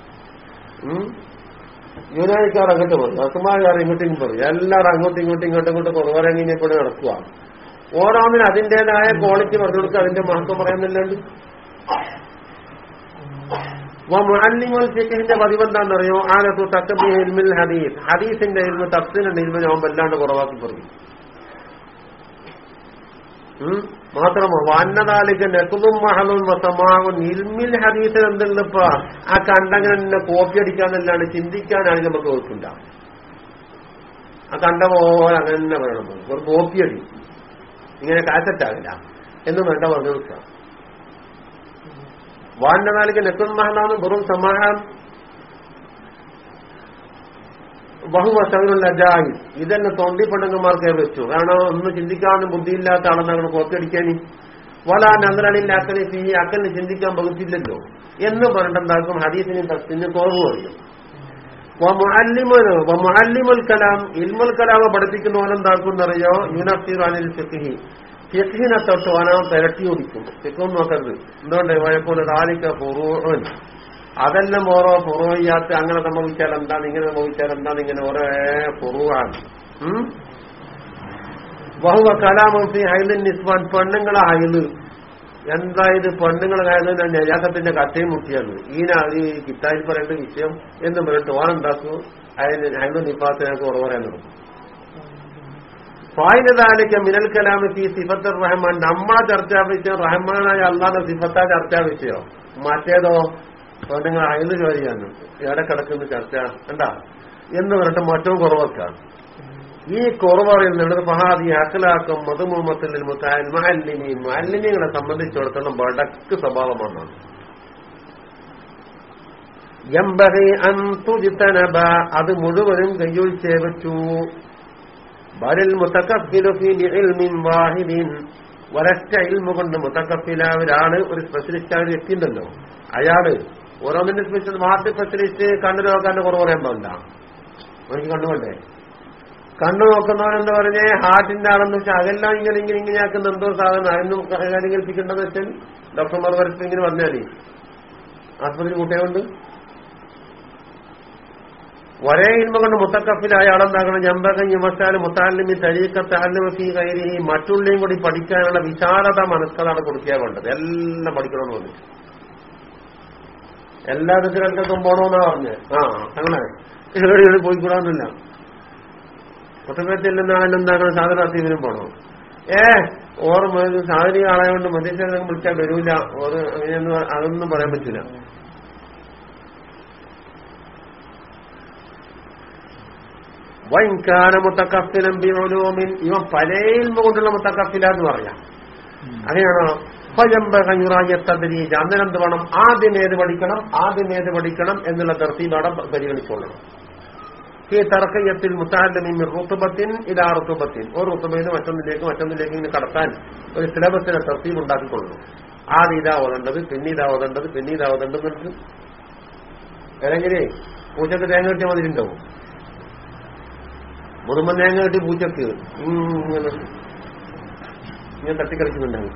യുനാനിക്കാർ അങ്ങോട്ട് പറഞ്ഞു അസുമാകാർ ഇങ്ങോട്ടും പറഞ്ഞു എല്ലാവരും അങ്ങോട്ടും ഇങ്ങോട്ടും ഇങ്ങോട്ടും ഇങ്ങോട്ടും കുറവരങ്ങിനെ കൂടെ നടക്കുക. ഓരോന്നിനും അതിന്റേതായ ക്വാളിറ്റി പറഞ്ഞു കൊടുക്കുക അതിന്റെ മഹത്വം പറയുന്നില്ലാണ്ട് ഫിഖിന്റെ പതിവ് എന്താണെന്നറിയോ ആനത്തു തക്കബി ഇൽമിൽ ഹദീസ്. ഹദീസിന്റെ ഇൽമ തഫ്സിന്റെ ഇൽമ ഞാൻ വല്ലാണ്ട് കുറവാക്കി പറയും ഉം? മാത്രമോ വന്നതാലിക്ക് നെക്കുതും മഹലും വസമാവും ഇൽമിൽ ഹദീസിൽ എന്തുള്ളപ്പ? ആ കണ്ടങ്ങനെ കോപ്പി അടിക്കാന്നല്ലാണ്ട് ചിന്തിക്കാനാണ് നമുക്ക് വെക്കില്ല. ആ കണ്ട പോലെ അങ്ങനെ പറയണം. ഒരു കോപ്പി അടി. ഇങ്ങനെ കാറ്ററ്റാകില്ല എന്ന് വേണ്ട പറഞ്ഞു കൊടുക്കാം വാന്നനാലിക്ക് നെക്കും മഹനാണ് വെറും സമാഹാൻ ബഹുവ സൗരുള്ള ഇതെന്നെ ഇതന്നെ തൊണ്ടിപ്പെണ്ണുങ്ങന്മാർക്കേ വെച്ചു കാരണം ഒന്നും ചിന്തിക്കാനും ബുദ്ധിയില്ലാത്ത ആളെന്നാണ് പുറത്തടിക്കാനി. വലാ നഗരണില്ല അക്കനെ തീ അക്കനെ ചിന്തിക്കാൻ പകുത്തില്ലല്ലോ എന്ന് പറഞ്ഞിട്ടുണ്ടാക്കും ഹദീസിനും തസ്തിനും കുറവ് പറയും. കലാം ഇൽമുൽ കലാമ പഠിപ്പിക്കുന്നവനെന്താക്കും എന്നറിയോ? യുനഫീർ അനിൽ ഫിഖ്ഹി. ഫിഖിനെ തൊട്ട് വനം തിരട്ടി ഓടിക്കും. തെക്കും നോക്കരുത്. എന്തുകൊണ്ട്? വഴക്കൂല താലിക്ക ഫുറൂൻ അതെല്ലാം ഓരോ ഫുറൂയ്യാത്ത് അങ്ങനെ സംഭവിച്ചാൽ എന്താണ് ഇങ്ങനെ സംഭവിച്ചാൽ എന്താണ് ഇങ്ങനെ ഓരോ ഫുറുവാണ്. ബഹുവ കലാമൂർത്തി ഹൈലിൻ നിസ്വാൻ പെണ്ണുങ്ങളെ ഹൈൽ എന്താ ഇത് പെണ്ണുങ്ങളെ ഹൈലു നജാക്കത്തിന്റെ കഥയും മുട്ടിയാണ്. ഈ ഈ കിത്താരി പറയേണ്ട വിഷയം എന്ന് പറഞ്ഞിട്ട് ഓനെന്താക്കും? അതിന് ഹൈലു നിപ്പാത്തിനൊക്കെ ഉറവറയാൻ തുടങ്ങും ഫായിനതാലിക്ക മിനൽ കലാമി ഫി സിഫത്തുർ റഹ്മാൻ. നമ്മളെ ചർച്ചാ വിഷയം റഹ്മാനായ അള്ളാന്റെ സിഫത്താ ചർച്ചാ വിഷയോ. മറ്റേതോ? നിങ്ങൾ അയന്ന് ചോദിക്കാണ് എവിടെ കിടക്കുന്ന ചർച്ച? കണ്ടാ? എന്ന് പറഞ്ഞിട്ട് മറ്റവും കുറവൊക്കെ ഈ കുറവറിയുന്നുണ്ട് മഹാദി അഖലാക്കും മധുമുഹമ്മത്തിൽ മാലിന്യ മാലിന്യങ്ങളെ സംബന്ധിച്ചിടത്തോളം വടക്ക് സ്വഭാവമാണ്. എംബഹി അന്തുജിത്തനബ അത് മുഴുവനും കയ്യൊഴിച്ചേ പറ്റൂ. ബലിൽ മുത്തക്കഫിലു ഫീ ബിഇൽമിൻ വാഹിദിൻ. ഒരൊറ്റ ഇൽമ കൊണ്ട് മുത്തക്കഫില ഒരാൾ ഒരു സ്പെഷ്യലിസ്റ്റ് ആയ വ്യക്തി ഉണ്ടല്ലോ അയാൾ ഓരോന്നിന്റെ സ്പെഷ്യൽ മാർട്ട് സ്പെഷ്യലിസ്റ്റ് കണ്ണു നോക്കാന്റെ കുറവ് പറയാൻ പാടില്ല. എനിക്ക് കണ്ണുകൊണ്ടേ കണ്ണു നോക്കുന്നവനെന്ന് പറഞ്ഞേ ഹാർട്ടിന്റെ ആളെന്ന് വെച്ചാൽ അതെല്ലാം ഇങ്ങനെ ഇങ്ങനെ ഇങ്ങനെ ആക്കുന്ന എന്തോ സാധനം? അതിനും കാര്യം കൽപ്പിക്കേണ്ടതെന്ന് വെച്ചാൽ ഡോക്ടർമാർ വരച്ചിങ്ങനെ വന്നാലേ ആസ്പത്രി കൂട്ടിയുണ്ട് ഒരേ ഇൽമ കൊണ്ട് മുത്തക്കഫിലായ ആളെന്താകണം ഞമ്പകം യുമസാൽ മുത്താലിമി തരീക്കത്താലിമസി കയറി മറ്റുള്ളയും കൂടി പഠിക്കാനുള്ള വിശാലത മനസ്സതാണ് കൊടുക്കുക വേണ്ടത്. എല്ലാം പഠിക്കണമെന്ന് പറഞ്ഞു എല്ലാ ദിക്കിലും പോണോന്നാ പറഞ്ഞ്. ആ അങ്ങനെ. ഇവിടെ പോയിക്കൂടാന്നില്ല. ഒട്ടകത്തിൽ നിന്നാണെങ്കിലും എന്താണ് സാധനാർത്ഥിവിനും പോണോ? ഏ ഓർമ്മ സാധന ആളായതുകൊണ്ട് മധ്യസ്ഥ വിളിച്ചാൽ വരൂല. അതൊന്നും പറയാൻ പറ്റില്ല വൈകാന മുത്തക്കഫിലും ബിഒലൂമിൻ ഇവൻ പലയിൽമ കൊണ്ടുള്ള മുത്തക്കഫില എന്ന് പറയാം അങ്ങനെയാണോ? ഫജംബീജ അന്നേരം വേണം? ആദ്യം ഏത് പഠിക്കണം? ആദ്യം ഏത് പഠിക്കണം? എന്നുള്ള തർത്തീബാടെ പരിഗണിച്ചോളണം ഈ തർക്കയത്തിൽ മുത്താലിമിൻ റുത്തുബത്തിൻ ഇതാ റുത്തുബത്തിൻ. ഒരു റുത്തുബയിൽ മറ്റൊന്നിലേക്ക് മറ്റൊന്നിലേക്ക് ഇങ്ങനെ കടത്താൻ ഒരു സിലബസിനെ തർത്തീബ് ഉണ്ടാക്കിക്കൊള്ളണം ആദ്യം ഇതാ ഓതേണ്ടത് പിന്നെ ഇതാ ഓതേണ്ടത് പിന്നെ ഇതാ ഓതേണ്ടത് എന്നിട്ട് പൂജക്ക് തേങ്ങ കിട്ടിയ മതിലുണ്ടാവും മുതുമ്പ തേങ്ങ കിട്ടി പൂച്ചക്ക് ഇങ്ങനെ. ഇങ്ങനെ തട്ടിക്കളിക്കുന്നുണ്ടാവും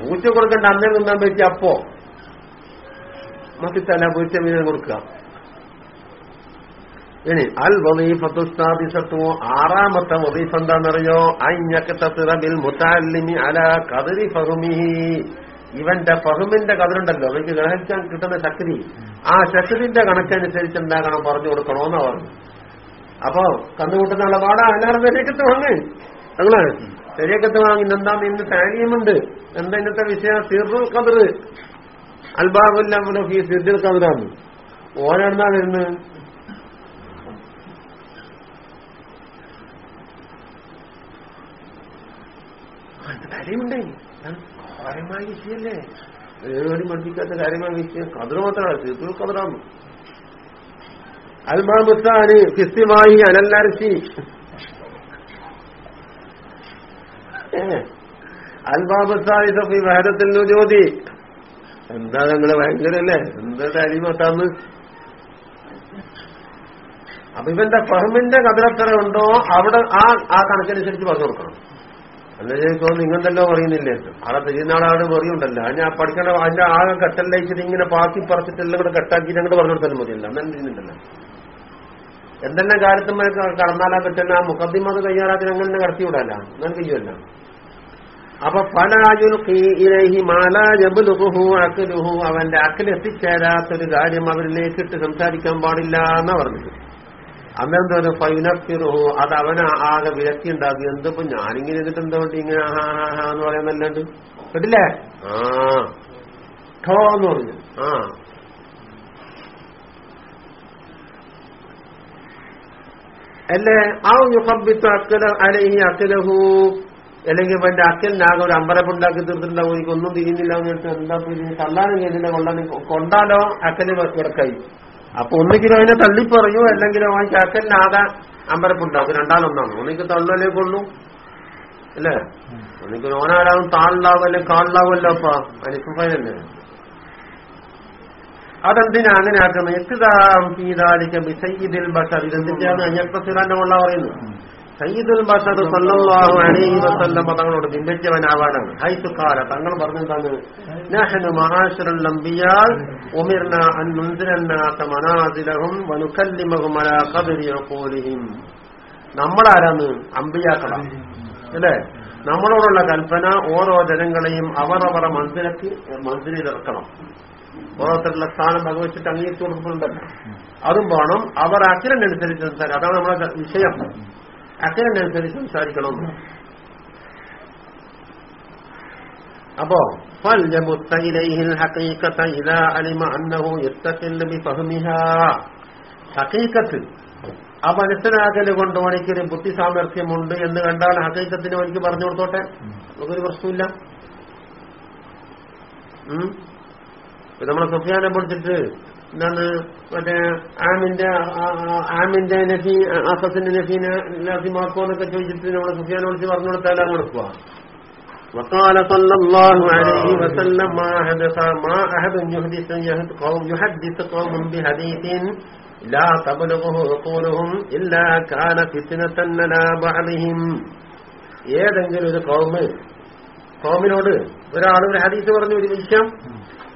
പൂച്ച കൊടുക്കേണ്ട അന്നേ നിന്നാൻ പറ്റി അപ്പോ. മത്തിത്തല പൂച്ച മീനെ കൊടുക്കുക. ഇനി അൽ വദീഫത്തുസ്താദിസത്തു ആറാമത്തെ വദീഫ് എന്താണെന്നറിയോ അഞ്ഞക്കത്തിറബിൽ മുത്താലിമി അല കതിരി ഫഹുമിഹി. ഇവന്റെ പഹുമിന്റെ കതിരുണ്ടല്ലോ. അവർക്ക് ഗ്രഹിക്കാൻ കിട്ടുന്ന ശക്തി. ആ ശക്തിന്റെ കണക്കനുസരിച്ച് എന്താകണം പറഞ്ഞു കൊടുക്കണോന്നാ പറഞ്ഞു അപ്പൊ കന്നുകൂട്ടുന്നുള്ള പാടാ. എല്ലാവരും ശരിയക്കത്ത് വാങ്ങ്. നിങ്ങൾ ശരിയക്കത്ത് വാങ്ങി എന്താ ഇന്ന് താനിയമുണ്ട് എന്താ ഇന്നത്തെ വിഷയം? സിറുൽ കതിർ അൽബാബുല്ല ഫീ സിദ്ദിൽ കതിറാണ് ഓനെന്താ വരുന്നത് കാര്യമുണ്ടേ കാര്യമായ വിഷയല്ലേ ഏടി പഠിപ്പിക്കാത്ത കാര്യമായ വിഷയം? കതിർ മാത്രമാണ്. സിദ്ദുൽ കതിറാണ്. അൽമാമുസ്താന് കിസ്തിമായി അനല്ലരശി വേദത്തിൽ വഹദത്തിൽ ജ്യോതി എന്താ നിങ്ങൾ ഭയങ്കരല്ലേ? എന്താ അരിമത്താന്ന് അപ്പൊ ഇവന്റെ ഫഹമിന്റെ കതിരത്തറ ഉണ്ടോ അവിടെ ആ ആ കണക്കനുസരിച്ച് പറഞ്ഞു കൊടുക്കണം. അല്ലേ തോന്നുന്നു ഇങ്ങനല്ലോ പറയുന്നില്ലേ? ആളെ തെരിയുന്നാളാണ് പറയുണ്ടല്ലോ ഞാൻ പഠിക്കണ അതിന്റെ ആകെ കെട്ടല്ലയിച്ചിട്ട് ഇങ്ങനെ പാക്കി പറിച്ചിട്ടെല്ലാം കൂടെ കെട്ടാക്കി അങ്ങോട്ട് പറഞ്ഞു കൊടുത്താലും മതിയല്ല. അങ്ങനെ ചെയ്യുന്നുണ്ടല്ലോ? എന്തെല്ലാം കാര്യത്തുമ്പോൾ കടന്നാലാ പറ്റുന്ന ആ മുഖദ്ദിമത് കയ്യാറാത്തിന് അങ്ങനെ കടത്തിവിടല്ല എന്നാൽ കഴിയുമല്ല അപ്പൊ ഫലാജുൽ ഇലൈഹി മാലാ ജബുലുഹു അക്കലുഹു അവന്റെ അക്കലെത്തിച്ചേരാത്തൊരു കാര്യം അവരിലേക്കിട്ട് സംസാരിക്കാൻ പാടില്ല എന്നാ പറഞ്ഞത്. അന്നെന്തോ ഫൈനഫിറുഹു അത് അവനെ ആകെ വിലക്കി ഉണ്ടാക്കി എന്തപ്പോ ഞാനിങ്ങനെ എന്നിട്ട് ഇങ്ങനെ ഹാ ഹാ കേട്ടില്ലേ? ആ. ഠോ എന്ന് പറഞ്ഞു. ആ. അല്ലേ? ആ യുഹബിത്ത് അക്കല അലഹി അക്കലഹു. അല്ലെങ്കിൽ ഇവന്റെ അക്കലിനാകെ ഒരു അമ്പരപ്പുണ്ടാക്കി തീർത്തിട്ടുണ്ടാവും. എനിക്കൊന്നും തിരിയുന്നില്ല എന്ന് എന്താ പിന്നെ? തള്ളാനും കഴിഞ്ഞില്ല കൊള്ളാനും കൊണ്ടാലോ? അക്കൽ കിടക്കായി അപ്പൊ ഒന്നുകിലും അവനെ തള്ളിപ്പറയൂ അല്ലെങ്കിൽ അവൻ അക്കലിനാകെ അമ്പരപ്പുണ്ടാക്കും രണ്ടാലൊന്നാണ്. ഒന്നിക്ക് തള്ളലേ കൊള്ളൂ. അല്ലേ? ഒന്നിക്ക് ഓനാരാവും താളിലാവും അല്ലെ കാളിലാവുമല്ലോ അപ്പ. അനുസഫല്ലേ അതെന്തിനാ അങ്ങനെ ആക്കുന്നത് എത്തിതാം ചെയ്താലിക്ക സയ്യിദിൽ ബഷർ. ഇതെന്തിന്റെയാണ് അയ്യപ്പസിറാന്റെ കൊള്ള പറയുന്നത്. സയ്യിദുൽ ബഷർ സല്ലല്ലാഹു അലൈഹി വസല്ലം തങ്ങളോട് ഹൈത്തു ഖാല തങ്ങൾ പറഞ്ഞെന്താണ് നഹനു മഹാശറുൽ അംബിയാ ഉമിർനാ അൻ നുൻസിരന്നാസ മനാസിലഹും വനുക്കല്ലിമഹും അലാ ഖബരി യഖൂലിഹിം. നമ്മളാരാണ്? അമ്പിയാക്കളാണ് അല്ലേ? നമ്മളോടുള്ള കൽപ്പന ഓരോ ജനങ്ങളെയും അവരുടെ മനസ്സിലേക്ക് മനസ്സിലിറക്കണം ഓരോരുത്തരുടെ സ്ഥാനം ഭഗവച്ചിട്ട് അംഗീകരിച്ചു കൊടുക്കുന്നുണ്ടല്ലോ അതും വേണം. അവർ അച്ഛനനുസരിച്ച് അതാണ് നമ്മുടെ വിഷയം. അക്കിരനുസരിച്ച് സംസാരിക്കണം അപ്പോ فَلْيَمُتَّ إِلَيْهِ الْحَقِيقَةَ إِذَا عَلِمَ أَنَّهُ يَسْتَقِلُّ بِفَهْمِهَا ഹക്കീക്കത്ത് ആ മനസ്സിലാകല് കൊണ്ട് എനിക്കൊരു ബുദ്ധി സാമർഥ്യമുണ്ട് എന്ന് കണ്ടാൽ ഹക്കീക്കത്തിന് എനിക്ക് പറഞ്ഞു കൊടുത്തോട്ടെ നമുക്കൊരു പ്രശ്നമില്ല ഉം ഇപ്പൊ നമ്മളെ സുഫിയാനെ പഠിച്ചിട്ട് എന്താണ് മറ്റേ ആമിന്റെ ആ- ആ- ആമിന്റെ നഫി അസസിന്റെ നഫീനെ നഫിമാക്കോ എന്നൊക്കെ ചോദിച്ചിട്ട് നമ്മളെ സുഫിയാനെ വിളിച്ച് പറഞ്ഞു കൊടുത്താൽ അങ്ങ് എടുക്കുക وقال صلى الله عليه وسلم ما حدث ما أحد يحدث يحدث قوم يحدث قوم بحديث لا تبلغه عقولهم إلا كان فتنة على بعضهم ഏതെങ്കിലും ഒരു കൗമ് കൗമിനോട് ഒരാൾ ഒരു ഹദീസ് പറഞ്ഞ ഒരു വിഷയം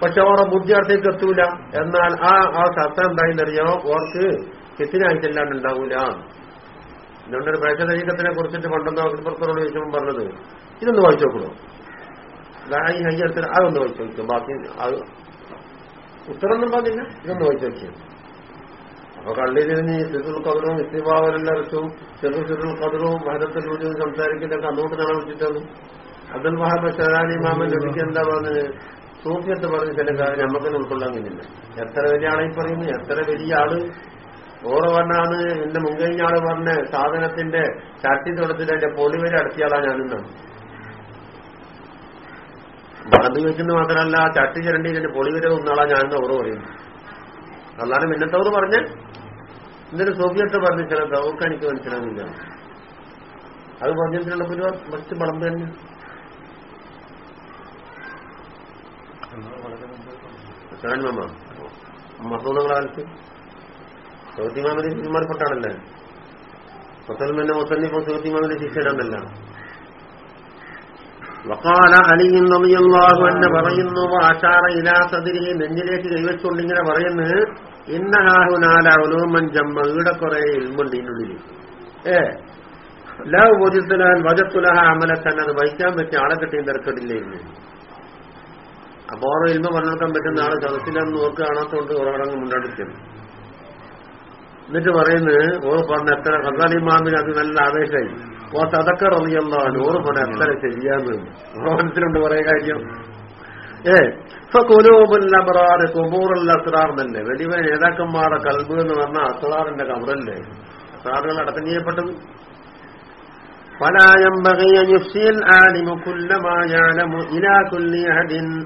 പക്ഷെ അവരുടെ ബുദ്ധി അടുത്തേക്ക് എത്തൂല. എന്നാൽ ആ ആ സത്ത എന്തായെന്നറിയോ? ഓർക്ക് കെത്തിനായിട്ടല്ലാണ്ട് ഉണ്ടാവൂല. ഇതുകൊണ്ടൊരു പ്രേക്ഷതരീകത്തിനെ കുറിച്ചിട്ട് കൊണ്ടുവന്നോ അക്ബർക്കറോട് ചോദിച്ചപ്പോൾ പറഞ്ഞത്. ഇതൊന്ന് വായിച്ചു നോക്കണോ ഈ ഹയ്യത്തിൽ അതൊന്ന് വായിച്ചു നോക്കും. ബാക്കി അത് ഉത്തരമൊന്നും പറഞ്ഞില്ല. ഇതൊന്ന് വായിച്ചു നോക്കിയത് അപ്പൊ കള്ളിലിരുന്ന് സിദുൽ ഇസ്തിഭാവലെല്ലാം ഇറച്ചും ചെറു സിറുൽ കതിറും ഭരത്തിലൂടെ സംസാരിക്കുന്നതൊക്കെ അന്നോട്ട് കാണാൻ വെച്ചിട്ടാണ് അബ്ദുൽ മഹാബ് ഷെറാനി മാമൻ നബിക്ക് എന്താ പറഞ്ഞത്? സൂഫിയത്ത് പറഞ്ഞ ചില കാര്യം നമുക്ക് ഉൾക്കൊള്ളാൻ കഴിയില്ല എത്ര വലിയ ആളെ പറയുന്നു? എത്ര വലിയ ആൾ ഓറ് പറഞ്ഞാണ് എന്റെ മുൻകഴിഞ്ഞ ആൾ പറഞ്ഞ സാധനത്തിന്റെ ചട്ടി തുടച്ചിട്ട് എന്റെ പൊളി വരെ ഞാനിന്ന്. ഞാനിന്നാണ് അത് മാത്രമല്ല ചട്ടി ചിരണ്ടി ഇതിന്റെ പൊളി വരെ ഒന്നാളാ ഞാനെന്ന് ഓറ് പറയുന്നു. അല്ലാതെ മിന്നത്തോട് പറഞ്ഞ ഇന്നലെ സോഫിയത്ത് പറഞ്ഞ ചില ദൗക്ക് എനിക്ക് മനസ്സിലാകുന്നില്ല അത് പറഞ്ഞിട്ടുള്ള ഒരു മറ്റ് വളമ്പ് തന്നെ. മാമ. മസൂദങ്ങളെ കാലത്ത്. സൗദിമാമിന്റെ ശിഷ്യന്മാർപ്പെട്ടാണല്ലേ മുസൽമന്റെ മുസന്നിഫോ സൗദിമാമിന്റെ ശിഷ്യനാണല്ല വക്കാല അലി റളിയല്ലാഹു അൻഹു പറയുന്നു ആശാറ ഇലാ സദരിഹി നെഞ്ചിലേക്ക് കൈവച്ചുകൊണ്ട് പറയുന്നു ഇന്നഹാഹുനാല ഉലൂമൻ ജമ്മ ഇവിടെ കുറെ ഇൽമുണ്ട് ഇതിനുള്ളിൽ ഏ? ലവ് ബോധ്യത്തിലാൻ വജത്തുലഹ അമലത്തന്നെ അത് വഹിക്കാൻ പറ്റിയ ആളെ കിട്ടിയും തിരക്കടില്ലായിരുന്നു ഓരോ ഇൽമ പറഞ്ഞെടുക്കാൻ പറ്റുന്ന ആൾ ചതച്ചില്ലെന്ന് നോക്ക് കാണാത്തോണ്ട് ഉറവടങ്ങ് മുണ്ടാണ്ടിരിക്കുന്നു എന്നിട്ട് പറയുന്നത് ഓർ പറഞ്ഞ എത്ര ഹസാലിമാമിന് അത് നല്ല ആവേശമായി. ഓ തതക്ക റിയല്ലാണ് ഓർ പറഞ്ഞ എത്ര ശരിയാന്ന്. മനസ്സിലുണ്ട് പറയുക കാര്യം. ഏ കൊലൂബുല്ലബറാറ് കുബൂറുള്ള അസ്രാർ തന്നെ വലിയ നേതാക്കന്മാരുടെ കൽബ് എന്ന് പറഞ്ഞ അസ്രാറിന്റെ കബറല്ലേ? അസ്രാറുകൾ അടക്കം ചെയ്യപ്പെട്ടത്.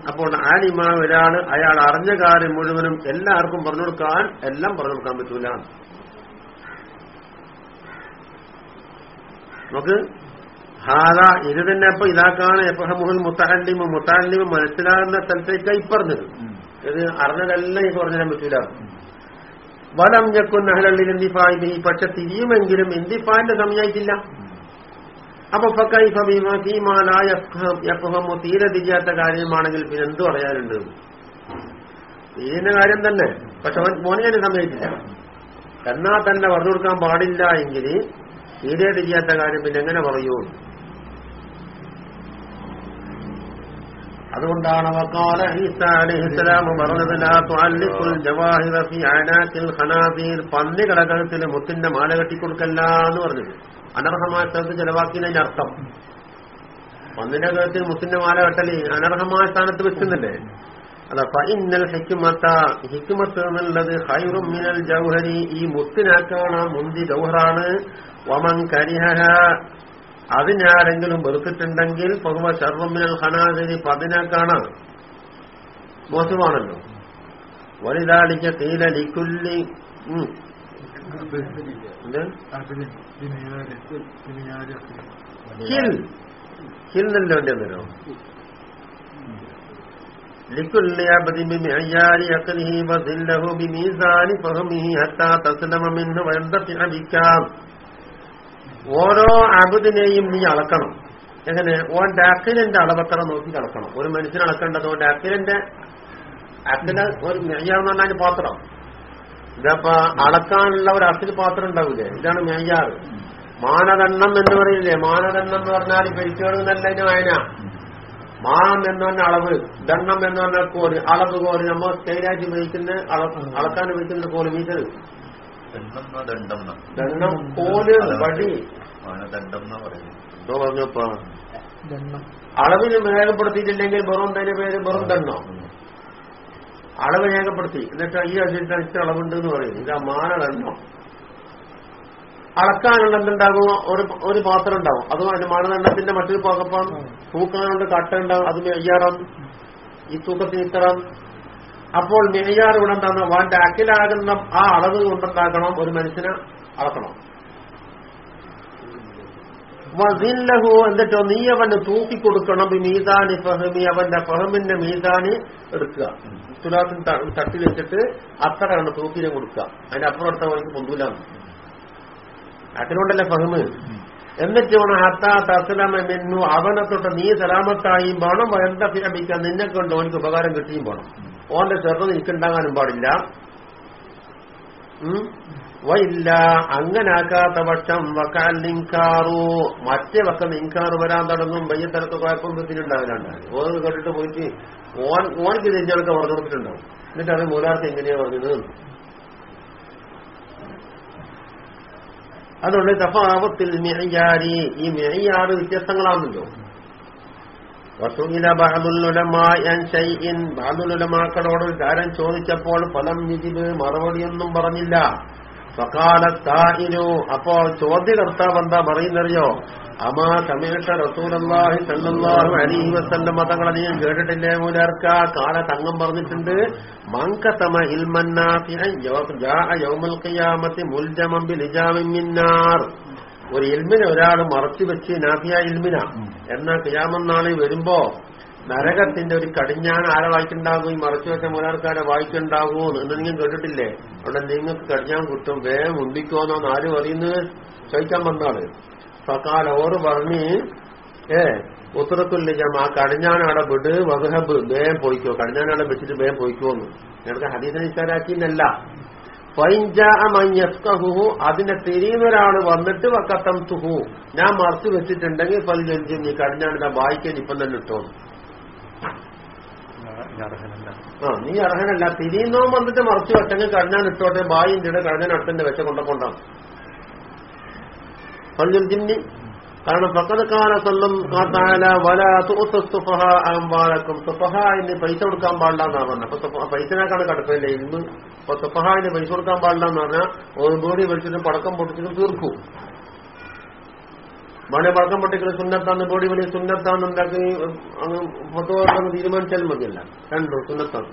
അപ്പോൾ ആലിമ ഒരാൾ അയാൾ അറിഞ്ഞ കാര്യം മുഴുവനും എല്ലാവർക്കും പറഞ്ഞു കൊടുക്കാൻ എല്ലാം പറഞ്ഞു കൊടുക്കാൻ പറ്റൂല. നമുക്ക് ഹാദ ഇത് തന്നെ ഇപ്പൊ ഇതാക്കാണ് എപ്പഹമുഹൽ മുത്തഹല്ലിമ. മുത്തഹല്ലിമ മനസ്സിലാകുന്ന സ്ഥലത്തേക്കായി പറഞ്ഞത്. ഇത് അറിഞ്ഞതെല്ലാം ഈ പറഞ്ഞുതരാൻ പറ്റൂല. വലം ഞക്കുന്ന ഹലള്ളിൽ എന്തിഫായി പക്ഷെ തിരിയുമെങ്കിലും എന്തിഫാന്റെ സമയമായിട്ടില്ല അപ്പൊ ഫീമാലായപ്പഹമോ തീരെ തിരിയാത്ത കാര്യമാണെങ്കിൽ പിന്നെ എന്തു പറയാനുണ്ട്? തീരുന്ന കാര്യം തന്നെ. പക്ഷെ അവൻ മോനെ സമയത്തില്ല എന്നാ തന്നെ പറഞ്ഞു കൊടുക്കാൻ പാടില്ല എങ്കിൽ തീരെ തിരിയാത്ത കാര്യം പിന്നെ എങ്ങനെ പറയൂ? അതുകൊണ്ടാണ് വക്കാല പറഞ്ഞത് പന്നി കഴുത്തിൽ മുത്തിന്റെ മാല കെട്ടിക്കൊടുക്കല്ല എന്ന് പറഞ്ഞത് അനർഹമായ സ്ഥലത്ത് ചെലവാക്കിയതിന്റെ അർത്ഥം ഒന്നിന്റെ കാര്യത്തിൽ മുസ്ലിന്റെ മാല കെട്ടലി അനർഹമായ സ്ഥാനത്ത് വെക്കുന്നില്ലേ അതാ ഫഇന്നൽ ഹിക്മത്ത ഹിക്മത്ത് എന്നുള്ളത് മിനൽ ജൗഹരി ഈ മുത്തിനാക്കാണ് മുന്തി ജൗഹറാണ് വമൻ കരിഹ അതിനാരെങ്കിലും വെറുത്തിട്ടുണ്ടെങ്കിൽ പൊതുവ ചർവമിനൽ ഹനാദിനി പതിനാക്കാണ് മോശമാണല്ലോ വലുതാളിക്ക തീല ലിക്കുല്ലി ഉം. എന്ത്? ഹിൽ ഹിൽ എന്നല്ല വേണ്ടി വന്നല്ലോ لكل عبد بمعيار عقله وذله بميزان فهمه حتى تسلم منه وينتفع بك ഓരോ അബുദിനെയും നീ അളക്കണം എങ്ങനെ ഓന്റെ അക്കിലിന്റെ അളവത്ര നോക്കി അളക്കണം ഒരു മനുഷ്യന് അളക്കേണ്ടത് ഓന്റെ അക്കിലിന്റെ അക്കില് ഒരു മെയ്യാന്ന് പറഞ്ഞാൽ പാത്രം ഇതപ്പോ അളക്കാനുള്ള ഒരു അസിൽ പാത്രം ഉണ്ടാവില്ലേ ഇതാണ് മെയ്യാറ് മാനദണ്ഡം എന്ന് പറയില്ലേ മാനദണ്ഡം എന്ന് പറഞ്ഞാൽ പെരിച്ചോട് ഇതിന് വായന മാം എന്ന് പറഞ്ഞ അളവ്. ദണ്ണം എന്ന് പറഞ്ഞ കോൽ. അളവ് കോൽ. നമ്മൾ സ്റ്റേജാക്കി ഉപയോഗിക്കുന്ന അള- അളക്കാൻ ഉപയോഗിക്കുന്ന കോൽ മീറ്റർ. ദണ്ണം കോൽ വടി. ദണ്ഡം എന്നാ പറയുന്നത്. എന്തോ പറഞ്ഞപ്പോ? ദണ്ണം അളവിന് രേഖപ്പെടുത്തിയിട്ടില്ലെങ്കിൽ വെറും തന്നെ പേര്? വെറും ദണ്ണോ അളവ് രേഖപ്പെടുത്തി. എന്നിട്ട് ഈ അതിന്റെ ഇത്ര അളവുണ്ട് എന്ന് പറയും. ഇത് മാനദണ്ഡം അളക്കാനുള്ള എന്തുണ്ടാകും ഒരു ഒരു പാത്രം ഉണ്ടാവും. അതും അതിന്റെ മാനദണ്ഡത്തിന്റെ മറ്റൊരു പകപ്പം തൂക്കാനുള്ള കട്ട ഉണ്ടാവും. അത് മെയ്യാറാം ഈ തൂക്കത്തിന് ഇത്തറാം അപ്പോൾ മെയ്യാർ ഇവിടെ എന്താണ് വാന്റെ അക്കിലാകുന്ന ആ അളവ് കൊണ്ടുണ്ടാക്കണം. ഒരു മനുഷ്യനെ അളക്കണം. വസില്ലഹു എന്നിട്ടോ നീ അവന് തൂക്കിക്കൊടുക്കണം. ഈ മീസാനി ഫഹമി അവന്റെ ഫഹമിന്റെ മീസാനി എടുക്കുക. തുലാത്തിന് തട്ടി വെച്ചിട്ട് അത്രയാണ് തൂക്കിനെ കൊടുക്കുക. അതിന്റെ അപ്പുറം അടുത്ത പൊന്തൂലാണ്. അതിനോണ്ടല്ലേ ഫഹമ്? എന്നിട്ട് ഹത്താ തസ്ലമ അവനെ തൊട്ട് നീ സലാമത്തായും വേണം എന്താ ഫിരമിക്കാൻ നിന്നെ കൊണ്ട് ഓനിക്ക് ഉപകാരം കിട്ടിയും വേണം. ഓന്റെ ചെറുത് നിൽക്കുണ്ടാകാനും പാടില്ല. വയില്ല അങ്ങനാക്കാത്ത പക്ഷം വക്കാൽ നിങ്കാറു മറ്റേ വക്ക നിങ്കാറ് വരാൻ തുടങ്ങും തരത്ത് കുഴപ്പം വൃത്തിയിലുണ്ടാവില്ലാണ്ടാണ് ഓരോ കേട്ടിട്ട് പോയിട്ട് ഓൺ ഓനക്ക് തെഞ്ഞൊക്കെ പറഞ്ഞു കൊടുത്തിട്ടുണ്ടാവും. എന്നിട്ട് അത് മൂലാർക്ക് എങ്ങനെയാ പറഞ്ഞത്? അതുകൊണ്ട് തഫാവത്തിൽ മെയ്യാരി ഈ മെയ്യാറ് വ്യത്യസ്തങ്ങളാണല്ലോ. വസൂല ബഹദുലുലമാൻ ബഹദുലുലമാക്കളോട് കാര്യം ചോദിച്ചപ്പോൾ ഫലം നിജിബ് മറുപടിയൊന്നും പറഞ്ഞില്ല. അപ്പോ ചോദ്യകർത്താവ് എന്താ പറയുന്നറിയോ? അമാ സമീഷ റസൂലല്ലാഹി സല്ലല്ലാഹു അലൈഹി വസല്ലം തങ്ങളെ നീ കേട്ടിട്ടില്ലേ മൂലർക്ക? കാല തങ്ങം പറഞ്ഞിട്ടുണ്ട്. മങ്കതമ ഇൽമന്നാഫിഅൻ ജാഅ യൗമൽ ഖിയാമത്തി മുൽജമൻ ബിലിജാമിൻ മിന്നാർ ഒരു ഇൽമിനെ ഒരാൾ മറച്ചു വെച്ച് നാഫിയ ഇൽമിന എന്നാ നാളെ വരുമ്പോ നരകത്തിന്റെ ഒരു കടിഞ്ഞാൻ ആരെ വായിക്കുണ്ടാകും ഈ മറച്ചു വെച്ച മൂലാർക്കാരെ വായിക്കുണ്ടാകൂ എന്ന് നിങ്ങൾ കേട്ടിട്ടില്ലേ? അവിടെ നിങ്ങൾക്ക് കടിഞ്ഞാൻ കിട്ടും വേഗം ഉണ്ടിക്കോന്നോന്ന് ആരും അറിയുന്നത് ചോദിക്കാൻ വന്നാണ് സക്കാല ഓറ് പറഞ്ഞ് ഏ ഉത്തരത്തുല്യ ജമ ആ കടിഞ്ഞാൻ അവിടെ വിട് വധഹബ് വേഗം പോയിക്കോ. കടിഞ്ഞാൻ അവിടെ വെച്ചിട്ട് വേഗം പോയിക്കോന്ന് ഞങ്ങൾക്ക് ഹദീസിനെ ഇച്ചാരാക്കിന്നല്ല ഫൈൻജാഹു അതിനെ തിരിയുന്ന ഒരാൾ വന്നിട്ട് വക്കത്തം തുഹു ഞാൻ മറച്ചു വെച്ചിട്ടുണ്ടെങ്കിൽ പൽ ജനിച്ചു നീ കടിഞ്ഞാണിന്റെ വായിക്കാൻ ഇപ്പം തന്നെ ഇട്ടോന്ന്. ആ നീ അർഹനല്ല. തിരിയുന്നോ വന്നിട്ട് മറച്ചു വെച്ചെങ്കിൽ കഴിഞ്ഞാൽ ഇട്ടോട്ടെ. ബായി ഇന്ത്യയുടെ കഴിഞ്ഞാൽ അടുത്തന്റെ വെച്ച പല്ലുൽ ജിന്നി. കാരണം ആ കാത്താല വല സുഹൃത്തുഫഹ ആമ്പാലക്കും സുഫഹായിന് പൈസ കൊടുക്കാൻ പാടില്ല എന്നാണ് പറഞ്ഞത് അപ്പൊ പൈസനാക്കാണ് കടപ്പില്ല ഇന്ന്? അപ്പൊ സുഫഹായിന് പൈസ കൊടുക്കാൻ പാടില്ല എന്ന് പറഞ്ഞാൽ ഒരു ബോഡി വലിച്ചിട്ട് പടക്കം പൊട്ടിച്ചിട്ട് തീർക്കൂ. മണി പടക്കം പൊട്ടിക്കുന്ന സുന്നത്താന്ന് ബോഡി വലിയ സുന്നത്താന്ന് ഉണ്ടാക്കി അങ്ങ് ഫോട്ടോ തീരുമാനിച്ചാൽ മതിയല്ല. രണ്ടു സുന്നത്താണ്.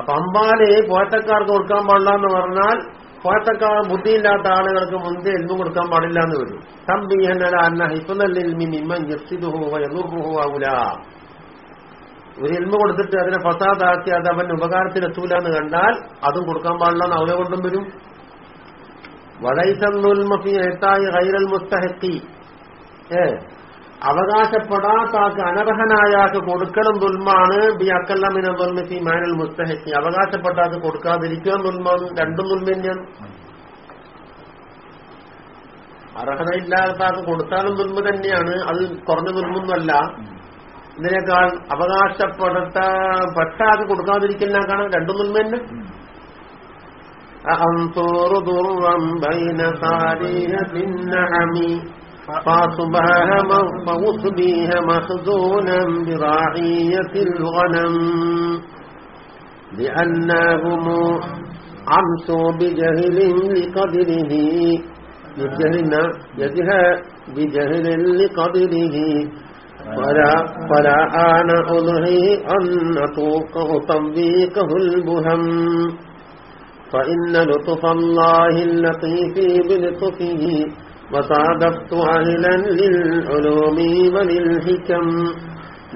അപ്പൊ അമ്പാൽ പോറ്റക്കാർക്ക് കൊടുക്കാൻ പാടില്ല എന്ന് പറഞ്ഞാൽ പോറ്റക്കാർ ബുദ്ധിയില്ലാത്ത ആളുകൾക്ക് മുൻപ് എൽമും കൊടുക്കാൻ പാടില്ല എന്ന് വരും തമ്പിഹനല അന്ന ഹിഫുനല്ലിൽമി മിമ്മൻ യഫ്സിദുഹു യദുർഹു ആവൂല ഒരു എൽമ കൊടുത്തിട്ട് അതിനെ ഫസാദാക്കി അത് അവൻ ഉപകാരത്തിലെത്തൂല എന്ന് കണ്ടാൽ അതും കൊടുക്കാൻ പാടില്ല എന്ന് അവരെ കൊണ്ടും വരും. മുസ്തഹക്കി ഏ? അവകാശപ്പെടാത്താക്ക് അനർഹനായാക്ക് കൊടുക്കണം ദുൽമാണ്. ബി അക്കല്ലമിന ദുൽമി മാനൽ മുസ്തഹക്കി അവകാശപ്പെട്ടാക്ക് കൊടുക്കാതിരിക്കുക ദുൽമാണ് രണ്ടും ദുൽമ തന്നെയാണ് അർഹതയില്ലാത്താക്ക് കൊടുത്താലും ദുൽമ തന്നെയാണ്. അത് കുറഞ്ഞ ദുൽമൊന്നുമല്ല. ഇതിനേക്കാൾ അവകാശപ്പെടുത്ത പെട്ടാക്ക് കൊടുക്കാതിരിക്കലിനാക്കാണ് രണ്ടും ദുൽമ أأنصر ضرا بين صارية النعم. فأصبح فأصبيها مخزونا براعية الغنم. لأنهم عمسوا بجهل لقدره. بجهل يجهل بجهل لقدره. فلا فلا آن أضحي أن أطوقه تضيقه البهم. فإن لطف الله اللطيف بلطفه وصادفت أهلا للعلوم وللحكم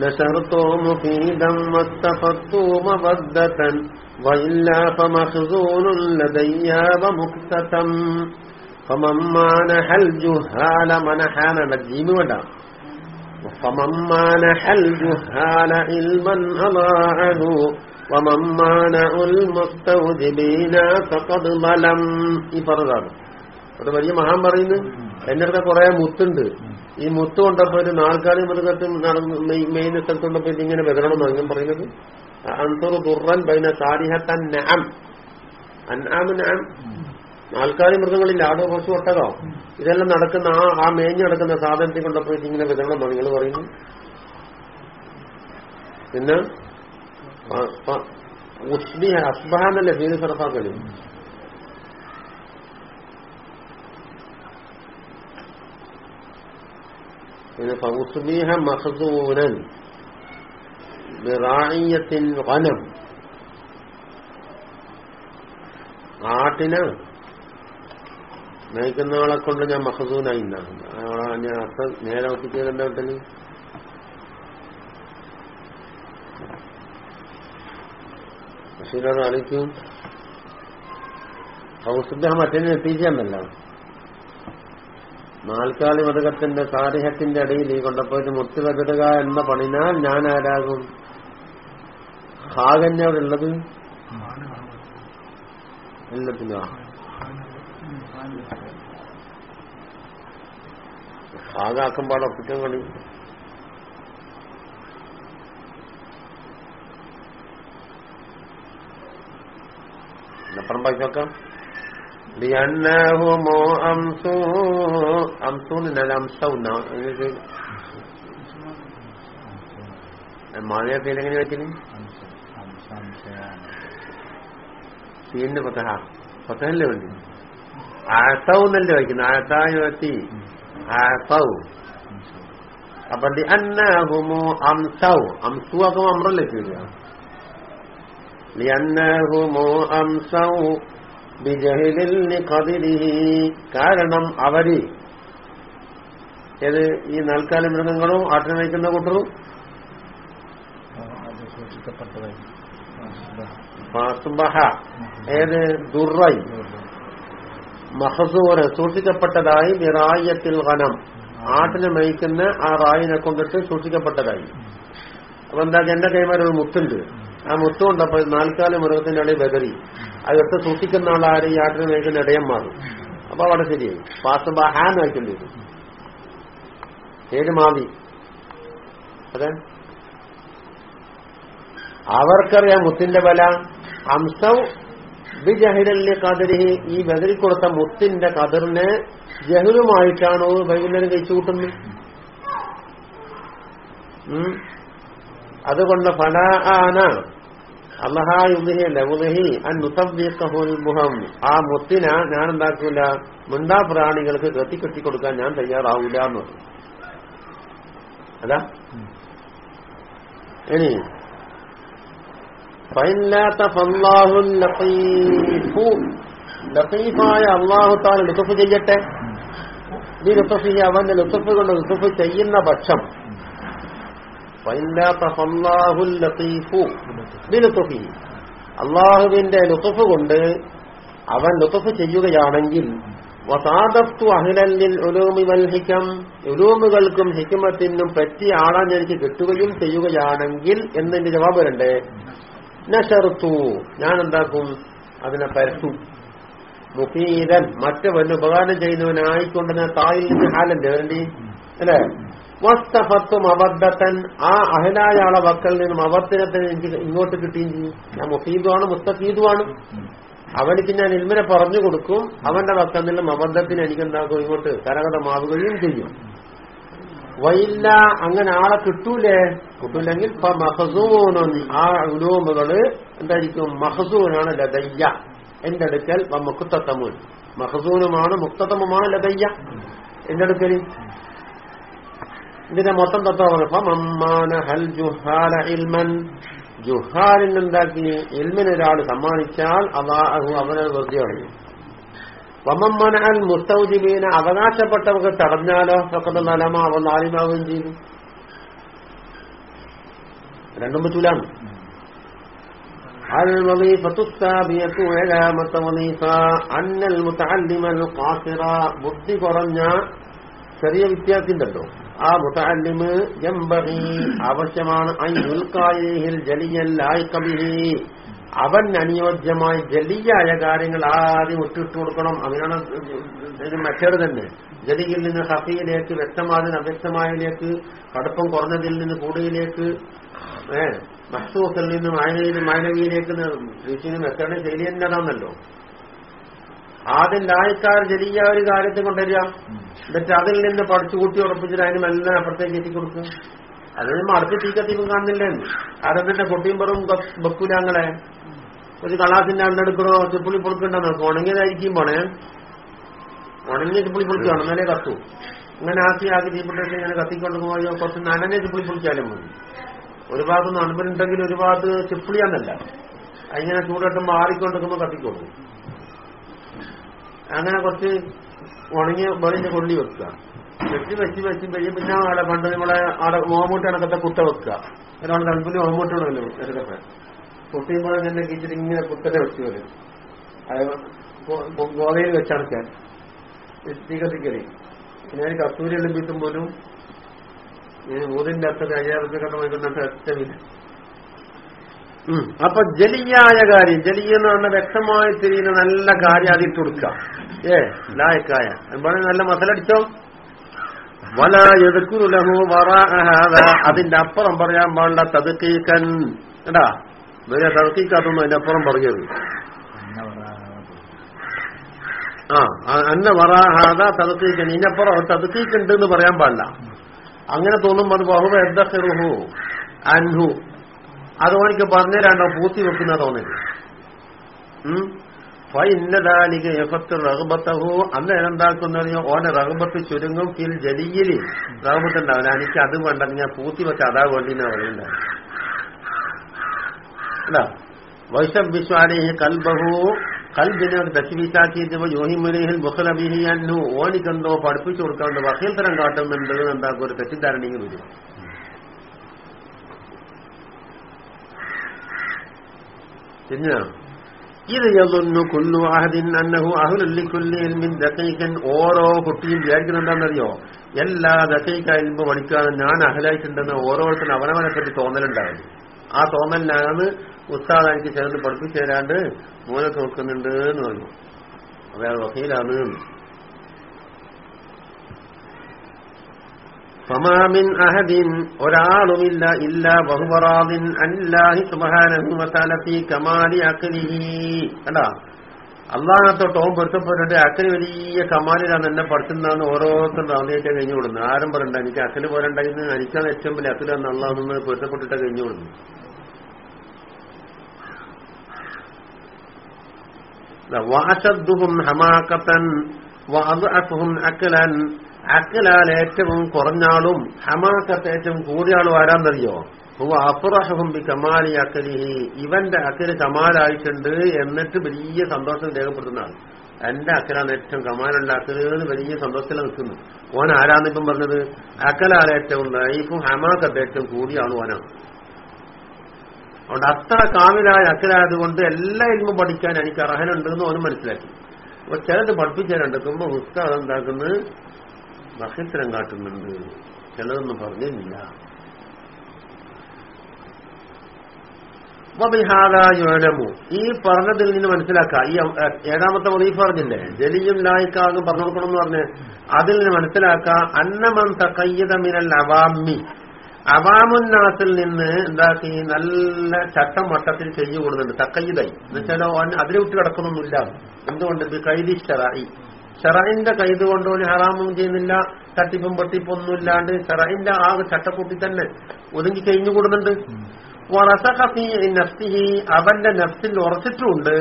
نشرت مفيدا واستفدت مودة وإلا فمخزون لدي ومكتتم فمن مانح الجهال منحان نجيم ودا فمن مانح الجهال علما أضاعه. ഈ പറഞ്ഞതാണ്. അവിടെ വലിയ മഹാൻ പറയുന്നു എന്റെ അടുത്ത് കുറെ മുത്തുണ്ട്. ഈ മുത്ത് കൊണ്ടപ്പോ ഒരു നാൽക്കാലി മൃഗത്തും മെയിൻ സ്ഥലത്തുണ്ടപ്പോ ഇങ്ങനെ ബദലണം അങ്ങനെ പറയുന്നത്. അൻസർ ദുർറൻ ബൈന സാരിഹത്തൻ നഅം. അൻആം നഅം. നാൽക്കാലി മൃഗങ്ങളിൽ ആടോ കുറച്ച് ഒട്ടകോ? ഇതെല്ലാം നടക്കുന്ന ആ ആ മേഞ്ഞ് നടക്കുന്ന സാധനത്തിൽ കൊണ്ടപ്പോ ഇങ്ങനെ വിതരണം നിങ്ങൾ പറയുന്നു. പിന്നെ ഉസ്ബിഹ അസ്ബഹ എന്നല്ലേ ഫീൽ സർഫാക്കൽ പിന്നെ ഫൗസ്ബീഹ മഹസൂനൻ ബിറായിയത്തിൻ വനം ആട്ടിന് നയിക്കുന്ന ആളെ കൊണ്ട് ഞാൻ മഹസൂനായി ഞാൻ അർത്ഥം നേരെ എന്താ വീട്ടിൽ. ബഷീറോട് കളിക്കും ഔസുദ്ദേഹം മറ്റേ എത്തിച്ചെന്നല്ല നാൽക്കാലി മതകത്തിന്റെ താരിഹത്തിന്റെ അടിയിൽ ഈ കൊണ്ടപ്പോയിട്ട് മുത്തി വെതിടുക എന്ന പണിനാൽ ഞാൻ ആരാകും? ഹാഗന്നെ അവിടെ ഉള്ളത്? എല്ലാത്തിനും ഒപ്പിക്കാൻ കളി എന്നപ്പുറം ബാക്കി നോക്കാം. ലിയന്നഹുമോ അംസു അംസൂന്നില്ല അംസ ഉന്ന മാളിയ പേരെങ്ങനെ പറ്റില്ല സീന്റെ പൊത്തഹ പൊത്തഹല്ലേ വേണ്ടി ആസൗ വയ്ക്കുന്നു ആസായുവത്തി ആസൗ അപ്പൊ അന്നഹുമോ അംസൗ. അംസു ആക്കുമ്പോ അമ്രല്ലേ ചെയ്യുക? കാരണം അവർ ഏത് ഈ നൽകാല മൃഗങ്ങളും ആട്ടിനെ നയിക്കുന്ന കൂട്ടറും ഏത്? ദുർറൈ. മഹസൂറ് സൂക്ഷിക്കപ്പെട്ടതായി നിറായത്തിൽ ഖനം. ആട്ടിനെ മയിക്കുന്ന ആ റായിനെ കൊണ്ടിട്ട് സൂക്ഷിക്കപ്പെട്ടതായി. അപ്പൊ എന്താ എന്റെ കൈമാരൊരു മുത്തുണ്ട്. ആ മുത്തം കൊണ്ടപ്പോ നാൽക്കാല മൃഗത്തിന്റെ ഇടയിൽ വെതറി അതെടുത്ത് സൂക്ഷിക്കുന്ന ആളാര് ആട്ടിനെ നയിക്കുന്ന ഇടയം മാറും. അപ്പൊ അവിടെ ശരിയായി. ഫാസുബഹ നയിക്കേണ്ടി വരും ഏത് മാവി. അതെ? അവർക്കറിയാം മുത്തിന്റെ ബല. അംസൗ ബിജഹിരലിന്റെ കതിരി ഈ ബദറി കൊടുത്ത മുത്തിന്റെ കതിറിനെ ജഹലുമായിട്ടാണോ വൈകുന്നേരം കഴിച്ചു കൂട്ടുന്നത്. അതുകൊണ്ട് ഫല ആന. അള്ളഹായുഹി ലവുഹി അന്നുത്തബ്ബീഖഹുൽ മുഹം ആ മുത്തിന ഞാൻ എന്താക്കൂല മുണ്ടാ പ്രാണികൾക്ക് കത്തി കെട്ടി കൊടുക്കാൻ ഞാൻ തയ്യാറാവൂല എന്ന്. അതാ. ഇനി ലത്തീഫായ അള്ളാഹു താൻ ലുത്തുഫ് ചെയ്യട്ടെ? ഈ ലുത്തുഫ് അവന്റെ ലുത്തുഫ് കൊണ്ട് ലുത്തുഫ് ചെയ്യുന്ന പക്ഷം അള്ളാഹുവിന്റെ ലുത്തഫ് കൊണ്ട് അവൻ ലുത്തഫ് ചെയ്യുകയാണെങ്കിൽ ഉലൂമുകൾക്കും ഹിക്കുമത്തിനും പറ്റിയ ആളാൻ എനിക്ക് കിട്ടുകയും ചെയ്യുകയാണെങ്കിൽ എന്നതിന്റെ ജവാബ് വരണ്ടേ? നഷർത്തു ഞാൻ എന്താക്കും അതിനെ പരത്തും. മുഫീദൻ മറ്റവന് ഉപകാരം ചെയ്യുന്നവനായിക്കൊണ്ടെന്ന തായിൽ നിന്ന് ഹാലല്ലേ വേണ്ടി അല്ലേ? വസ്തഫത്തും അബദ്ധത്തൻ. ആ അഹലായ ആളെ വക്കൽ നിന്നും അബദ്ധനത്തിന് എനിക്ക് ഇങ്ങോട്ട് കിട്ടുകയും ചെയ്യും. ഞാൻ മുഫീദുമാണ് മുസ്തഫീദുമാണ് അവനിക്ക് ഞാൻ ഇൽമിനെ പറഞ്ഞു കൊടുക്കും. അവന്റെ വക്കൽ നിന്നും അബദ്ധത്തിന് എനിക്ക് എന്താക്കും ഇങ്ങോട്ട് കരകതമാവുകയും ചെയ്യും. വയില്ല അങ്ങനെ ആളെ കിട്ടൂലേ? കിട്ടൂലെങ്കിൽ ഇപ്പൊ മഹസൂനും ആ ഉലൂമുകൾ എന്തായിരിക്കും? മഹസൂനാണ് ലതയ്യ. എന്റെ അടുക്കൽ മുക്തത്തമുൻ മഹസൂനുമാണ് മുക്തത്തമുമാണ് ലതയ്യ. എന്റെ അടുക്കൽ ഇതിന്റെ മൊത്തം തത്വമാണ് ഹൽ ജുഹാല ഇൽമൻ ജുഹാലിന് എന്താക്കി ഇൽമിന് ഒരാൾ സമ്മാനിച്ചാൽ അള്ളാഹു അവനെ വെറുതെ കളയും വമമ്മന അൽ മുസ്തൗജിബീന അവകാശപ്പെട്ടവർക്ക് തടഞ്ഞാലോ ഒക്കെ നലമ അവൻ ആലിമാവുകയും ചെയ്തു രണ്ടും പറ്റൂലാണ് الوظيفة السابية علامة وظيفة أن المتعلم القاصر ബുദ്ധി കുറഞ്ഞ ചെറിയ വിദ്യാർത്ഥിണ്ടല്ലോ ആ മുത്തല്ലിമ് ജംബഹി. ആവശ്യമാണ് അവൻ അനുയോജ്യമായ ജലിയായ കാര്യങ്ങൾ ആദ്യം ഒട്ടിട്ട് കൊടുക്കണം. ഇത് മറ്റേത് തന്നെ. ജലിയിൽ നിന്ന് ഹഫിയിലേക്ക് വ്യക്തമായതിന് അവ്യക്തമായതിലേക്ക് കടുപ്പം കുറഞ്ഞതിൽ നിന്ന് കൂടിയിലേക്ക് ഏഹ് മഹസൂസിൽ നിന്ന് മായനയിൽ മാനവിയിലേക്ക് ഋഷിനും മെത്തേഡ് ശൈലി ആദ്യം ലായക്കാർ ജലീയ ഒരു കാര്യത്തെ കൊണ്ടുവരിക. എന്നിട്ട് അതിൽ നിന്ന് പഠിച്ചു കൂട്ടി ഉറപ്പിച്ചിട്ട് അതിന് മെല്ലെ അപ്പുറത്തേക്ക് എത്തിക്കൊടുക്കും അതിന് അടുത്ത് തീക്കത്തിക്കും കാണുന്നില്ലേ അതെന്നിട്ട് കൊട്ടിയും പറവും വെക്കൂലാങ്ങളെ ഒരു കളാസിന്റെ അണ്ണെടുക്കണോ ചുപ്പുളി പൊളിക്കണ്ടോ നോക്കും ഉണങ്ങിയതായിരിക്കും പോണേ. ഉണങ്ങിയ ചുപ്പുളി പൊളിക്കുകയാണ് എന്നാലേ കത്തു. ഇങ്ങനെ ആക്കി ആക്കി തീപ്പിട്ടിട്ട് ഇങ്ങനെ കത്തിക്കൊണ്ട് പോയോ കുറച്ച് നനനെ ചുപ്പുളി പൊളിച്ചാലും മതി. ഒരു ഭാഗത്തൊന്നും അൻപനുണ്ടെങ്കിൽ ഒരു ഭാഗത്ത് ചുപ്പുളിയാന്നല്ല അതിങ്ങനെ ചൂടട്ട് മാറിക്കൊണ്ടിരിക്കുമ്പോൾ കത്തിക്കൊടുക്കും അങ്ങനെ കുറച്ച് ഉണങ്ങിയ വെളിഞ്ഞ കൊള്ളി വെക്കുക. വെച്ച് വെച്ച് വെച്ച് കഴിയും പിന്നെ അവിടെ പണ്ട് നമ്മളെ അവിടെ ഓമൂട്ട് കണക്കത്തെ കുട്ട വെക്കുക. ഒരാൾ കൽപ്പിന് ഓമൂട്ടാണല്ലോ ഇടയ്ക്കൊക്കെ. കുട്ടിയുമ്പോൾ തന്നെ കിച്ചിട്ട് ഇങ്ങനെ കുത്തനെ വെച്ച് വരും. ഗോവയിൽ വെച്ചടക്കാൻ തീ പിന്നെ ഞാൻ കസ്തൂരി എളുമ്പിത്തും പോലും ഞാൻ ഊരിന്റെ അത്ര അയ്യായിരം റുപ്യ കണ്ട വാങ്ങിക്കുന്നിട്ട് അപ്പൊ ജലിയായ കാര്യം ജലിയെന്ന് പറഞ്ഞ വ്യക്തമായി തിരിയുന്ന നല്ല കാര്യം അതിട്ട് കൊടുക്കുക. ഏ ലായക്കായ. എന്താണ് നല്ല മസലടിച്ചോ? വല വറാഅഹാദ അതിന്റെ അപ്പുറം പറയാൻ പാടില്ല തതുക്കീക്കൻ എടാ വേറെ തതുക്കീക്കാത്തൊന്നും അതിന്റെ അപ്പുറം പറയരുത്. ആ അന്ന വറാഹാദ തതുക്കീക്കൻ ഇതിനപ്പുറം തതുക്കീക്കുണ്ട് എന്ന് പറയാൻ പാടില്ല. അങ്ങനെ തോന്നുമ്പോൾ അത് ബഹുബ എദ്ദഹുഹു അൻഹു. അത് ഓനിക്ക് പറഞ്ഞുതരാണ്ടോ പൂത്തി വെക്കുന്ന തോന്നൽ. ഉം? ഫൈന്നദാലിക യഫത്ത് ഓനെ റഹബത്ത് ചുരുങ്ങും. ഫിൽ ജലിയിൽ റഹബത്ത് എനിക്ക് അത് ഞാൻ പൂത്തി വെച്ച അതാ വേണ്ടി പറയുന്നുണ്ടാവും അല്ല വിശ്വാലേഹി കൽബഹു. കൽബിനെ ദശവിശാക്കിയിട്ട് യോഹിമുലിഹിൽ ബുഖലബിഹി അന്നു. ഓനിക്കെന്തോ പഠിപ്പിച്ചു കൊടുക്കാണ്ട് വക്കീൽ തരം കാട്ടുന്നുണ്ട്. എന്താക്കും ഒരു തെറ്റിദ്ധാരണയും വരും. പിന്നെ ഇത് യതൊന്നു കുല്ലു അഹദിൻ അന്നഹു അഹുലല്ലിക്കുല്ലി എൽമിൻ ദക്കൈക്കൻ ഓരോ കുട്ടിയും വിചാരിക്കുന്നുണ്ടെന്നറിയോ എല്ലാ ദക്കൈക്ക ഇൽമ പഠിക്കാതെ ഞാൻ അഹലായിട്ടുണ്ടെന്ന് ഓരോരുത്തരും അവനവനെ പറ്റി തോന്നലുണ്ടായിരുന്നു. ആ തോന്നലിനാണ് ഉസ്താദ് എനിക്ക് ചേർന്ന് പഠിപ്പിച്ചു തരാണ്ട് മൂലത്ത് നോക്കുന്നുണ്ട് എന്ന് പറഞ്ഞു. അയാൾ വക്കീലാണ്. ഫമാമിൻ അഹദിൻ ഒരാളുമില്ല ഇല്ല ബഹുബറാദിൻ അല്ലാഹി ഫീ കമാലി അഖലിഹി കണ്ടാ? അള്ളാഹത്തോട്ട് ഓം പൊരുത്തപ്പെട്ടിട്ട് അക്കൽ വലിയ കമാലിലാണ് എന്നെ പഠിക്കുന്നതാണ് ഓരോരുത്തരും റാന്നിയായിട്ട് കഴിഞ്ഞു കൊടുക്കുന്നത് ആരും പറയണ്ട എനിക്ക് അക്കൽ പോരണ്ടായിരുന്നു എനിക്കാണ് ഏറ്റവും വലിയ അക്കലാണ് അള്ളാഹെന്ന് പൊരുത്തപ്പെട്ടിട്ട് കഴിഞ്ഞു കൊടുക്കുന്നു വാശദ്ദുഹും ഹമാക്കത്തൻ വഅദ്അഫുഹും അക്കലൻ അക്കലാൽ ഏറ്റവും കുറഞ്ഞാളും ഹമാക്കത്ത് ഏറ്റവും കൂടിയാളും ആരാന്നറിയോ? ഹുവ അപ്പുറഹും ബി കമാലി അക്കലിഹി ഇവന്റെ അക്കൽ കമാലായിട്ടുണ്ട് എന്നിട്ട് വലിയ സന്തോഷം രേഖപ്പെടുത്തുന്ന ആൾ എന്റെ അക്കലാണ് ഏറ്റവും കമാലുള്ള അക്കൽ എന്ന് വലിയ സന്തോഷത്തിൽ നിൽക്കുന്നു. ഓൻ ആരാന്നിപ്പം പറഞ്ഞത്? അക്കലാൽ ഏറ്റവും ലൈഫും ഹമാക്കത്ത് ഏറ്റവും കൂടിയാണ് ഓനാണ്. അതുകൊണ്ട് അത്ര കാമിലായ അക്കലായതുകൊണ്ട് എല്ലാ ഇൽമും പഠിക്കാൻ എനിക്ക് അർഹനുണ്ടെന്ന് ഓനും മനസ്സിലാക്കി. അപ്പൊ ചിലത് പഠിപ്പിച്ചാൽ ഉണ്ടെക്കുമ്പോ ഉസ്താദ് എന്താക്കുന്നത് നക്ഷത്രം കാട്ടുന്നുണ്ട് ചിലതൊന്നും പറഞ്ഞില്ല. യോനമു ഈ പറഞ്ഞതിൽ നിന്ന് മനസ്സിലാക്കുക. ഈ ഏഴാമത്തെ മതി പറഞ്ഞില്ലേ? ജലിയും ലായിക്കാകും പറഞ്ഞു കൊടുക്കണം എന്ന് പറഞ്ഞ് അതിൽ നിന്ന് മനസ്സിലാക്കുക. അന്നമൻ തക്കയ്യത മിനൽ അവാമി. അവാമുന്നാസിൽ നിന്ന് എന്താക്കി? നല്ല ചട്ടം വട്ടത്തിൽ ചെയ്തു കൊടുക്കുന്നുണ്ട്. തക്കയ്യതായി എന്നുവെച്ചാൽ അവൻ അതിനെ വിട്ട് കിടക്കുന്നൊന്നുമില്ല. എന്തുകൊണ്ട്? കൈതി ഷറായി ഷറൈന്റെ കൈത് കൊണ്ട് ഒരു ഹറാമും ചെയ്യുന്നില്ല തട്ടിപ്പും പൊട്ടിപ്പും ഒന്നും ഇല്ലാണ്ട് ഷറൈന്റെ ആ ചട്ടക്കൂട്ടി തന്നെ ഒതുങ്ങി കഴിഞ്ഞു കൂടുന്നുണ്ട്. അവന്റെ നഫ്സിൽ ഉറച്ചിട്ടുണ്ട്.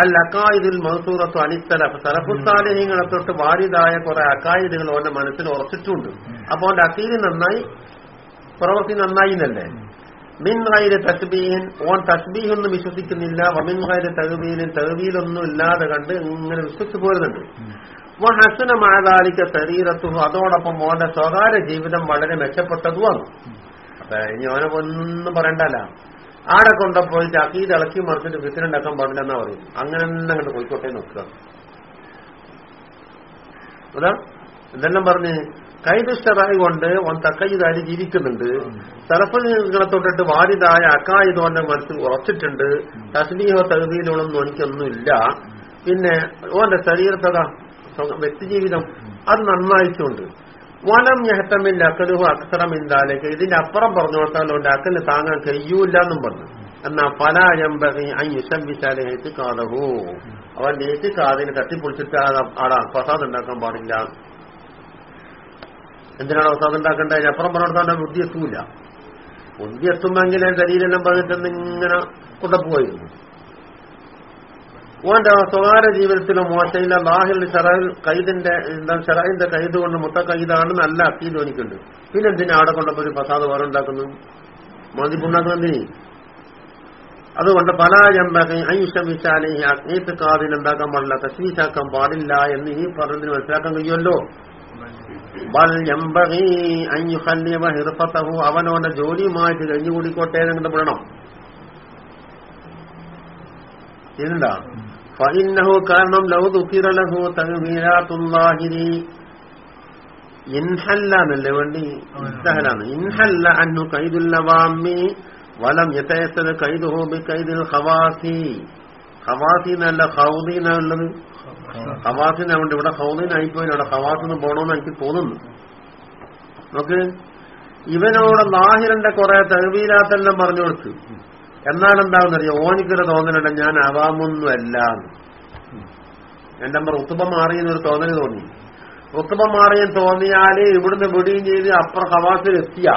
അൽ അക്കായിദിൽ മഹസൂറത്തു അനിസ്തലഫ് സലഫുസാലിഹ്യങ്ങളെ തൊട്ട് വാരിതായ കുറെ അക്കായിദുകൾ അവന്റെ മനസ്സിൽ ഉറച്ചിട്ടുമുണ്ട് അപ്പൊ അവന്റെ അക്കീദ് നന്നായി പ്രവൃത്തി നന്നായി എന്നല്ലേ? മിൻ തസ്ബീഹിൻ ഓൻ തസ്ബീഹൊന്നും വിശ്വസിക്കുന്നില്ല. വമിൻ ഗൈര തഹബീലൊന്നും ഇല്ലാതെ കണ്ട് ഇങ്ങനെ വിശ്വസിച്ചു പോരുന്നുണ്ട്. ഹസന മാതാലിക്ക ശരീരത്തു അതോടൊപ്പം ഓന്റെ സ്വകാര്യ ജീവിതം വളരെ മെച്ചപ്പെട്ടതുമാണ്. അപ്പൊ ഇനി ഓനെ ഒന്നും പറയണ്ടല്ല. ആടെ കൊണ്ടപ്പോയി അക്കീത് ഇളക്കി മറിച്ചിട്ട് വിത്തിനുണ്ടാക്കാൻ പാടില്ലെന്നാ പറയും അങ്ങനെ തന്നെ അങ്ങോട്ട് കോഴിക്കോട്ടെ നോക്കുക. അതാ എന്തെല്ലാം പറഞ്ഞ് കൈദുഷ്ടറായി കൊണ്ട് ഓൻ തക്കയ്യതായി ജീവിക്കുന്നുണ്ട്. തലപ്പുകളെ തൊട്ടിട്ട് വാരിതായ അക്കായുധോന്റെ മനസ്സിൽ ഉറച്ചിട്ടുണ്ട്. തസ്ബീഹോ തകുതിയിലൊന്നും എനിക്കൊന്നുമില്ല. പിന്നെ ഓന്റെ ശരീരത്തത വ്യക്തിജീവിതം. അത് നന്നായിട്ടുണ്ട്. വനം ഞഹത്തമില്ല അക്കലുഹു അക്സറമിന്താലേക്ക് ഇതിന്റെ അപ്പുറം പറഞ്ഞു കൊടുത്താൽ ഓന്റെ അക്കൽ താങ്ങാൻ കഴിയൂല്ല എന്നും പറഞ്ഞു. എന്നാ പല അയമ്പകി അയ്യുസംവിശാലെ എത്തിക്കാതഹു അവന്റെ ഏറ്റുകാതിന് തട്ടിപ്പൊളിച്ചിട്ട് ആടാ ഫസാദ് ഉണ്ടാക്കാൻ പാടില്ല. എന്തിനാണ് ഉസ്താദ് ഉണ്ടാക്കേണ്ടത്? അതിനപ്പുറം പറഞ്ഞിടത്താണ്ട് ബുദ്ധി എത്തൂല ബുദ്ധി എത്തുമെങ്കിൽ ശരീരെല്ലാം പറഞ്ഞിട്ട് ഇങ്ങനെ കൊണ്ടുപോയിരുന്നു. ഓന്റെ സ്വകാര്യ ജീവിതത്തിലും മോശയില്ല ലാഹിൽ ഷറയിൽ കൈദിന്റെ എന്താ ഷറൈന്റെ കൈത് കൊണ്ട് മുത്ത കൈതാണ് നല്ല അക്കീൽ എനിക്കുണ്ട്. പിന്നെ എന്തിനാ അവിടെ കൊണ്ടപ്പോ ഒരു പ്രസാദ് വേറെ ഉണ്ടാക്കുന്നു? മോദിപ്പുണ്ടാക്കുന്നതിന് അതുകൊണ്ട് പല എന്താക്കും അയുഷമിച്ചാലെ ഈ അഗ്നീത്തക്കാതിൽ എന്താക്കാൻ പാടില്ല തസ്വീശാക്കാൻ പാടില്ല എന്ന് ഈ പറഞ്ഞതിന് മനസ്സിലാക്കാൻ കഴിയുമല്ലോ. അവനവന്റെ ജോലിയുമായിട്ട് കഴിഞ്ഞുകൂടിക്കോട്ടെ എന്നിട്ട് വിടണം ഇതുണ്ടാ ഫഇന്നഹു കാരണം ലൗ ദുഖിറ ലഹു തഹ്വീരാത്തുല്ലാഹിരി ഇൻഹല്ല എന്നല്ലേ വേണ്ടി? ഇസ്തഹലാണ് ഇൻഹല്ല അന്നു കൈദുല്ലവാമി വലം യതയസ്സദ കൈദുഹു ബി കൈദിൽ ഖവാസി. ഖവാസി എന്നല്ല ഖൗദി എന്നുള്ളത് ഖവാസിനാവുണ്ട് ഇവിടെ ഹൗദിനായിപ്പോയി അവിടെ ഹവാസിന് പോണോന്ന് എനിക്ക് തോന്നുന്നു. നമുക്ക് ഇവനോട് നാഹിറിന്റെ കുറെ തഹവീലാത്തെല്ലാം പറഞ്ഞു കൊടുത്തു. എന്നാൽ എന്താണെന്നറിയോ ഓനിക്കൊരു തോന്നലുണ്ട് ഞാൻ ആവാമൊന്നുമല്ല എന്റെ നമ്പർ റുത്തുബ മാറിയെന്നൊരു തോന്നൽ തോന്നി. റുത്തുബ മാറിയെൻ തോന്നിയാൽ ഇവിടുന്ന് വിടുകയും ചെയ്ത് അപ്പുറം ഹവാസിൽ എത്തിയ.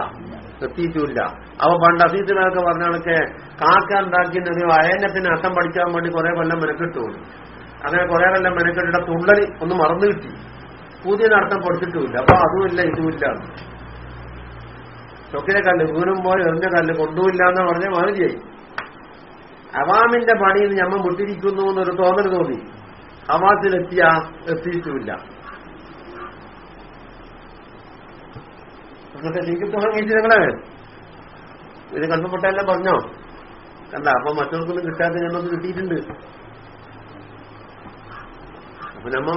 എത്തിയിട്ടില്ല. അപ്പൊ പണ്ട് അസീസിനൊക്കെ പറഞ്ഞ കണക്കെ കാക്ക ഉണ്ടാക്കിയ ഒരു അയനത്തിന് പഠിക്കാൻ വേണ്ടി കുറെ കൊല്ലം മെനക്കെട്ടു അങ്ങനെ കുറെ നല്ല മെനക്കെട്ടിട തുള്ളൽ ഒന്ന് മറന്നു കിട്ടി. പുതിയ നടത്തം കൊടുത്തിട്ടുമില്ല. അപ്പൊ അതുമില്ല ഇതുമില്ല. ചൊക്കിലെ കല്ല് പോയി എറിഞ്ഞ കല്ല് കൊണ്ടുമില്ല എന്ന് പറഞ്ഞ മാതിരിയായി അവാമിന്റെ പണിയിൽ ഞമ്മ മുട്ടിരിക്കുന്നു എന്നൊരു തോന്നൽ തോന്നി. ഹവാസിലെത്തിയ എത്തിയിട്ടുമില്ല. നിങ്ങളെ ഇത് കണ്ടുപെട്ടെല്ലാം പറഞ്ഞോ? കണ്ട അപ്പൊ മറ്റവർക്കൊന്നും കിട്ടാത്ത ഞങ്ങൾക്ക് കിട്ടിയിട്ടുണ്ട്. അപ്പൊ നമ്മ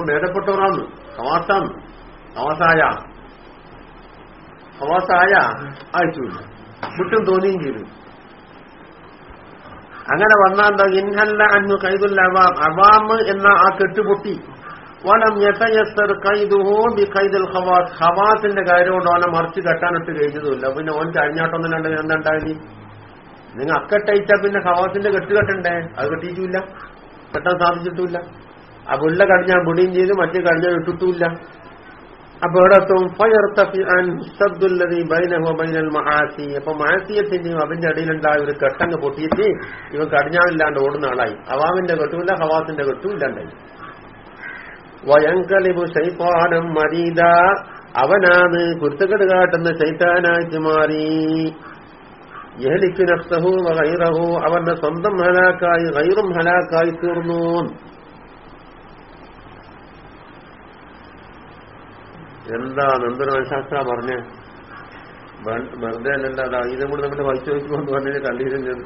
ഹവാസം ഹവാസായ. ഹവാസായ ആയിട്ടില്ല മുട്ടും തോന്നിയും ചെയ്തു. അങ്ങനെ വന്നാൽ ഇൻഹല്ല അന്നു കൈതുല്ല അവാം അവാമ് എന്ന ആ കെട്ടുപൊട്ടി. വലം യഥയസ്തർ കൈതുഹോ ബി കൈദുൽ ഹവാസ്. ഹവാസിന്റെ കാര്യം കൊണ്ട് ഓനെ മറിച്ച് കെട്ടാനിട്ട് കഴിഞ്ഞതുമില്ല. പിന്നെ ഓൻ കഴിഞ്ഞാട്ടൊന്നും രണ്ട് എന്തുണ്ടായി നിങ്ങൾ അക്കെട്ടയച്ചാ പിന്നെ ഹവാസിന്റെ കെട്ട് കെട്ടണ്ടേ അത് കെട്ടിയിട്ടുമില്ല കെട്ടാൻ സാധിച്ചിട്ടുമില്ല. ആ പുള്ള കടിഞ്ഞാൽ പൊടിയും ചെയ്ത് മറ്റേ കടിഞ്ഞാൽ ഇട്ടിട്ടുമില്ല. അപ്പൊ ഇടത്തും മഹാസി. അപ്പൊ മഹാസിയത്തിന്റെയും അവന്റെ അടിയിലുണ്ടായ ഒരു കെട്ടങ്ങ് പൊട്ടിയിട്ട് ഇവ കടിഞ്ഞാവില്ലാണ്ട് ഓടുന്ന ആളായി. അവാമിന്റെ കെട്ടുമില്ല ഹവാസിന്റെ കെട്ടും ഇല്ലാണ്ടായി വയങ്കലിബു ശൈത്താനം മരീത അവനാണ് കുരുത്തക്കെട് കാട്ടുന്ന ശൈത്താനായിട്ട് മാറി. യഹലിക്കു നഫ്സഹു വൈറഹു അവന്റെ സ്വന്തം ഹലാക്കായി ഗൈറും ഹലാക്കായി തീർന്നു. എന്താണ്? എന്തൊരു മനഃശാസ്ത്ര പറഞ്ഞ്? വെറുതെ അല്ലല്ല അതാ ഇതും കൂടെ നമ്മുടെ വഹിച്ചു പറഞ്ഞത് പറഞ്ഞതിന് ചെയ്തു.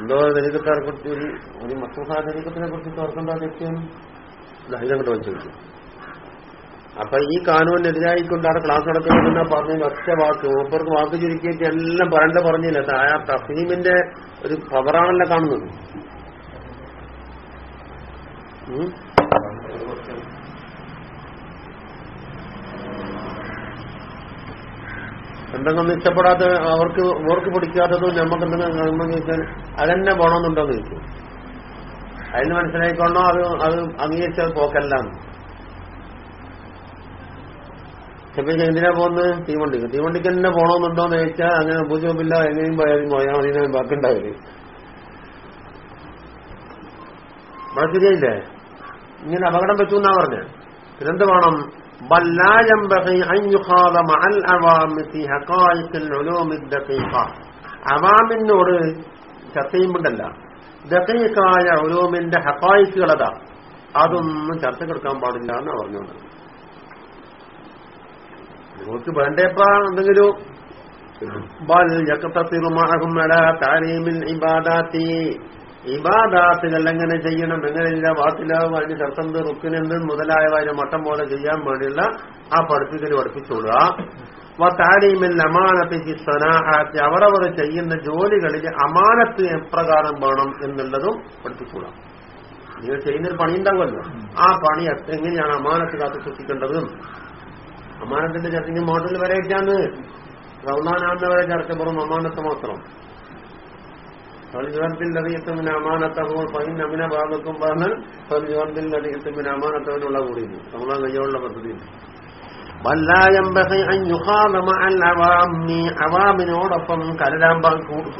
എന്തോ ദരിദ്രക്കാരെ കുറിച്ച് ഒരു ഒരു ദരിദ്രത്തിനെ കുറിച്ച് ഓർക്കേണ്ട വ്യക്തിയാണ് ഇതങ്ങോട്ട് വഹിച്ചു വയ്ക്കും അപ്പൊ ഈ കാനൂനെതിരായിക്കൊണ്ടാണ് ക്ലാസ് നടക്കുന്നതെന്ന് പറഞ്ഞ ഒറ്റ വാക്ക്. മൂപ്പർക്ക് വാക്ക് ചുരുക്കിയിട്ട് എല്ലാം പറയണ്ട പറഞ്ഞില്ല. ആ തഫീമിന്റെ ഒരു പവറാണല്ലോ കാണുന്നത്? എന്തെങ്കിലും ഇഷ്ടപ്പെടാത്ത അവർക്ക് ഓർക്ക് പിടിക്കാത്തതും നമുക്ക് എന്തെങ്കിലും ചോദിച്ചാൽ അതെന്നെ പോണമെന്നുണ്ടോന്ന് ചോദിച്ചു അതിന് മനസ്സിലായിക്കൊണ്ടോ? അത് അത് അംഗീകരിച്ചത് പോക്കല്ലാന്ന്. പിന്നെ എന്തിനാ പോകുന്നത് തീവണ്ടിക്ക്. തീവണ്ടിക്ക് തന്നെ പോണമെന്നുണ്ടോന്ന് ചോദിച്ചാൽ അങ്ങനെ ബുദ്ധിമുട്ടില്ല എങ്ങനെയും പോയാലും പോയാൽ മതി. ബാക്കിണ്ടാവില്ല ഇവിടെ ശരിയായില്ലേ? ഇങ്ങനെ അപകടം പറ്റൂ എന്നാ പറഞ്ഞ. പിന്നെന്ത് വേണം അവാമിനോട് ചർച്ച ചെയ്യുമ്പോണ്ടല്ല ദക്കൈക്കായ ഒലോമിന്റെ ഹക്കായിക്കുകളതാ അതൊന്നും ചർച്ച കൊടുക്കാൻ പാടില്ല എന്ന് പറഞ്ഞുകൊണ്ട് നിങ്ങൾക്ക് വേണ്ടേപ്പാ എന്തെങ്കിലും ഇബാദാത്തുകൾ എങ്ങനെ ചെയ്യണം? എങ്ങനെയില്ല വാത്തിലാവും അതിന് ശർത്തന്ത് റുക്കിനെന്ത് മുതലായവ അതിന് മട്ടം പോലെ ചെയ്യാൻ വേണ്ടിയുള്ള ആ പഠിപ്പിക്കൽ പഠിപ്പിച്ചോളുക താരീമിൽ അമാനത്തേക്ക് സ്വനാഹാത്തി. അവരവർ ചെയ്യുന്ന ജോലികളിൽ അമാനത്ത് എപ്രകാരം വേണം എന്നുള്ളതും പഠിപ്പിച്ചോളാം നിങ്ങൾ ചെയ്യുന്നൊരു പണി ഉണ്ടാവുമല്ലോ ആ പണി എങ്ങനെയാണ് അമാനത്ത് കാത്തു സൂക്ഷിക്കേണ്ടത്? അമാനത്തിന്റെ ചർച്ചയ്ക്ക് മോഡൽ വരെ ഇട്ടാന്ന് റൗലാനാന്ന് വരെ ചർച്ച പറഞ്ഞു അമാനത്ത് മാത്രം. ഫൽജുവർദില്ലതീയത്തുമിന് അമാനത്തഹോ പതിന് അമിന ഭാഗത്തും പറഞ്ഞാൽ ഫൽജുവർദില്ലതീയത്തുമിന് അമാനത്തവനുള്ള കൂടിയിരുന്നു നമ്മളാ കയ്യോളുള്ള പദ്ധതി അവാമിനോടൊപ്പം കലരാൻ പാ-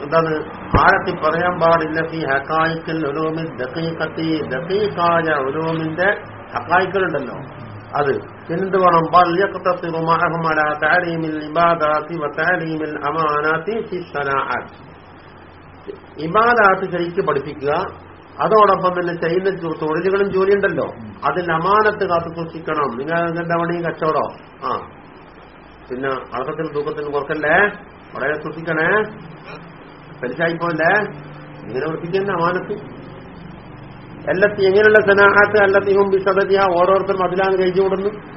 എന്താണ് ആഴത്തിൽ പറയാൻ പാടില്ല. ഈ ഹക്കായിക്കൽ ഒരോമിൻ ദക്കീക്കത്തി ദക്കീക്കായ ഒരോമിന്റെ ഹക്കായിക്കലുണ്ടല്ലോ അത് എന്ത് വേണം ഇബാദാത്തി ശരിക്ക് പഠിപ്പിക്കുക. അതോടൊപ്പം തന്നെ ചെയ്യുന്ന തൊഴിലുകളും ജോലിയുണ്ടല്ലോ. അതിൽ അമാനത്ത് കാത്തു സൂക്ഷിക്കണം. നിങ്ങൾ നിങ്ങളുടെ പണി കച്ചവടോ? ആ. പിന്നെ അളക്കത്തിൽ തൂക്കത്തിൽ കുറക്കല്ലേ? വളരെ സൂക്ഷിക്കണേ. പലിശായിപ്പോല്ലേ ഇങ്ങനെ പഠിപ്പിക്കുന്ന അമാനത്ത്. എല്ലാത്തി എങ്ങനെയുള്ള സനാഹത്ത് അല്ലത്തിയും ബിസദതിയ ഓരോരുത്തരും അതിലാണ് കഴിച്ചു കൊടുന്നു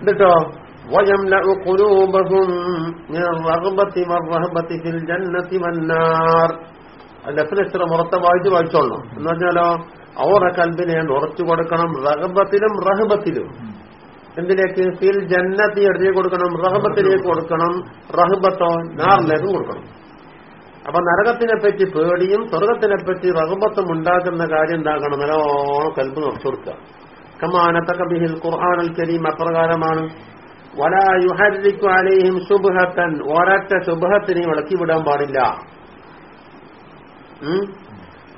എന്നിട്ടോ ويملأ قلوبهم من الرغبة والرهبة في الجنة والنار ലെഫ്റ്റ് മുറത്തെ വായിച്ച് വായിച്ചോളണം എന്ന് പറഞ്ഞാലോ അവരുടെ കൽബിനെ ഉറച്ചു കൊടുക്കണം റഹബത്തിലും റഹബത്തിലും എന്തിലേക്ക് ഫിൽ ജന്നത്തി എഴുതി കൊടുക്കണം റഹബത്തിലേക്ക് കൊടുക്കണം റഹബത്തോ നാറിലേക്കും കൊടുക്കണം അപ്പൊ നരകത്തിനെ പറ്റി പേടിയും സ്വർഗത്തിനെ പറ്റി റഹബത്തും ഉണ്ടാക്കുന്ന കാര്യം എന്താക്കണം നല്ലോണം കൽബ് നിറച്ചു കൊടുക്കുക കമാനത്തക ബിഹിൽ ഖുർആാനൽ കരീം അപ്രകാരമാണ് വലാ യുഹരിക്കു അലൈഹിം സുബ്ഹത്തൻ ഒരൊറ്റ സുബഹത്തിനെ ഇളക്കി വിടാൻ പാടില്ല.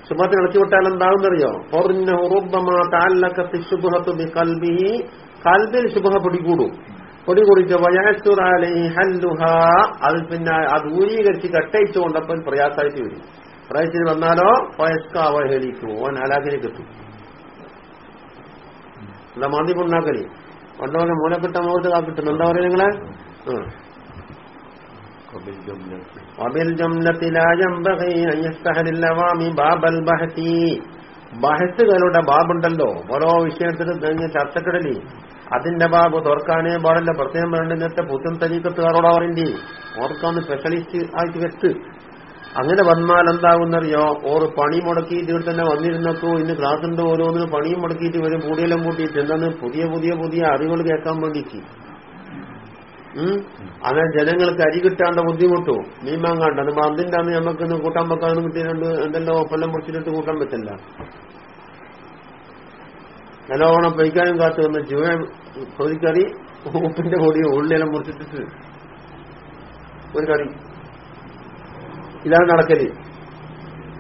ശുഭത്തിന് ഇളക്കി വിട്ടാൽ എന്താകുന്നറിയോ കൽബിഹി കൽബിൽ സുബഹ പിടികൂടും. പൊടികൂടിച്ച് വയാസുറാലി ഹല്ലുഹ. അത് പിന്നെ അത് ഊരീകരിച്ച് കട്ടയിച്ചു കൊണ്ടപ്പോൾ പ്രയാസമായിട്ട് വരും. പ്രയാസത്തിന് വന്നാലോ? വയസ്കാവഹേളിക്കും ഓൻ അലാഗിനെ എത്തും. അല്ല മാന്തി ഉണ്ടാക്കൽ പണ്ട് പറഞ്ഞ മൂലക്കിട്ട മുഖത്ത് കാക്കിട്ടുന്നു എന്താ പറയുക നിങ്ങളെ? ബഹസുകളുടെ ബാബുണ്ടല്ലോ. ഓരോ വിഷയത്തിലും ചർച്ചക്കിടലി. അതിന്റെ ബാബ് തുറക്കാനേ പാടില്ല. പ്രത്യേകം വേണ്ട നേരത്തെ പുത്തൻ തരീക്കത്തുകാരോടാ പറയണ്ടേ. ഓർക്കാന്ന് സ്പെഷ്യലിസ്റ്റ് ആയിട്ട് വെച്ച് അങ്ങനെ വന്നാൽ എന്താകുന്നറിയോ ഓർ പണി മുടക്കിയിട്ട് ഇവിടെ തന്നെ വന്നിരുന്നപ്പോ ഇന്ന് ക്ലാസ്സിന്റെ ഓരോന്നിന് പണിയും മുടക്കിയിട്ട് വരും കൂടിയെല്ലാം കൂട്ടിയിട്ട് എന്താണ് പുതിയ പുതിയ പുതിയ അറിവുകൾ കേൾക്കാൻ വേണ്ടിക്ക്. അങ്ങനെ ജനങ്ങൾക്ക് അരി കിട്ടാണ്ട ബുദ്ധിമുട്ടോ. വാങ്ങാണ്ട്. അത് അതിന്റെ അന്ന് നമുക്ക് ഇന്ന് കൂട്ടാൻ വെക്കാന്ന് കിട്ടിയിട്ടുണ്ട് എന്തെല്ലാം ഒപ്പെല്ലാം മുറിച്ചിട്ട് കൂട്ടാൻ പറ്റില്ല. നല്ലോണം പൈക്കാനും കാത്തു വന്ന് ചുവ കൊതിക്കറി ഉപ്പിന്റെ പൊടി ഉള്ളിയെല്ലാം മുറിച്ചിട്ടിട്ട് ഒരു കറി. ഇതാണ് നടക്കൽ.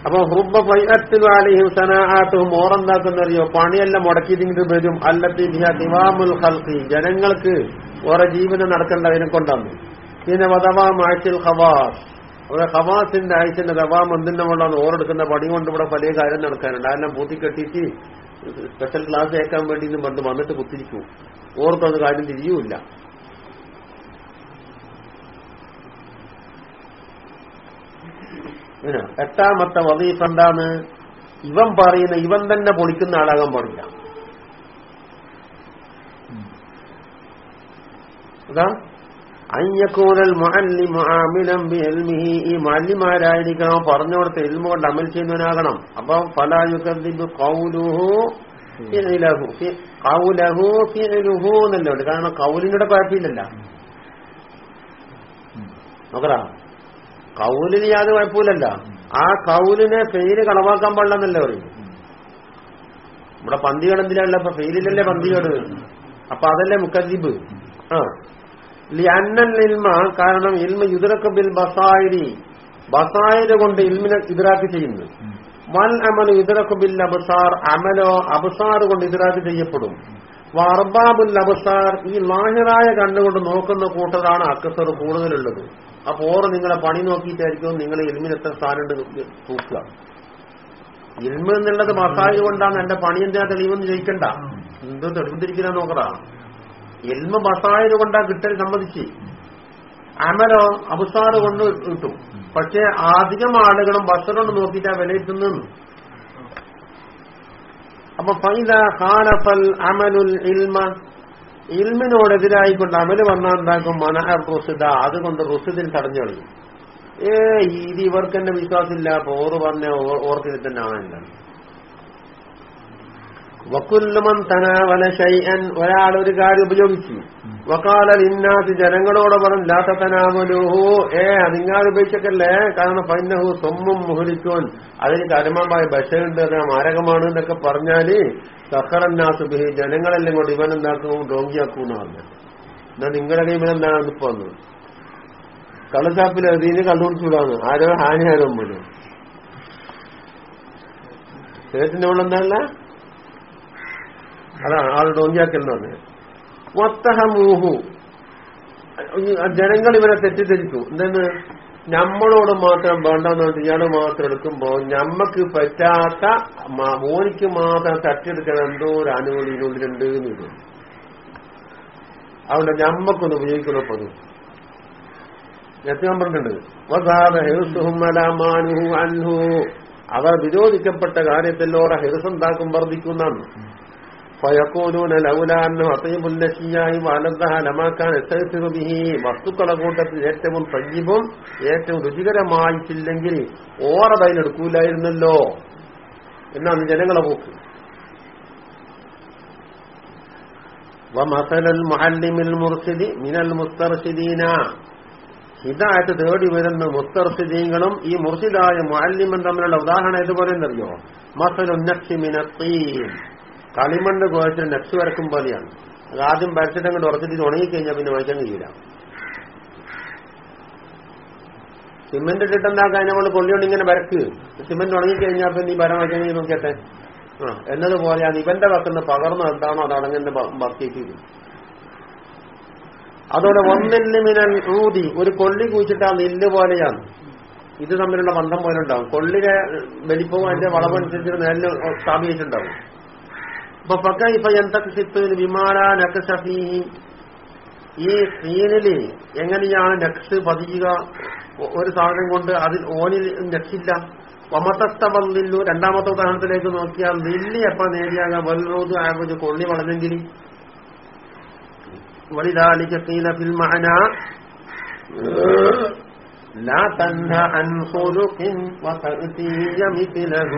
അപ്പൊ ഹുബ പൈഅത്തും സനാഹാത്തും ഓറെന്താക്കുന്നറിയോ? പണിയെല്ലാം മുടക്കിയിട്ട് വരും. അല്ലത്തി ദിവാമുൽ ജനങ്ങൾക്ക് ഓരോ ജീവിതം നടക്കേണ്ടതിനെ കൊണ്ടാണ്. പിന്നെ വധവാം ആഴ്ചയിൽ ഹവാസ് അവിടെ ഹവാസിന്റെ ആഴ്ചന്റെ ദവാം എന്തിന്റെ കൊണ്ടാണ്? ഓരെടുക്കുന്ന പണി കൊണ്ട് ഇവിടെ പല കാര്യം നടക്കാനുണ്ട്. അതെല്ലാം പൂത്തിക്കെട്ടിയിട്ട് സ്പെഷ്യൽ ക്ലാസ് കേൾക്കാൻ വേണ്ടി പണ്ട് വന്നിട്ട് കുത്തിരിക്കും. ഓർക്കത് കാര്യം തിരിയൂല്ല. എട്ടാമത്തെ വദീഫ് എന്താണ്? ഇവൻ പറയുന്ന ഇവൻ തന്നെ പൊളിക്കുന്ന ആളാകാൻ പാടില്ല. അതാ? അയ്യക്കൂനൽ മുഅല്ലിമു ആമിലൻ ബിഇൽമിഹി. ഈ മാലിമാരായിരിക്കണം പറഞ്ഞു കൊടുത്ത ഇൽമ കൊണ്ട് അമൽ ചെയ്യുന്നവനാകണം. അപ്പൊ ഫലായുക്കദ്ദിബ് ഖൗലുഹു ഫിഇലഹു. ഖൗലഹു ഫിഇലുഹു എന്നല്ലേ കാരണം കൗലിനോട് കുഴപ്പമില്ലല്ലോ. നോക്കടാ. കൗലിന് യാതൊരു കുഴപ്പമില്ലല്ല ആ കൗലിനെ ഫെയിൽ കളവാക്കാൻ പാടില്ലെന്നല്ലേ പറയും. ഇവിടെ പന്തികടന്തിലല്ല അപ്പൊ ഫെയിലില്ലല്ലേ പന്തികേട് അപ്പൊ അതല്ലേ മുക്കദ്ദീബ്? ആ. ഇൽമ കാരണം ഇൽമ യുദ്രക്ക് ബിൽ ബസായിരി. ബസായിര കൊണ്ട് ഇൽമിനെ ഇതറാക്ക് ചെയ്യുന്നു. വൻ അമൽ യുദ്രക്ക് ബിൽ അബസാർ അമലോ അബസാർ കൊണ്ട് ഇതറാക്ക് ചെയ്യപ്പെടും. വർബാബുൽ അബസാർ ഈ ലാഹിറായ കണ്ണുകൊണ്ട് നോക്കുന്ന കൂട്ടതാണ് അക്കസർ കൂടുതലുള്ളത്. അപ്പൊ ഓറ് നിങ്ങളെ പണി നോക്കിയിട്ടായിരിക്കും നിങ്ങൾ ഇൽമിന് എത്ര സ്ഥാനമുണ്ട് തൂക്കുക ഇൽമ എന്നുള്ളത് മസാജ് കൊണ്ടാണ്. എന്റെ പണി എന്തിനാ തെളിവെന്ന് ചോദിക്കണ്ട. എന്തോ തെളിവിട്ടിരിക്കുന്ന നോക്കടാ. എൽമ മസായത് കൊണ്ടാ കിട്ടൽ സമ്മതിച്ച്. അമലോ അബുസാറ് കൊണ്ട് കിട്ടും പക്ഷെ അധികം ആളുകളും ബസറുകൊണ്ട് നോക്കിയിട്ടാ വിലയിരുത്തുന്നു അപ്പൊ ഫൈദ ഖാലഫൽ അമലുൽ ഇൽമ ഇൽമിനോടെതിരായിക്കൊണ്ട് അമൽ വന്നാൽ എന്താക്കും? മനഹർ റുസിദ. അതുകൊണ്ട് റുസിദിൽ തടഞ്ഞു ഏ ഇത് ഇവർക്ക് തന്നെ വിശ്വാസമില്ല. അപ്പൊ ഓറ് പറഞ്ഞ ഓർക്കിൽ തന്നെ ആണല്ല വക്കുല്ലുമൻ തനാവല ഷൈഅൻ ഒരാൾ ഒരു കാര്യം ഉപയോഗിച്ചു. വക്കാല ഇന്നാത്ത് ജനങ്ങളോട് പറഞ്ഞു ലാത്ത തനാവലുഹു ഏ അതിങ്ങാൾ ഉപയോഗിച്ചൊക്കല്ലേ? കാരണം പൈനഹു സ്വമ്മും മുഹലിക്കോൻ അതിന് കരുമമായ ബഷയുണ്ട് മാരകമാണ് എന്നൊക്കെ പറഞ്ഞാൽ സഹറന്നാസുബിഹി ജനങ്ങളെല്ലാം കൊണ്ട് ഇവൻ എന്താക്കും ഡോങ്കിയാക്കൂന്ന് പറഞ്ഞു എന്നാ നിങ്ങളുടെ ഇവൻ എന്താണ് ഇപ്പൊ വന്നത്? കള്ളച്ചാപ്പിൽ എഴുതിന് കണ്ടുപിടിച്ചുവിടാന്ന് ആരോ ഹാനി ആരോ മുഴുവൻ സേറ്റിന്റെ ഉള്ള എന്താണല്ല? അതാണ് ആൾ ഡോങ്കിയാക്കലെന്ന് പറഞ്ഞത് വത്തഹമൂഹു. ജനങ്ങൾ ഇവരെ തെറ്റിദ്ധരിക്കും എന്തെന്ന്? നമ്മളോട് മാത്രം വേണ്ടെന്ന് ഞാൻ മാത്രം എടുക്കുമ്പോ ഞമ്മക്ക് പറ്റാത്ത മോനിക്ക് മാത്രം തട്ടിയെടുക്കാൻ എന്തോ ഒരു ആനുകൂല്യത്തിനുള്ളിലുണ്ട് എന്ന് വരും അതുകൊണ്ട് ഞമ്മക്കൊന്ന് ഉപയോഗിക്കണം പതു ഞാൻ പറഞ്ഞിട്ടുണ്ട്. അവർ വിരോധിക്കപ്പെട്ട കാര്യത്തിലോടെ ഹിർസുണ്ടാക്കും വർദ്ധിക്കുന്നതാണ് ഫയക്കൂലൂന ലൗലാന്ന് അസീബുല്ലക്കിയായി വാലദ്ദഹ ലമാക്കാൻ എസ്തീ വസ്തുക്കളുടെ കൂട്ടത്തിൽ ഏറ്റവും സജീവം ഏറ്റവും രുചികരമായിട്ടില്ലെങ്കിൽ ഓറതയിലെടുക്കൂലായിരുന്നല്ലോ എന്നാണ് ജനങ്ങളെ പോക്ക്. വമസലൽ മഹല്ലിമിൽ മുർഷിദി മിനൽ മുസ്തർഷിദീന ഹിദായത്ത് തേടി വരുന്ന മുസ്തർഷിദീങ്ങളും ഈ മുർഷിദായ മുഹല്ലിമും തമ്മിലുള്ള ഉദാഹരണം ഇതുപോലെ എന്നറിയോ മസലുന്നക്ഷി മിനത്തീൻ. കളിമണ്ണ് കുഴച്ച് നെക്സ് വരക്കും പോലെയാണ് അത് ആദ്യം വരച്ചിട്ട് അങ്ങോട്ട് ഉറച്ചിട്ട് ഉണങ്ങി ഉണങ്ങിക്കഴിഞ്ഞാൽ പിന്നെ വായിക്കാൻ കഴിയില്ല സിമെന്റ് ഇട്ടിട്ടുണ്ടാക്കാൻ അതിനെ കൊണ്ട് കൊള്ളിയോണ്ട് ഇങ്ങനെ വരക്ക്. സിമെന്റ് ഉണങ്ങിക്കഴിഞ്ഞാൽ പിന്നെ ഈ വരം വായിക്കാൻ നോക്കിയട്ടെ. ആ എന്നതുപോലെയാണ് ഇവന്റെ വക്കുന്ന പകർന്നു എന്താണോ അത് അടങ്ങന്റെ ബാക്കിയേക്ക് അതോടെ ഒന്നിന് മിനൽ ഊതി. ഒരു കൊള്ളി കുഴിച്ചിട്ട് ആ നെല്ല് പോലെയാണ്. ഇത് തമ്മിലുള്ള ബന്ധം പോലെ ഉണ്ടാവും കൊള്ളിലെ വലിപ്പവും അതിന്റെ വളവനുസരിച്ച് നെല്ല് സ്ഥാപിച്ചിട്ടുണ്ടാവും. അപ്പൊ ഫക്കൈഫ എന്തക്സിത്തുവിന് വിമാന ഈ സീനിൽ എങ്ങനെയാണ് നെക്സ് പതിയുക? ഒരു സാധനം കൊണ്ട് അതിൽ ഓനിൽ നക്സില്ല. വമത്തസ്തവന്നില്ലു രണ്ടാമത്തെ ഉദാഹരണത്തിലേക്ക് നോക്കിയാൽ നെല്ലി എപ്പ നേടിയാക വൽറോദ് ആകുന്നത് കൊള്ളി വളഞ്ഞെങ്കിൽ വലിതാലിക്ക് ഫീല ഫിൽ لا تنهى عن خلق وتأتي مثله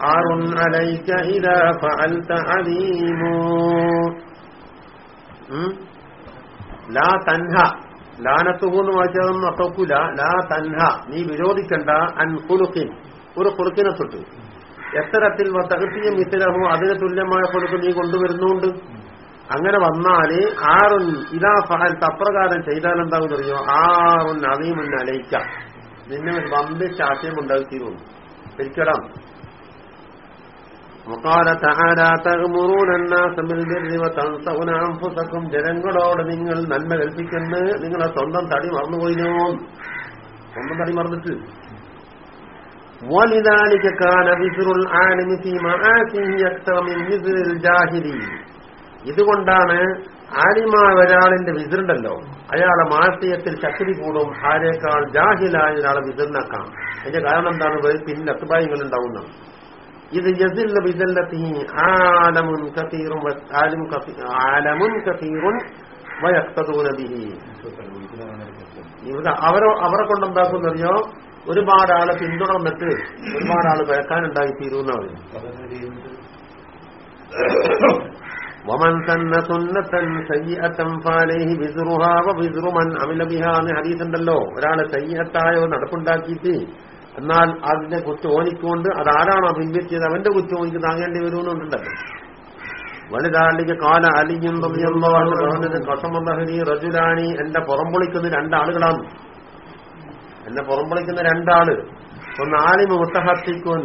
عار عليك إذا فعلت عظيم ഉം? ലാ തൻഹ ലാനത്തുകൂന്ന് വായിച്ചതൊന്നും അത്തോക്കൂല ലാ തൻഹ നീ വിരോധിക്കണ്ട അൻ കുലുക്കിൻ ഒരു കുറുക്കിനെ തൊട്ട് എത്തരത്തിൽ തകർത്തിയ മിത്തിലമോ അതിന് തുല്യമായ കുറുക്ക് നീ കൊണ്ടുവരുന്നുണ്ട് അങ്ങനെ വന്നാല് ആറുൻ ഇതാ ഫഹൽത്ത് അപ്രകാരം ചെയ്താൽ എന്താവും അറിയോ ആറുൻ അവീമുൻ അലയിക്ക നിന്നെ വമ്പ് ശാസ്യം ഉണ്ടാക്കിയിരുന്നു ശരിക്കടാം وقال تعالى تأمرون الناس بالبر وتنسون أنفسكم ജനങ്ങളോട് നിങ്ങൾ നന്മ കൽപ്പിക്കുന്നു നിങ്ങളെ സ്വന്തം തടി മറന്നുപോയിനോ സ്വന്തം തടി മറന്നിട്ട് ولذلك كان وزر العالم في معاصيه أكثر من وزر الجاهلي ഇതുകൊണ്ടാണ് ആലിമായ ഒരാളിന്റെ വിതിരുണ്ടല്ലോ അയാളെ മാർട്ടിയത്തിൽ ശക്തി കൂടും ആരേക്കാൾ ജാഹിലായ ഒരാളെ വിസിറിനാക്കാം അതിന്റെ കാരണം എന്താണ്? പിന്നിൽ പിന്നെ അത്തുപായങ്ങൾ ഉണ്ടാവുന്ന. ഇത് യസില്ല വിതല്ലത്തി ഇവിടെ അവരെ അവരെ കൊണ്ടെന്താക്കുന്നറിയോ? ഒരുപാട് ആൾ പിന്തുടർന്നിട്ട് ഒരുപാട് ആൾ പിഴക്കാനുണ്ടായി തീരുന്ന ومن سن سنة سيئة فعليه وزرها ووزر من عمل بها എന്ന് ഹദീസ് ഉണ്ടല്ലോ ഒരാള് സയ്യത്തായ ഒരു നടപ്പുണ്ടാക്കിയിട്ട് എന്നാൽ അതിന്റെ കുറ്റം ഓനിക്കൊണ്ട് അതാരാണോ പിൻവെച്ചത് അവന്റെ കുറ്റം ഓനിക്ക് താങ്ങേണ്ടി വരുമെന്നുണ്ടല്ലോ വലുതാളിക്ക് കാല അലിയും പറഞ്ഞത് കസമഹരി റജുലാനി എന്റെ പുറംപൊളിക്കുന്ന രണ്ടാളുകളാണ് എന്നെ പുറംപൊളിക്കുന്ന രണ്ടാള് ഒന്ന് ആലിമ മുത്തഹത്തിക്കുൻ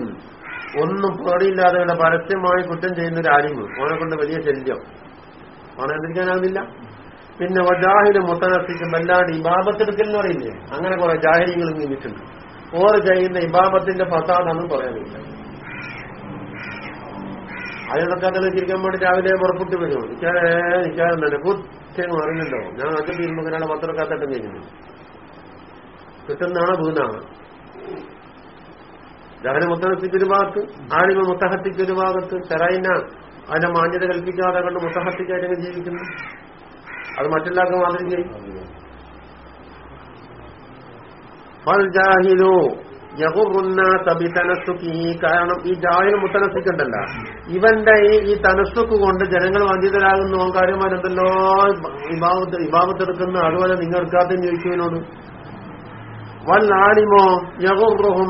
ഒന്നും പേടിയില്ലാതെ ഇവിടെ പരസ്യമായി കുറ്റം ചെയ്യുന്ന ഒരു ആലിമ് ഓനെ കൊണ്ട് വലിയ ശല്യം. ഓനെ എന്തിരിക്കാനാവുന്നില്ല പിന്നെ വജാഹിന് മുത്തനസിക്കും വല്ലാണ്ട് ഇബാബത്തെടുക്കൽ എന്ന് പറയില്ലേ അങ്ങനെ കുറെ ജാഹിര്യങ്ങൾ നിന്നിട്ടുണ്ട് ഓർ ചെയ്യുന്ന ഇബാബത്തിന്റെ ഫസാദാണെന്ന് പറയാനില്ല. അതിനൊക്കെ അതിൽ ചിരിക്കാൻ വേണ്ടി രാവിലെ പുറപ്പെട്ടു വരും. നിൽക്കാതെ നിൽക്കാതെ തന്നെ കുറ്റം അറിഞ്ഞല്ലോ. ഞാൻ അത് തീരുമ്പോൾ ഒരാളെ പത്രക്കാത്തട്ടും കഴിഞ്ഞു കിട്ടുന്നതാണോ ദഹന മുത്തഹത്തിക്കൊരു ഭാഗത്ത് ആലിമ മുത്തഹത്തിക്കൊരു ഭാഗത്ത് ചെറൈന അതിനെ മാന്യത കൽപ്പിക്കാതെ കണ്ട് മുത്തഹത്തിക്കായിട്ട് ജീവിക്കുന്നു? അത് മറ്റെല്ലാവർക്കും മാതിരി ചെയ്യും. കാരണം ഈ ജാഹിൽ മുത്തനസുക്കുണ്ടല്ല ഇവന്റെ ഈ തനസുക്ക് കൊണ്ട് ജനങ്ങൾ വഞ്ചിതരാകുന്നു. കാര്യമാരെന്തല്ലോ ഇബാബത്ത് ഇബാബത്തെടുക്കുന്നു അതുപോലെ നിങ്ങൾ എടുക്കാത്തെന്ന് ചോദിക്കുന്നതിനോട് വൽ ആലിമോ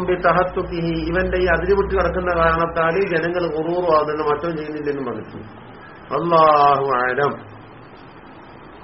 ബി തഹത്തുക്കിഹി ഇവന്റെ ഈ അതിരുവിട്ട് കിടക്കുന്ന കാരണത്താൽ ജനങ്ങൾ കുറൂറും അതിന് മറ്റോ ചെയ്യുന്നില്ലെന്ന് പറഞ്ഞു അള്ളാഹു ആലം